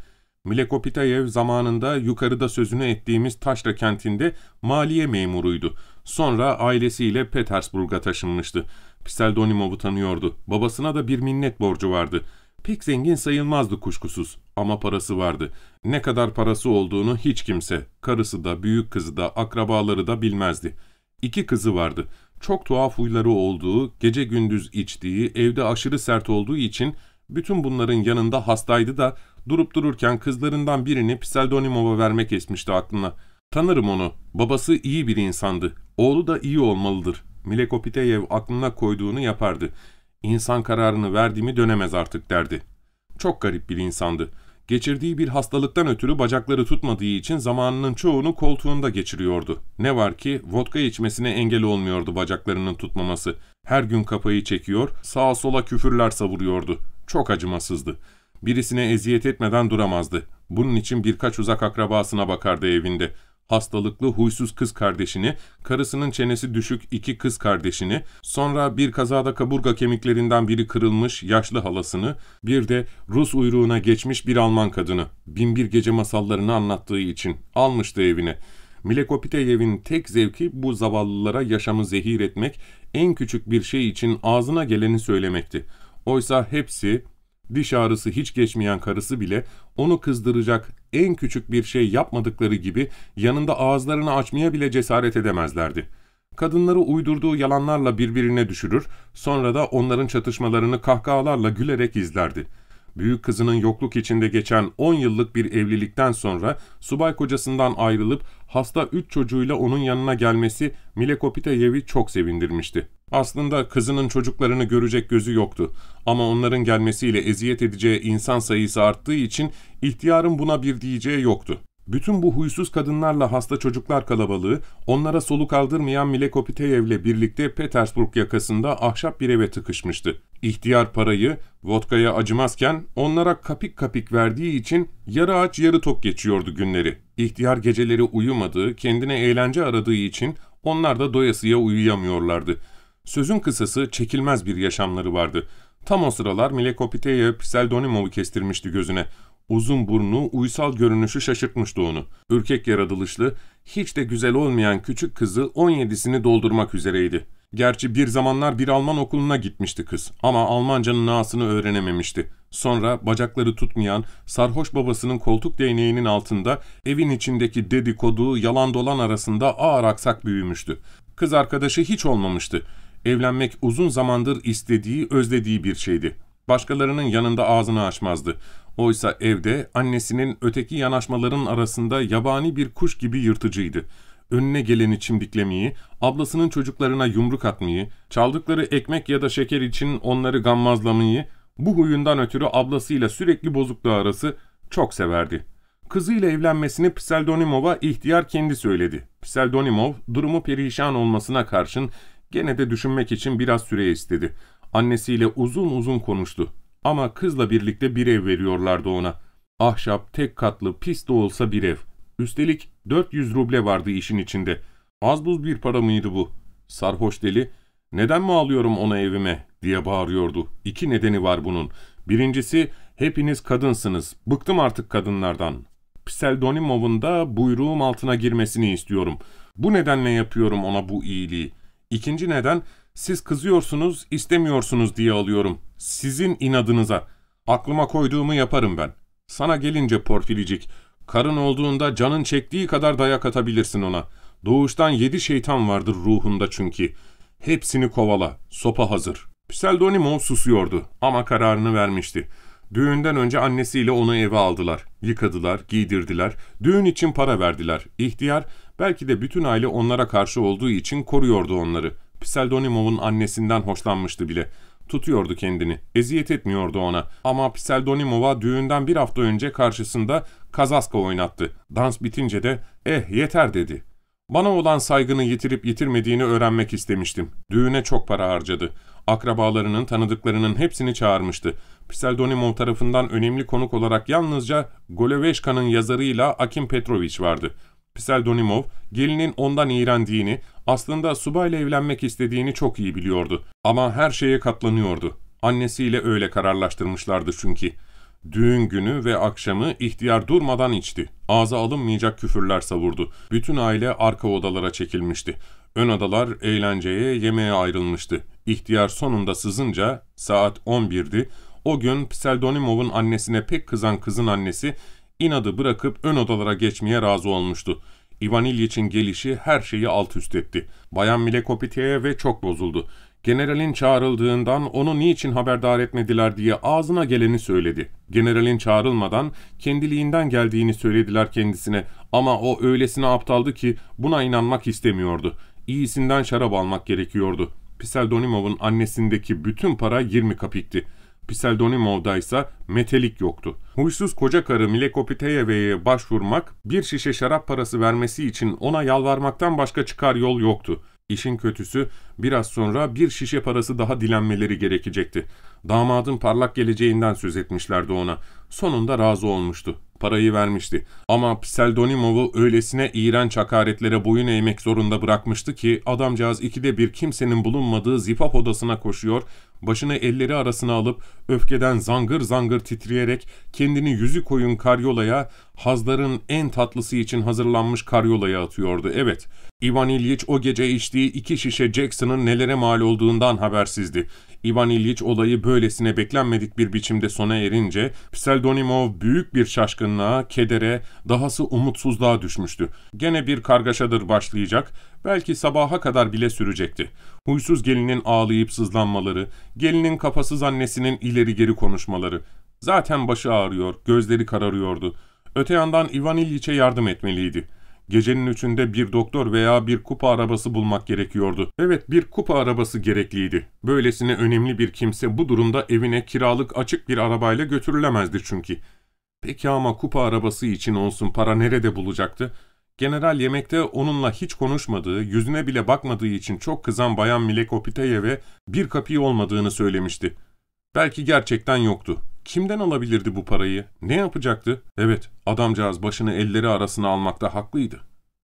A: Milekopitayev zamanında yukarıda sözünü ettiğimiz Taşra kentinde maliye memuruydu. Sonra ailesiyle Petersburg'a taşınmıştı. Pseldonimov'u tanıyordu. Babasına da bir minnet borcu vardı. Pek zengin sayılmazdı kuşkusuz ama parası vardı. Ne kadar parası olduğunu hiç kimse, karısı da, büyük kızı da, akrabaları da bilmezdi. İki kızı vardı. Çok tuhaf huyları olduğu, gece gündüz içtiği, evde aşırı sert olduğu için bütün bunların yanında hastaydı da durup dururken kızlarından birini Pseldonimov'a vermek esmişti aklına. Tanırım onu. Babası iyi bir insandı. Oğlu da iyi olmalıdır. Milekopiteyev aklına koyduğunu yapardı. İnsan kararını verdiğimi dönemez artık derdi. Çok garip bir insandı. Geçirdiği bir hastalıktan ötürü bacakları tutmadığı için zamanının çoğunu koltuğunda geçiriyordu. Ne var ki vodka içmesine engel olmuyordu bacaklarının tutmaması. Her gün kafayı çekiyor, sağa sola küfürler savuruyordu. Çok acımasızdı. Birisine eziyet etmeden duramazdı. Bunun için birkaç uzak akrabasına bakardı evinde hastalıklı huysuz kız kardeşini, karısının çenesi düşük iki kız kardeşini, sonra bir kazada kaburga kemiklerinden biri kırılmış yaşlı halasını, bir de Rus uyruğuna geçmiş bir Alman kadını, binbir gece masallarını anlattığı için almıştı evine. Milekopiteyev'in tek zevki bu zavallılara yaşamı zehir etmek, en küçük bir şey için ağzına geleni söylemekti. Oysa hepsi diş ağrısı hiç geçmeyen karısı bile onu kızdıracak en küçük bir şey yapmadıkları gibi yanında ağızlarını açmaya bile cesaret edemezlerdi. Kadınları uydurduğu yalanlarla birbirine düşürür, sonra da onların çatışmalarını kahkahalarla gülerek izlerdi. Büyük kızının yokluk içinde geçen 10 yıllık bir evlilikten sonra subay kocasından ayrılıp hasta üç çocuğuyla onun yanına gelmesi Milekopiteyev'i çok sevindirmişti. Aslında kızının çocuklarını görecek gözü yoktu ama onların gelmesiyle eziyet edeceği insan sayısı arttığı için ihtiyarın buna bir diyeceği yoktu. Bütün bu huysuz kadınlarla hasta çocuklar kalabalığı onlara soluk aldırmayan Milekopiteyev'le birlikte Petersburg yakasında ahşap bir eve tıkışmıştı. İhtiyar parayı vodkaya acımazken onlara kapik kapik verdiği için yarı aç yarı tok geçiyordu günleri. İhtiyar geceleri uyumadığı, kendine eğlence aradığı için onlar da doyasıya uyuyamıyorlardı. Sözün kısası çekilmez bir yaşamları vardı. Tam o sıralar Milekopiteyev Pseldonimov'u kestirmişti gözüne. Uzun burnu, uysal görünüşü şaşırtmıştı onu. Ürkek yaratılışlı, hiç de güzel olmayan küçük kızı 17'sini doldurmak üzereydi. Gerçi bir zamanlar bir Alman okuluna gitmişti kız ama Almancanın ağasını öğrenememişti. Sonra bacakları tutmayan sarhoş babasının koltuk değneğinin altında evin içindeki dedikodu, yalan dolan arasında ağır aksak büyümüştü. Kız arkadaşı hiç olmamıştı. Evlenmek uzun zamandır istediği, özlediği bir şeydi. Başkalarının yanında ağzını açmazdı. Oysa evde annesinin öteki yanaşmaların arasında yabani bir kuş gibi yırtıcıydı. Önüne geleni çimdiklemeyi, ablasının çocuklarına yumruk atmayı, çaldıkları ekmek ya da şeker için onları gammazlamayı, bu huyundan ötürü ablasıyla sürekli bozukluğu arası çok severdi. Kızıyla evlenmesini Pseldonimov'a ihtiyar kendi söyledi. Pseldonimov durumu perişan olmasına karşın gene de düşünmek için biraz süre istedi. Annesiyle uzun uzun konuştu. Ama kızla birlikte bir ev veriyorlardı ona. Ahşap, tek katlı, pis de olsa bir ev. Üstelik 400 ruble vardı işin içinde. Az buz bir para mıydı bu? Sarhoş deli, neden mi alıyorum ona evime diye bağırıyordu. İki nedeni var bunun. Birincisi, hepiniz kadınsınız. Bıktım artık kadınlardan. Pseldonimov'un da buyruğum altına girmesini istiyorum. Bu nedenle yapıyorum ona bu iyiliği. İkinci neden, siz kızıyorsunuz, istemiyorsunuz diye alıyorum. Sizin inadınıza. Aklıma koyduğumu yaparım ben. Sana gelince Porfilicik, karın olduğunda canın çektiği kadar dayak atabilirsin ona. Doğuştan yedi şeytan vardır ruhunda çünkü. Hepsini kovala, sopa hazır. Pseldonimov susuyordu ama kararını vermişti. Düğünden önce annesiyle onu eve aldılar. Yıkadılar, giydirdiler, düğün için para verdiler. İhtiyar, belki de bütün aile onlara karşı olduğu için koruyordu onları. Pseldonimov'un annesinden hoşlanmıştı bile. Tutuyordu kendini, eziyet etmiyordu ona. Ama Pseldonimov'a düğünden bir hafta önce karşısında kazaska oynattı. Dans bitince de eh yeter dedi. Bana olan saygını yitirip yitirmediğini öğrenmek istemiştim. Düğüne çok para harcadı. Akrabalarının, tanıdıklarının hepsini çağırmıştı. Pseldonimov tarafından önemli konuk olarak yalnızca Goloveşka'nın yazarıyla Akim Petrovic vardı. Pseldonimov, gelinin ondan iğrendiğini, aslında subayla evlenmek istediğini çok iyi biliyordu. Ama her şeye katlanıyordu. Annesiyle öyle kararlaştırmışlardı çünkü. Düğün günü ve akşamı ihtiyar durmadan içti. Ağza alınmayacak küfürler savurdu. Bütün aile arka odalara çekilmişti. Ön odalar eğlenceye, yemeğe ayrılmıştı. İhtiyar sonunda sızınca, saat 11'di, o gün Pseldonimov'un annesine pek kızan kızın annesi, inadı bırakıp ön odalara geçmeye razı olmuştu. Ivan İlyiç'in gelişi her şeyi alt üst etti. Bayan Milekopite'ye ve çok bozuldu. Generalin çağrıldığından onu niçin haberdar etmediler diye ağzına geleni söyledi. Generalin çağrılmadan kendiliğinden geldiğini söylediler kendisine ama o öylesine aptaldı ki buna inanmak istemiyordu. İyisinden şarap almak gerekiyordu. Pseldonimov'un annesindeki bütün para 20 kapikti. Pseldonimov'da ise metelik yoktu. Huysuz koca karı Milekopiteyeve'ye başvurmak, bir şişe şarap parası vermesi için ona yalvarmaktan başka çıkar yol yoktu. İşin kötüsü biraz sonra bir şişe parası daha dilenmeleri gerekecekti. Damadın parlak geleceğinden söz etmişlerdi ona. Sonunda razı olmuştu. Parayı vermişti. Ama Pseldonimov'u öylesine iğrenç hakaretlere boyun eğmek zorunda bırakmıştı ki adamcağız ikide bir kimsenin bulunmadığı zifaf odasına koşuyor, başını elleri arasına alıp öfkeden zangır zangır titreyerek kendini yüzü koyun karyolaya, hazların en tatlısı için hazırlanmış karyolaya atıyordu. Evet, Ivan İlyich o gece içtiği iki şişe Jackson'ın nelere mal olduğundan habersizdi. Ivan İlyich olayı böylesine beklenmedik bir biçimde sona erince, Pseldonimov büyük bir şaşkınlığa, kedere, dahası umutsuzluğa düşmüştü. Gene bir kargaşadır başlayacak, belki sabaha kadar bile sürecekti. Huysuz gelinin ağlayıp sızlanmaları, gelinin kafasız annesinin ileri geri konuşmaları. Zaten başı ağrıyor, gözleri kararıyordu. Öte yandan Ivan İlyiç'e yardım etmeliydi. Gecenin üçünde bir doktor veya bir kupa arabası bulmak gerekiyordu. Evet bir kupa arabası gerekliydi. Böylesine önemli bir kimse bu durumda evine kiralık açık bir arabayla götürülemezdi çünkü. Peki ama kupa arabası için olsun para nerede bulacaktı? General yemekte onunla hiç konuşmadığı, yüzüne bile bakmadığı için çok kızan Bayan Milekopiteyev'e bir kapıyı olmadığını söylemişti. Belki gerçekten yoktu. Kimden alabilirdi bu parayı? Ne yapacaktı? Evet, adamcağız başını elleri arasına almakta haklıydı.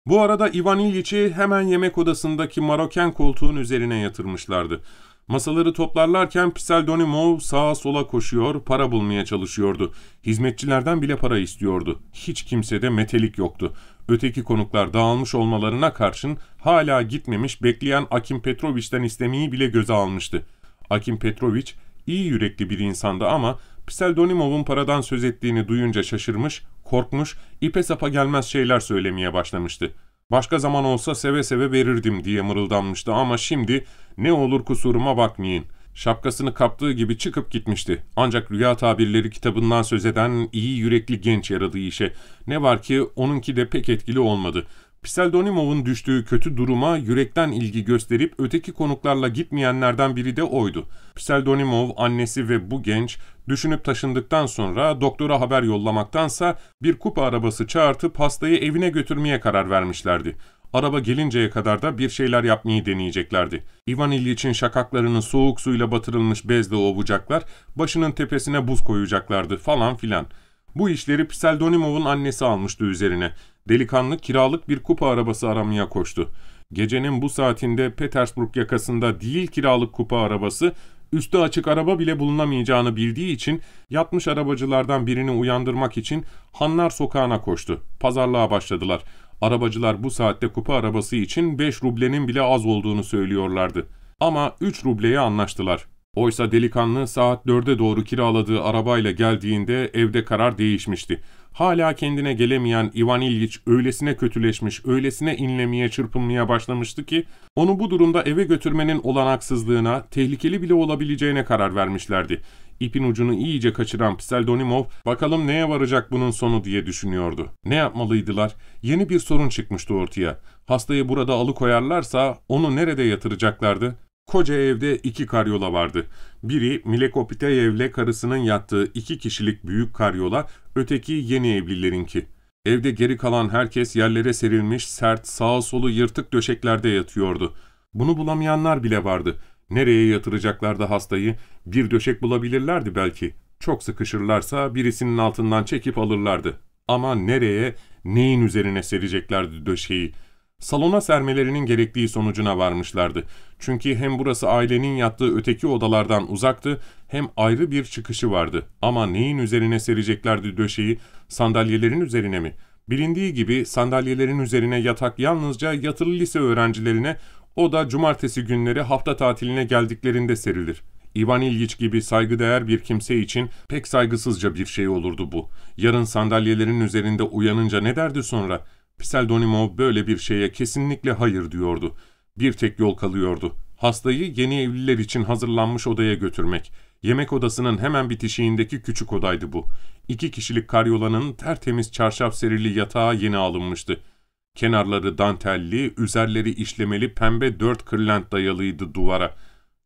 A: Bu arada Ivan İlyiç'i hemen yemek odasındaki maroken koltuğun üzerine yatırmışlardı. Masaları toplarlarken Pseldonimov sağa sola koşuyor, para bulmaya çalışıyordu. Hizmetçilerden bile para istiyordu. Hiç kimsede metelik yoktu. Öteki konuklar dağılmış olmalarına karşın hala gitmemiş bekleyen Akim Petrovich'ten istemeyi bile göze almıştı. Akim Petrovich iyi yürekli bir insandı ama Pseldonimov'un paradan söz ettiğini duyunca şaşırmış, korkmuş, ipe sapa gelmez şeyler söylemeye başlamıştı. Başka zaman olsa seve seve verirdim diye mırıldanmıştı ama şimdi ne olur kusuruma bakmayın. Şapkasını kaptığı gibi çıkıp gitmişti. Ancak rüya tabirleri kitabından söz eden iyi yürekli genç yaradığı işe. Ne var ki onunki de pek etkili olmadı. Pseldonimov'un düştüğü kötü duruma yürekten ilgi gösterip öteki konuklarla gitmeyenlerden biri de oydu. Pseldonimov, annesi ve bu genç düşünüp taşındıktan sonra doktora haber yollamaktansa bir kupa arabası çağırtıp hastayı evine götürmeye karar vermişlerdi. Araba gelinceye kadar da bir şeyler yapmayı deneyeceklerdi. Ivan İlyiç'in şakaklarını soğuk suyla batırılmış bezle ovacaklar, başının tepesine buz koyacaklardı falan filan. Bu işleri Pseldonimov'un annesi almıştı üzerine. Delikanlı kiralık bir kupa arabası aramaya koştu. Gecenin bu saatinde Petersburg yakasında değil kiralık kupa arabası, üstü açık araba bile bulunamayacağını bildiği için yatmış arabacılardan birini uyandırmak için Hanlar Sokağı'na koştu. Pazarlığa başladılar. Arabacılar bu saatte kupa arabası için 5 rublenin bile az olduğunu söylüyorlardı. Ama 3 rubleye anlaştılar. Oysa delikanlı saat dörde doğru kiraladığı arabayla geldiğinde evde karar değişmişti. Hala kendine gelemeyen Ivan İlyiç öylesine kötüleşmiş, öylesine inlemeye, çırpınmaya başlamıştı ki onu bu durumda eve götürmenin olanaksızlığına, tehlikeli bile olabileceğine karar vermişlerdi. İpin ucunu iyice kaçıran Pseldonimov, bakalım neye varacak bunun sonu diye düşünüyordu. Ne yapmalıydılar? Yeni bir sorun çıkmıştı ortaya. Hastayı burada alıkoyarlarsa onu nerede yatıracaklardı? Koca evde iki karyola vardı. Biri Milekopiteyev'le karısının yattığı iki kişilik büyük karyola, öteki yeni evlilerinki. Evde geri kalan herkes yerlere serilmiş, sert, sağa solu yırtık döşeklerde yatıyordu. Bunu bulamayanlar bile vardı. Nereye yatıracaklardı hastayı? Bir döşek bulabilirlerdi belki. Çok sıkışırlarsa birisinin altından çekip alırlardı. Ama nereye, neyin üzerine sereceklerdi döşeği? Salona sermelerinin gerektiği sonucuna varmışlardı. Çünkü hem burası ailenin yattığı öteki odalardan uzaktı, hem ayrı bir çıkışı vardı. Ama neyin üzerine sereceklerdi döşeği? Sandalyelerin üzerine mi? Bilindiği gibi sandalyelerin üzerine yatak yalnızca yatılı lise öğrencilerine, o da cumartesi günleri hafta tatiline geldiklerinde serilir. İvan İlgiç gibi saygıdeğer bir kimse için pek saygısızca bir şey olurdu bu. Yarın sandalyelerin üzerinde uyanınca ne derdi sonra? Pseldonimov böyle bir şeye kesinlikle hayır diyordu. Bir tek yol kalıyordu. Hastayı yeni evliler için hazırlanmış odaya götürmek. Yemek odasının hemen bitişiğindeki küçük odaydı bu. İki kişilik karyolanın tertemiz çarşaf serili yatağı yeni alınmıştı. Kenarları dantelli, üzerleri işlemeli pembe dört kırlent dayalıydı duvara.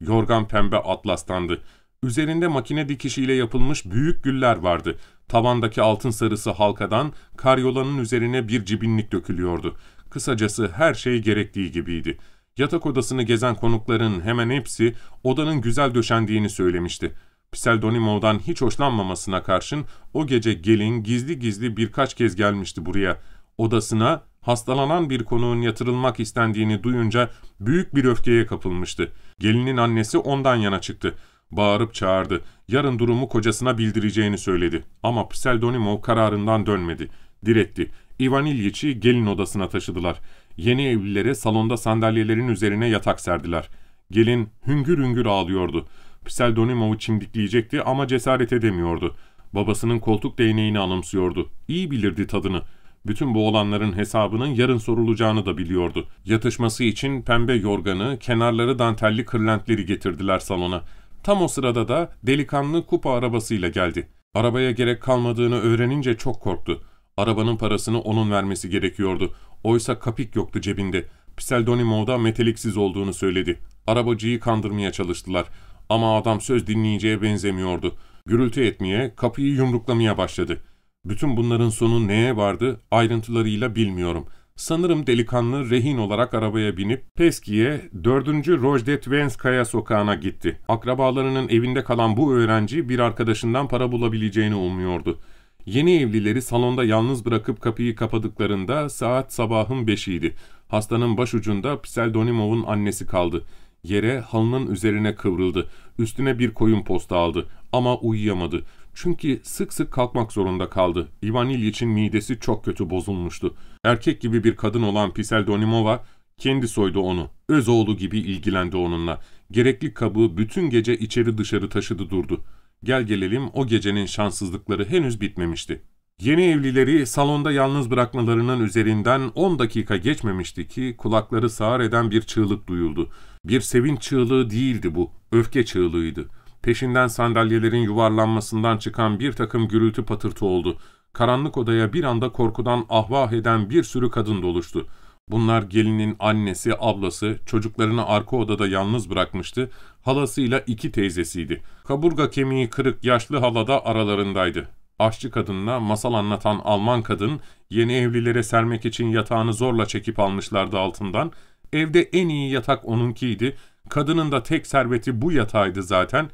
A: Yorgan pembe atlastandı. Üzerinde makine dikişiyle yapılmış büyük güller vardı. Tavandaki altın sarısı halkadan karyolanın üzerine bir cibinlik dökülüyordu. Kısacası her şey gerektiği gibiydi. Yatak odasını gezen konukların hemen hepsi odanın güzel döşendiğini söylemişti. Pseldonimov'dan hiç hoşlanmamasına karşın o gece gelin gizli gizli birkaç kez gelmişti buraya. Odasına hastalanan bir konuğun yatırılmak istendiğini duyunca büyük bir öfkeye kapılmıştı. Gelinin annesi ondan yana çıktı. Bağırıp çağırdı. Yarın durumu kocasına bildireceğini söyledi. Ama Pseldonimov kararından dönmedi. Diretti. Ivan İlyiç'i gelin odasına taşıdılar. Yeni evlilere salonda sandalyelerin üzerine yatak serdiler. Gelin hüngür hüngür ağlıyordu. Pseldonimov'u çimdikleyecekti ama cesaret edemiyordu. Babasının koltuk değneğini anımsıyordu. İyi bilirdi tadını. Bütün bu olanların hesabının yarın sorulacağını da biliyordu. Yatışması için pembe yorganı, kenarları dantelli kırlentleri getirdiler salona. Tam o sırada da delikanlı kupa arabasıyla geldi. Arabaya gerek kalmadığını öğrenince çok korktu. Arabanın parasını onun vermesi gerekiyordu. Oysa kapik yoktu cebinde. Pseldonimov'da meteliksiz olduğunu söyledi. Arabacıyı kandırmaya çalıştılar. Ama adam söz dinleyeceğe benzemiyordu. Gürültü etmeye, kapıyı yumruklamaya başladı. Bütün bunların sonu neye vardı ayrıntılarıyla bilmiyorum. Sanırım delikanlı rehin olarak arabaya binip Peski'ye 4. Rojdetvenskaya sokağına gitti. Akrabalarının evinde kalan bu öğrenci bir arkadaşından para bulabileceğini umuyordu. Yeni evlileri salonda yalnız bırakıp kapıyı kapadıklarında saat sabahın beşiydi. Hastanın başucunda Pseldonimov'un annesi kaldı. Yere halının üzerine kıvrıldı. Üstüne bir koyun posta aldı. Ama uyuyamadı. Çünkü sık sık kalkmak zorunda kaldı. İvan İlyiç'in midesi çok kötü bozulmuştu. Erkek gibi bir kadın olan Pseldonimova kendi soydu onu. Öz oğlu gibi ilgilendi onunla. Gerekli kabı bütün gece içeri dışarı taşıdı durdu. Gel gelelim o gecenin şanssızlıkları henüz bitmemişti. Yeni evlileri salonda yalnız bırakmalarının üzerinden 10 dakika geçmemişti ki kulakları sağır eden bir çığlık duyuldu. Bir sevinç çığlığı değildi bu, öfke çığlığıydı. Peşinden sandalyelerin yuvarlanmasından çıkan bir takım gürültü patırtı oldu. Karanlık odaya bir anda korkudan ahvah eden bir sürü kadın doluştu. Bunlar gelinin annesi, ablası, çocuklarını arka odada yalnız bırakmıştı, halasıyla iki teyzesiydi. Kaburga kemiği kırık yaşlı hala da aralarındaydı. Aşçı kadınla masal anlatan Alman kadın, yeni evlilere sermek için yatağını zorla çekip almışlardı altından. Evde en iyi yatak onunkiydi, kadının da tek serveti bu yatağıydı zaten.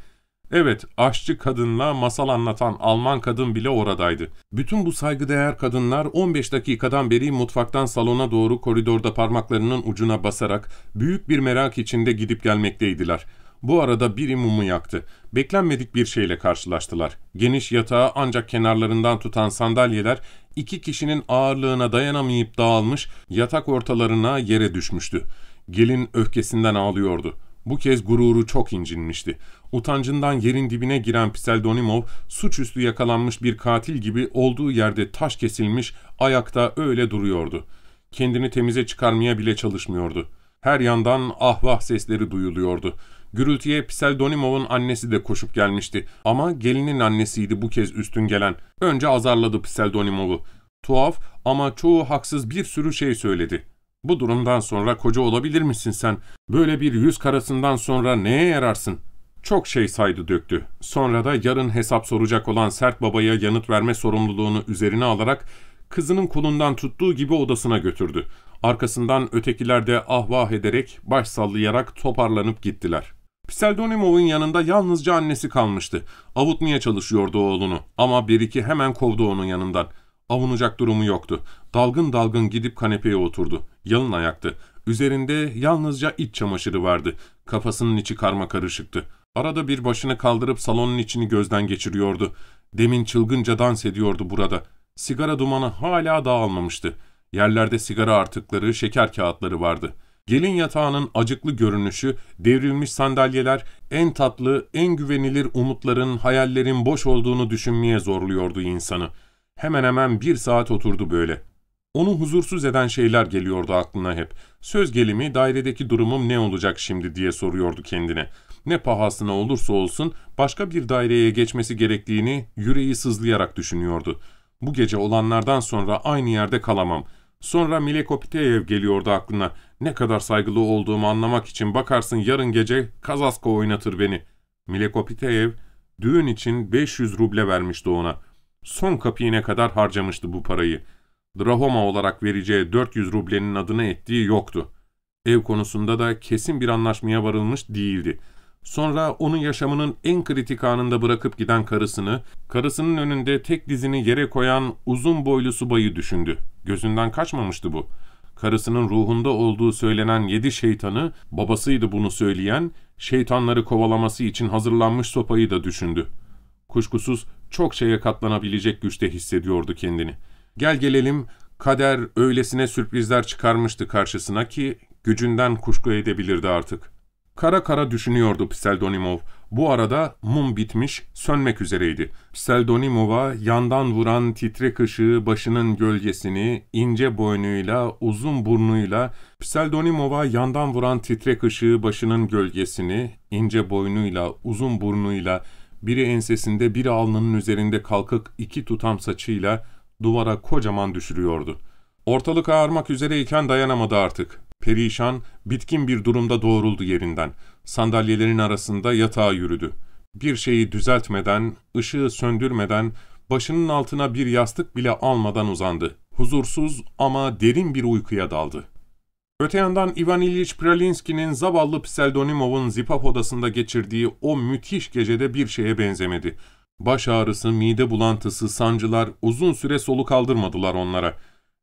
A: Evet, aşçı kadınla masal anlatan Alman kadın bile oradaydı. Bütün bu saygıdeğer kadınlar 15 dakikadan beri mutfaktan salona doğru koridorda parmaklarının ucuna basarak büyük bir merak içinde gidip gelmekteydiler. Bu arada biri mumu yaktı. Beklenmedik bir şeyle karşılaştılar. Geniş yatağı ancak kenarlarından tutan sandalyeler iki kişinin ağırlığına dayanamayıp dağılmış, yatak ortalarına yere düşmüştü. Gelin öfkesinden ağlıyordu. Bu kez gururu çok incinmişti. Utancından yerin dibine giren Pseldonimov, suçüstü yakalanmış bir katil gibi olduğu yerde taş kesilmiş, ayakta öyle duruyordu. Kendini temize çıkarmaya bile çalışmıyordu. Her yandan ahvah sesleri duyuluyordu. Gürültüye Pseldonimov'un annesi de koşup gelmişti. Ama gelinin annesiydi bu kez üstün gelen. Önce azarladı Pseldonimov'u. Tuhaf ama çoğu haksız bir sürü şey söyledi. Bu durumdan sonra koca olabilir misin sen? Böyle bir yüz karasından sonra neye yararsın? Çok şey saydı döktü. Sonra da yarın hesap soracak olan sert babaya yanıt verme sorumluluğunu üzerine alarak kızının kolundan tuttuğu gibi odasına götürdü. Arkasından ötekiler de ahvah ederek, baş sallayarak toparlanıp gittiler. Pseldonimov'un yanında yalnızca annesi kalmıştı. Avutmaya çalışıyordu oğlunu ama Beriki hemen kovdu onun yanından. Avunacak durumu yoktu. Dalgın dalgın gidip kanepeye oturdu. Yalın ayaktı. Üzerinde yalnızca iç çamaşırı vardı. Kafasının içi karma karışıktı. Arada bir başını kaldırıp salonun içini gözden geçiriyordu. Demin çılgınca dans ediyordu burada. Sigara dumanı hala dağılmamıştı. Yerlerde sigara artıkları, şeker kağıtları vardı. Gelin yatağının acıklı görünüşü, devrilmiş sandalyeler, en tatlı, en güvenilir umutların, hayallerin boş olduğunu düşünmeye zorluyordu insanı. Hemen hemen bir saat oturdu böyle. Onu huzursuz eden şeyler geliyordu aklına hep. Söz gelimi dairedeki durumum ne olacak şimdi diye soruyordu kendine. Ne pahasına olursa olsun başka bir daireye geçmesi gerektiğini yüreği sızlayarak düşünüyordu. Bu gece olanlardan sonra aynı yerde kalamam. Sonra Milekopiteyev geliyordu aklına. Ne kadar saygılı olduğumu anlamak için bakarsın yarın gece kazaska oynatır beni. Milekopiteyev düğün için 500 ruble vermişti ona. Son kapiyine kadar harcamıştı bu parayı. Drahoma olarak vereceği 400 rublenin adını ettiği yoktu. Ev konusunda da kesin bir anlaşmaya varılmış değildi. Sonra onun yaşamının en kritik anında bırakıp giden karısını, karısının önünde tek dizini yere koyan uzun boylu subayı düşündü. Gözünden kaçmamıştı bu. Karısının ruhunda olduğu söylenen yedi şeytanı, babasıydı bunu söyleyen, şeytanları kovalaması için hazırlanmış sopayı da düşündü. Kuşkusuz çok şeye katlanabilecek güçte hissediyordu kendini. Gel gelelim, kader öylesine sürprizler çıkarmıştı karşısına ki gücünden kuşku edebilirdi artık. Kara kara düşünüyordu Pseldonimov. Bu arada mum bitmiş, sönmek üzereydi. Pseldonimov'a yandan vuran titrek ışığı başının gölgesini, ince boynuyla, uzun burnuyla, Pseldonimov'a yandan vuran titrek ışığı başının gölgesini, ince boynuyla, uzun burnuyla, biri ensesinde, biri alnının üzerinde kalkık iki tutam saçıyla duvara kocaman düşürüyordu. Ortalık ağarmak üzereyken dayanamadı artık. Perişan, bitkin bir durumda doğruldu yerinden. Sandalyelerin arasında yatağa yürüdü. Bir şeyi düzeltmeden, ışığı söndürmeden, başının altına bir yastık bile almadan uzandı. Huzursuz ama derin bir uykuya daldı. Öte yandan Ivan İlyich Pralinski'nin zavallı Pseldonimov'un zipap odasında geçirdiği o müthiş gecede bir şeye benzemedi. Baş ağrısı, mide bulantısı, sancılar uzun süre soluk aldırmadılar onlara.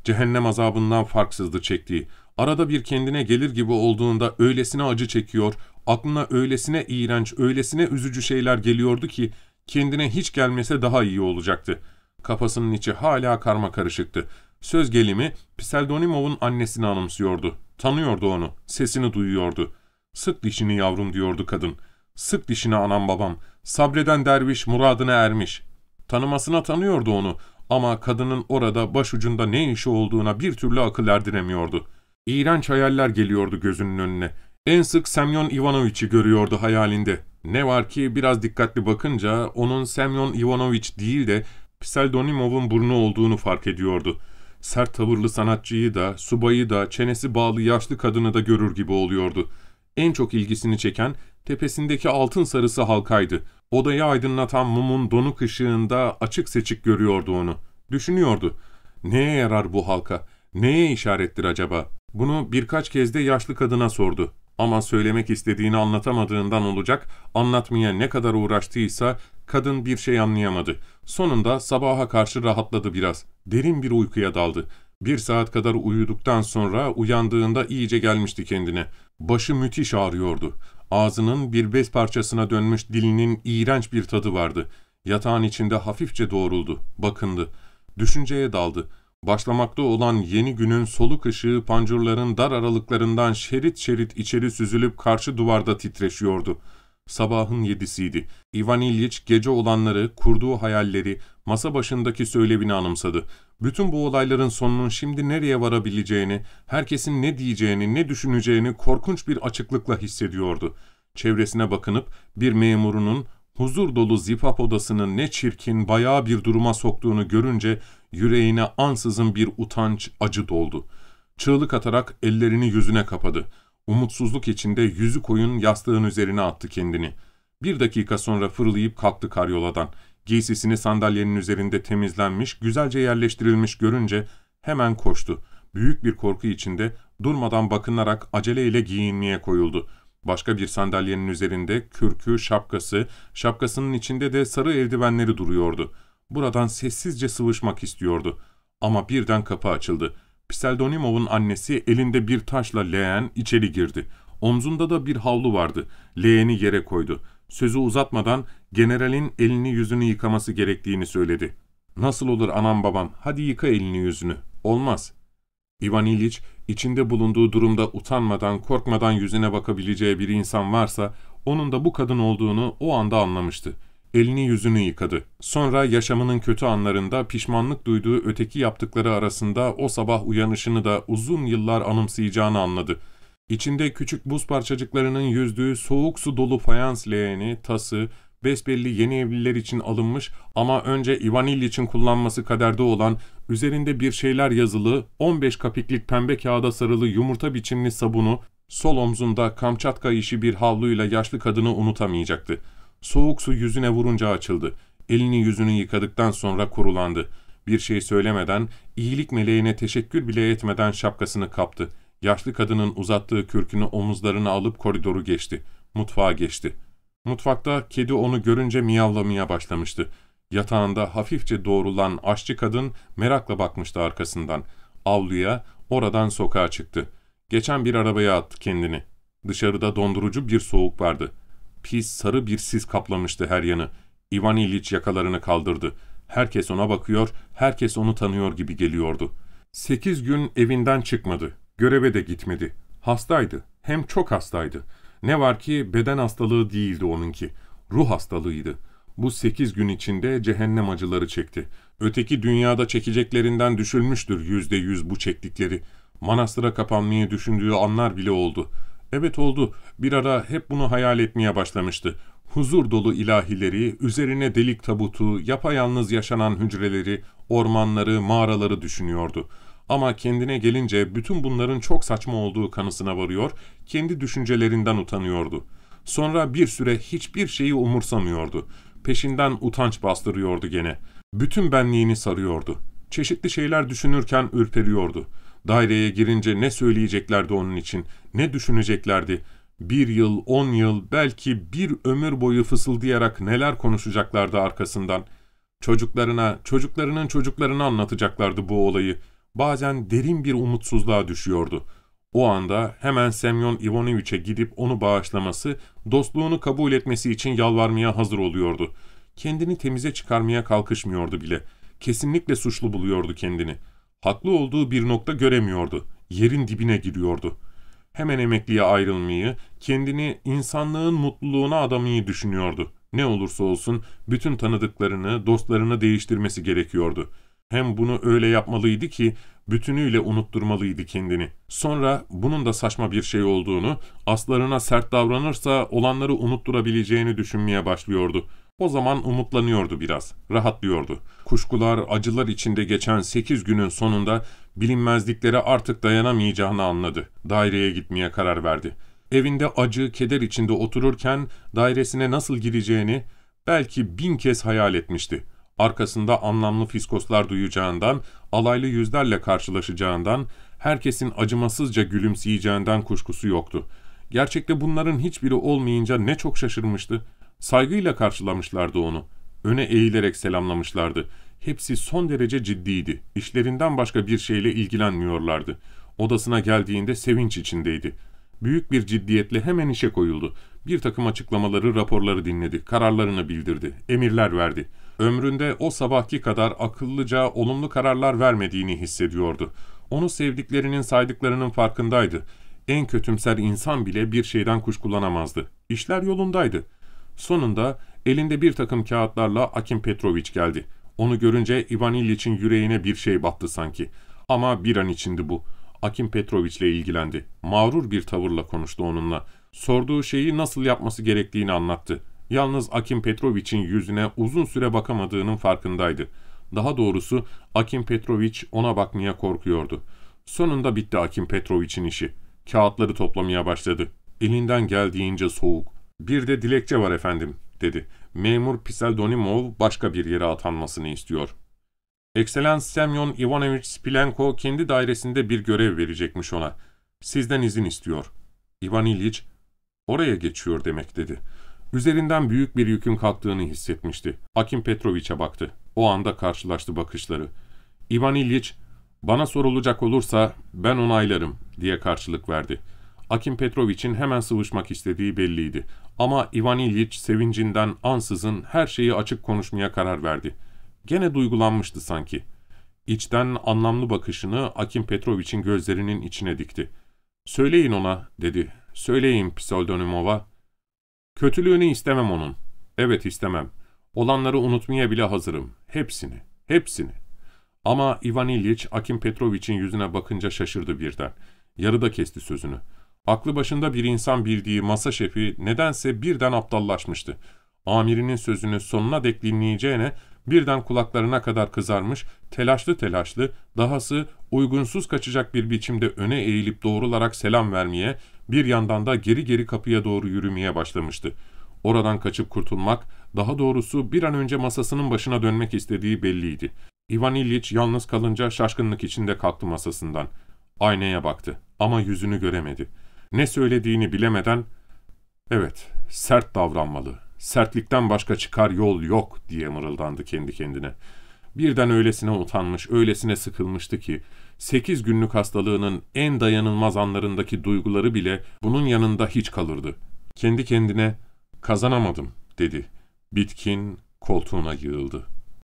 A: Cehennem azabından farksızdı çektiği. Arada bir kendine gelir gibi olduğunda öylesine acı çekiyor, aklına öylesine iğrenç, öylesine üzücü şeyler geliyordu ki kendine hiç gelmese daha iyi olacaktı. Kafasının içi hala karma karışıktı. Söz gelimi Pseldonimov'un annesini anımsıyordu. Tanıyordu onu, sesini duyuyordu. Sık dişini yavrum diyordu kadın. Sık dişini anam babam. Sabreden derviş muradına ermiş. Tanımasına tanıyordu onu ama kadının orada başucunda ne işi olduğuna bir türlü akıl erdiremiyordu. İğrenç hayaller geliyordu gözünün önüne. En sık Semyon Ivanoviç'i görüyordu hayalinde. Ne var ki biraz dikkatli bakınca onun Semyon Ivanoviç değil de Pseldonimov'un burnu olduğunu fark ediyordu. Sert tavırlı sanatçıyı da, subayı da, çenesi bağlı yaşlı kadını da görür gibi oluyordu. En çok ilgisini çeken tepesindeki altın sarısı halkaydı. Odayı aydınlatan mumun donuk ışığında açık seçik görüyordu onu. Düşünüyordu. Neye yarar bu halka? Neye işarettir acaba? Bunu birkaç kez de yaşlı kadına sordu. Ama söylemek istediğini anlatamadığından olacak, anlatmaya ne kadar uğraştıysa kadın bir şey anlayamadı. Sonunda sabaha karşı rahatladı biraz. Derin bir uykuya daldı. Bir saat kadar uyuduktan sonra uyandığında iyice gelmişti kendine. Başı müthiş ağrıyordu. Ağzının bir bez parçasına dönmüş dilinin iğrenç bir tadı vardı. Yatağın içinde hafifçe doğruldu, bakındı. Düşünceye daldı. Başlamakta olan yeni günün soluk ışığı pancurların dar aralıklarından şerit şerit içeri süzülüp karşı duvarda titreşiyordu. Sabahın yedisiydi. Ivan İlyich gece olanları, kurduğu hayalleri, masa başındaki söylevini anımsadı. Bütün bu olayların sonunun şimdi nereye varabileceğini, herkesin ne diyeceğini, ne düşüneceğini korkunç bir açıklıkla hissediyordu. Çevresine bakınıp bir memurunun huzur dolu zipap odasını ne çirkin, bayağı bir duruma soktuğunu görünce yüreğine ansızın bir utanç, acı doldu. Çığlık atarak ellerini yüzüne kapadı. Umutsuzluk içinde yüzü koyun yastığın üzerine attı kendini. Bir dakika sonra fırlayıp kalktı karyoladan. Giysisini sandalyenin üzerinde temizlenmiş, güzelce yerleştirilmiş görünce hemen koştu. Büyük bir korku içinde durmadan bakınarak aceleyle giyinmeye koyuldu. Başka bir sandalyenin üzerinde kürkü, şapkası, şapkasının içinde de sarı eldivenleri duruyordu. Buradan sessizce sıvışmak istiyordu. Ama birden kapı açıldı. Pseldonimov'un annesi elinde bir taşla leğen içeri girdi. Omzunda da bir havlu vardı. Leğeni yere koydu. Sözü uzatmadan generalin elini yüzünü yıkaması gerektiğini söyledi. ''Nasıl olur anam babam, hadi yıka elini yüzünü.'' ''Olmaz.'' İvan İliç, içinde bulunduğu durumda utanmadan, korkmadan yüzüne bakabileceği bir insan varsa, onun da bu kadın olduğunu o anda anlamıştı. Elini yüzünü yıkadı. Sonra yaşamının kötü anlarında pişmanlık duyduğu öteki yaptıkları arasında o sabah uyanışını da uzun yıllar anımsayacağını anladı. İçinde küçük buz parçacıklarının yüzdüğü soğuk su dolu fayans leğeni, tası, besbelli yeni evliler için alınmış ama önce Ivanil için kullanması kaderde olan, üzerinde bir şeyler yazılı, 15 kapiklik pembe kağıda sarılı yumurta biçimli sabunu, sol omzunda Kamçatka işi bir havluyla yaşlı kadını unutamayacaktı. Soğuk su yüzüne vurunca açıldı. Elini yüzünü yıkadıktan sonra kurulandı. Bir şey söylemeden, iyilik meleğine teşekkür bile etmeden şapkasını kaptı. Yaşlı kadının uzattığı kürkünü omuzlarına alıp koridoru geçti. Mutfağa geçti. Mutfakta kedi onu görünce miyavlamaya başlamıştı. Yatağında hafifçe doğrulan aşçı kadın merakla bakmıştı arkasından. Avluya, oradan sokağa çıktı. Geçen bir arabaya attı kendini. Dışarıda dondurucu bir soğuk vardı. Pis sarı bir sis kaplamıştı her yanı. Ivan İliç yakalarını kaldırdı. Herkes ona bakıyor, herkes onu tanıyor gibi geliyordu. Sekiz gün evinden çıkmadı. Göreve de gitmedi. Hastaydı. Hem çok hastaydı. Ne var ki beden hastalığı değildi onunki. Ruh hastalığıydı. Bu sekiz gün içinde cehennem acıları çekti. Öteki dünyada çekeceklerinden düşülmüştür yüzde yüz bu çektikleri. Manastıra kapanmayı düşündüğü anlar bile oldu. Evet oldu. Bir ara hep bunu hayal etmeye başlamıştı. Huzur dolu ilahileri, üzerine delik tabutu, yapayalnız yaşanan hücreleri, ormanları, mağaraları düşünüyordu. Ama kendine gelince bütün bunların çok saçma olduğu kanısına varıyor, kendi düşüncelerinden utanıyordu. Sonra bir süre hiçbir şeyi umursamıyordu. Peşinden utanç bastırıyordu gene. Bütün benliğini sarıyordu. Çeşitli şeyler düşünürken ürperiyordu. Daireye girince ne söyleyeceklerdi onun için, ne düşüneceklerdi. Bir yıl, on yıl, belki bir ömür boyu fısıldayarak neler konuşacaklardı arkasından. Çocuklarına, çocuklarının çocuklarına anlatacaklardı bu olayı. Bazen derin bir umutsuzluğa düşüyordu. O anda hemen Semyon Ivanoviç'e gidip onu bağışlaması, dostluğunu kabul etmesi için yalvarmaya hazır oluyordu. Kendini temize çıkarmaya kalkışmıyordu bile. Kesinlikle suçlu buluyordu kendini. Haklı olduğu bir nokta göremiyordu. Yerin dibine giriyordu. Hemen emekliye ayrılmayı, kendini insanlığın mutluluğuna adamayı düşünüyordu. Ne olursa olsun bütün tanıdıklarını, dostlarını değiştirmesi gerekiyordu. Hem bunu öyle yapmalıydı ki bütünüyle unutturmalıydı kendini. Sonra bunun da saçma bir şey olduğunu, aslarına sert davranırsa olanları unutturabileceğini düşünmeye başlıyordu. O zaman umutlanıyordu biraz, rahatlıyordu. Kuşkular, acılar içinde geçen sekiz günün sonunda bilinmezliklere artık dayanamayacağını anladı. Daireye gitmeye karar verdi. Evinde acı, keder içinde otururken dairesine nasıl gireceğini belki bin kez hayal etmişti. Arkasında anlamlı fiskoslar duyacağından, alaylı yüzlerle karşılaşacağından, herkesin acımasızca gülümseyeceğinden kuşkusu yoktu. Gerçekte bunların hiçbiri olmayınca ne çok şaşırmıştı. Saygıyla karşılamışlardı onu. Öne eğilerek selamlamışlardı. Hepsi son derece ciddiydi. İşlerinden başka bir şeyle ilgilenmiyorlardı. Odasına geldiğinde sevinç içindeydi. Büyük bir ciddiyetle hemen işe koyuldu. Bir takım açıklamaları, raporları dinledi. Kararlarını bildirdi. Emirler verdi. Ömründe o sabahki kadar akıllıca, olumlu kararlar vermediğini hissediyordu. Onu sevdiklerinin saydıklarının farkındaydı. En kötümser insan bile bir şeyden kuşkulanamazdı. İşler yolundaydı. Sonunda elinde bir takım kağıtlarla Akim Petroviç geldi. Onu görünce Ivan İliç'in yüreğine bir şey battı sanki. Ama bir an içindi bu. Akim Petroviç'le ilgilendi. Mağrur bir tavırla konuştu onunla. Sorduğu şeyi nasıl yapması gerektiğini anlattı. Yalnız Akim Petroviç'in yüzüne uzun süre bakamadığının farkındaydı. Daha doğrusu Akim Petroviç ona bakmaya korkuyordu. Sonunda bitti Akim Petrovich'in işi. Kağıtları toplamaya başladı. Elinden geldiğince soğuk. Bir de dilekçe var efendim, dedi. Memur Piseldonimov başka bir yere atanmasını istiyor. Ekselans Semyon Ivanovich Spilenko kendi dairesinde bir görev verecekmiş ona. Sizden izin istiyor. Ivan İlyich, oraya geçiyor demek dedi. Üzerinden büyük bir yükün kalktığını hissetmişti. Akim Petroviç'e baktı. O anda karşılaştı bakışları. Ivan İlyich, bana sorulacak olursa ben onaylarım diye karşılık verdi. Akim Petroviç'in hemen sıvışmak istediği belliydi. Ama Ivan İlyich sevincinden ansızın her şeyi açık konuşmaya karar verdi. Gene duygulanmıştı sanki. İçten anlamlı bakışını Akim Petroviç'in gözlerinin içine dikti. ''Söyleyin ona'' dedi. ''Söyleyin Pseldonimova.'' ''Kötülüğünü istemem onun. Evet istemem. Olanları unutmaya bile hazırım. Hepsini, hepsini.'' Ama Ivan İlyich Akim Petroviç'in yüzüne bakınca şaşırdı birden. Yarıda kesti sözünü. Aklı başında bir insan bildiği masa şefi nedense birden aptallaşmıştı. Amirinin sözünü sonuna dek dinleyeceğine birden kulaklarına kadar kızarmış, telaşlı telaşlı, dahası uygunsuz kaçacak bir biçimde öne eğilip doğrularak selam vermeye, bir yandan da geri geri kapıya doğru yürümeye başlamıştı. Oradan kaçıp kurtulmak, daha doğrusu bir an önce masasının başına dönmek istediği belliydi. Ivan İlyich yalnız kalınca şaşkınlık içinde kalktı masasından. Aynaya baktı ama yüzünü göremedi. Ne söylediğini bilemeden, ''Evet, sert davranmalı, sertlikten başka çıkar yol yok.'' diye mırıldandı kendi kendine. Birden öylesine utanmış, öylesine sıkılmıştı ki, sekiz günlük hastalığının en dayanılmaz anlarındaki duyguları bile bunun yanında hiç kalırdı. Kendi kendine, ''Kazanamadım.'' dedi. Bitkin, koltuğuna yığıldı.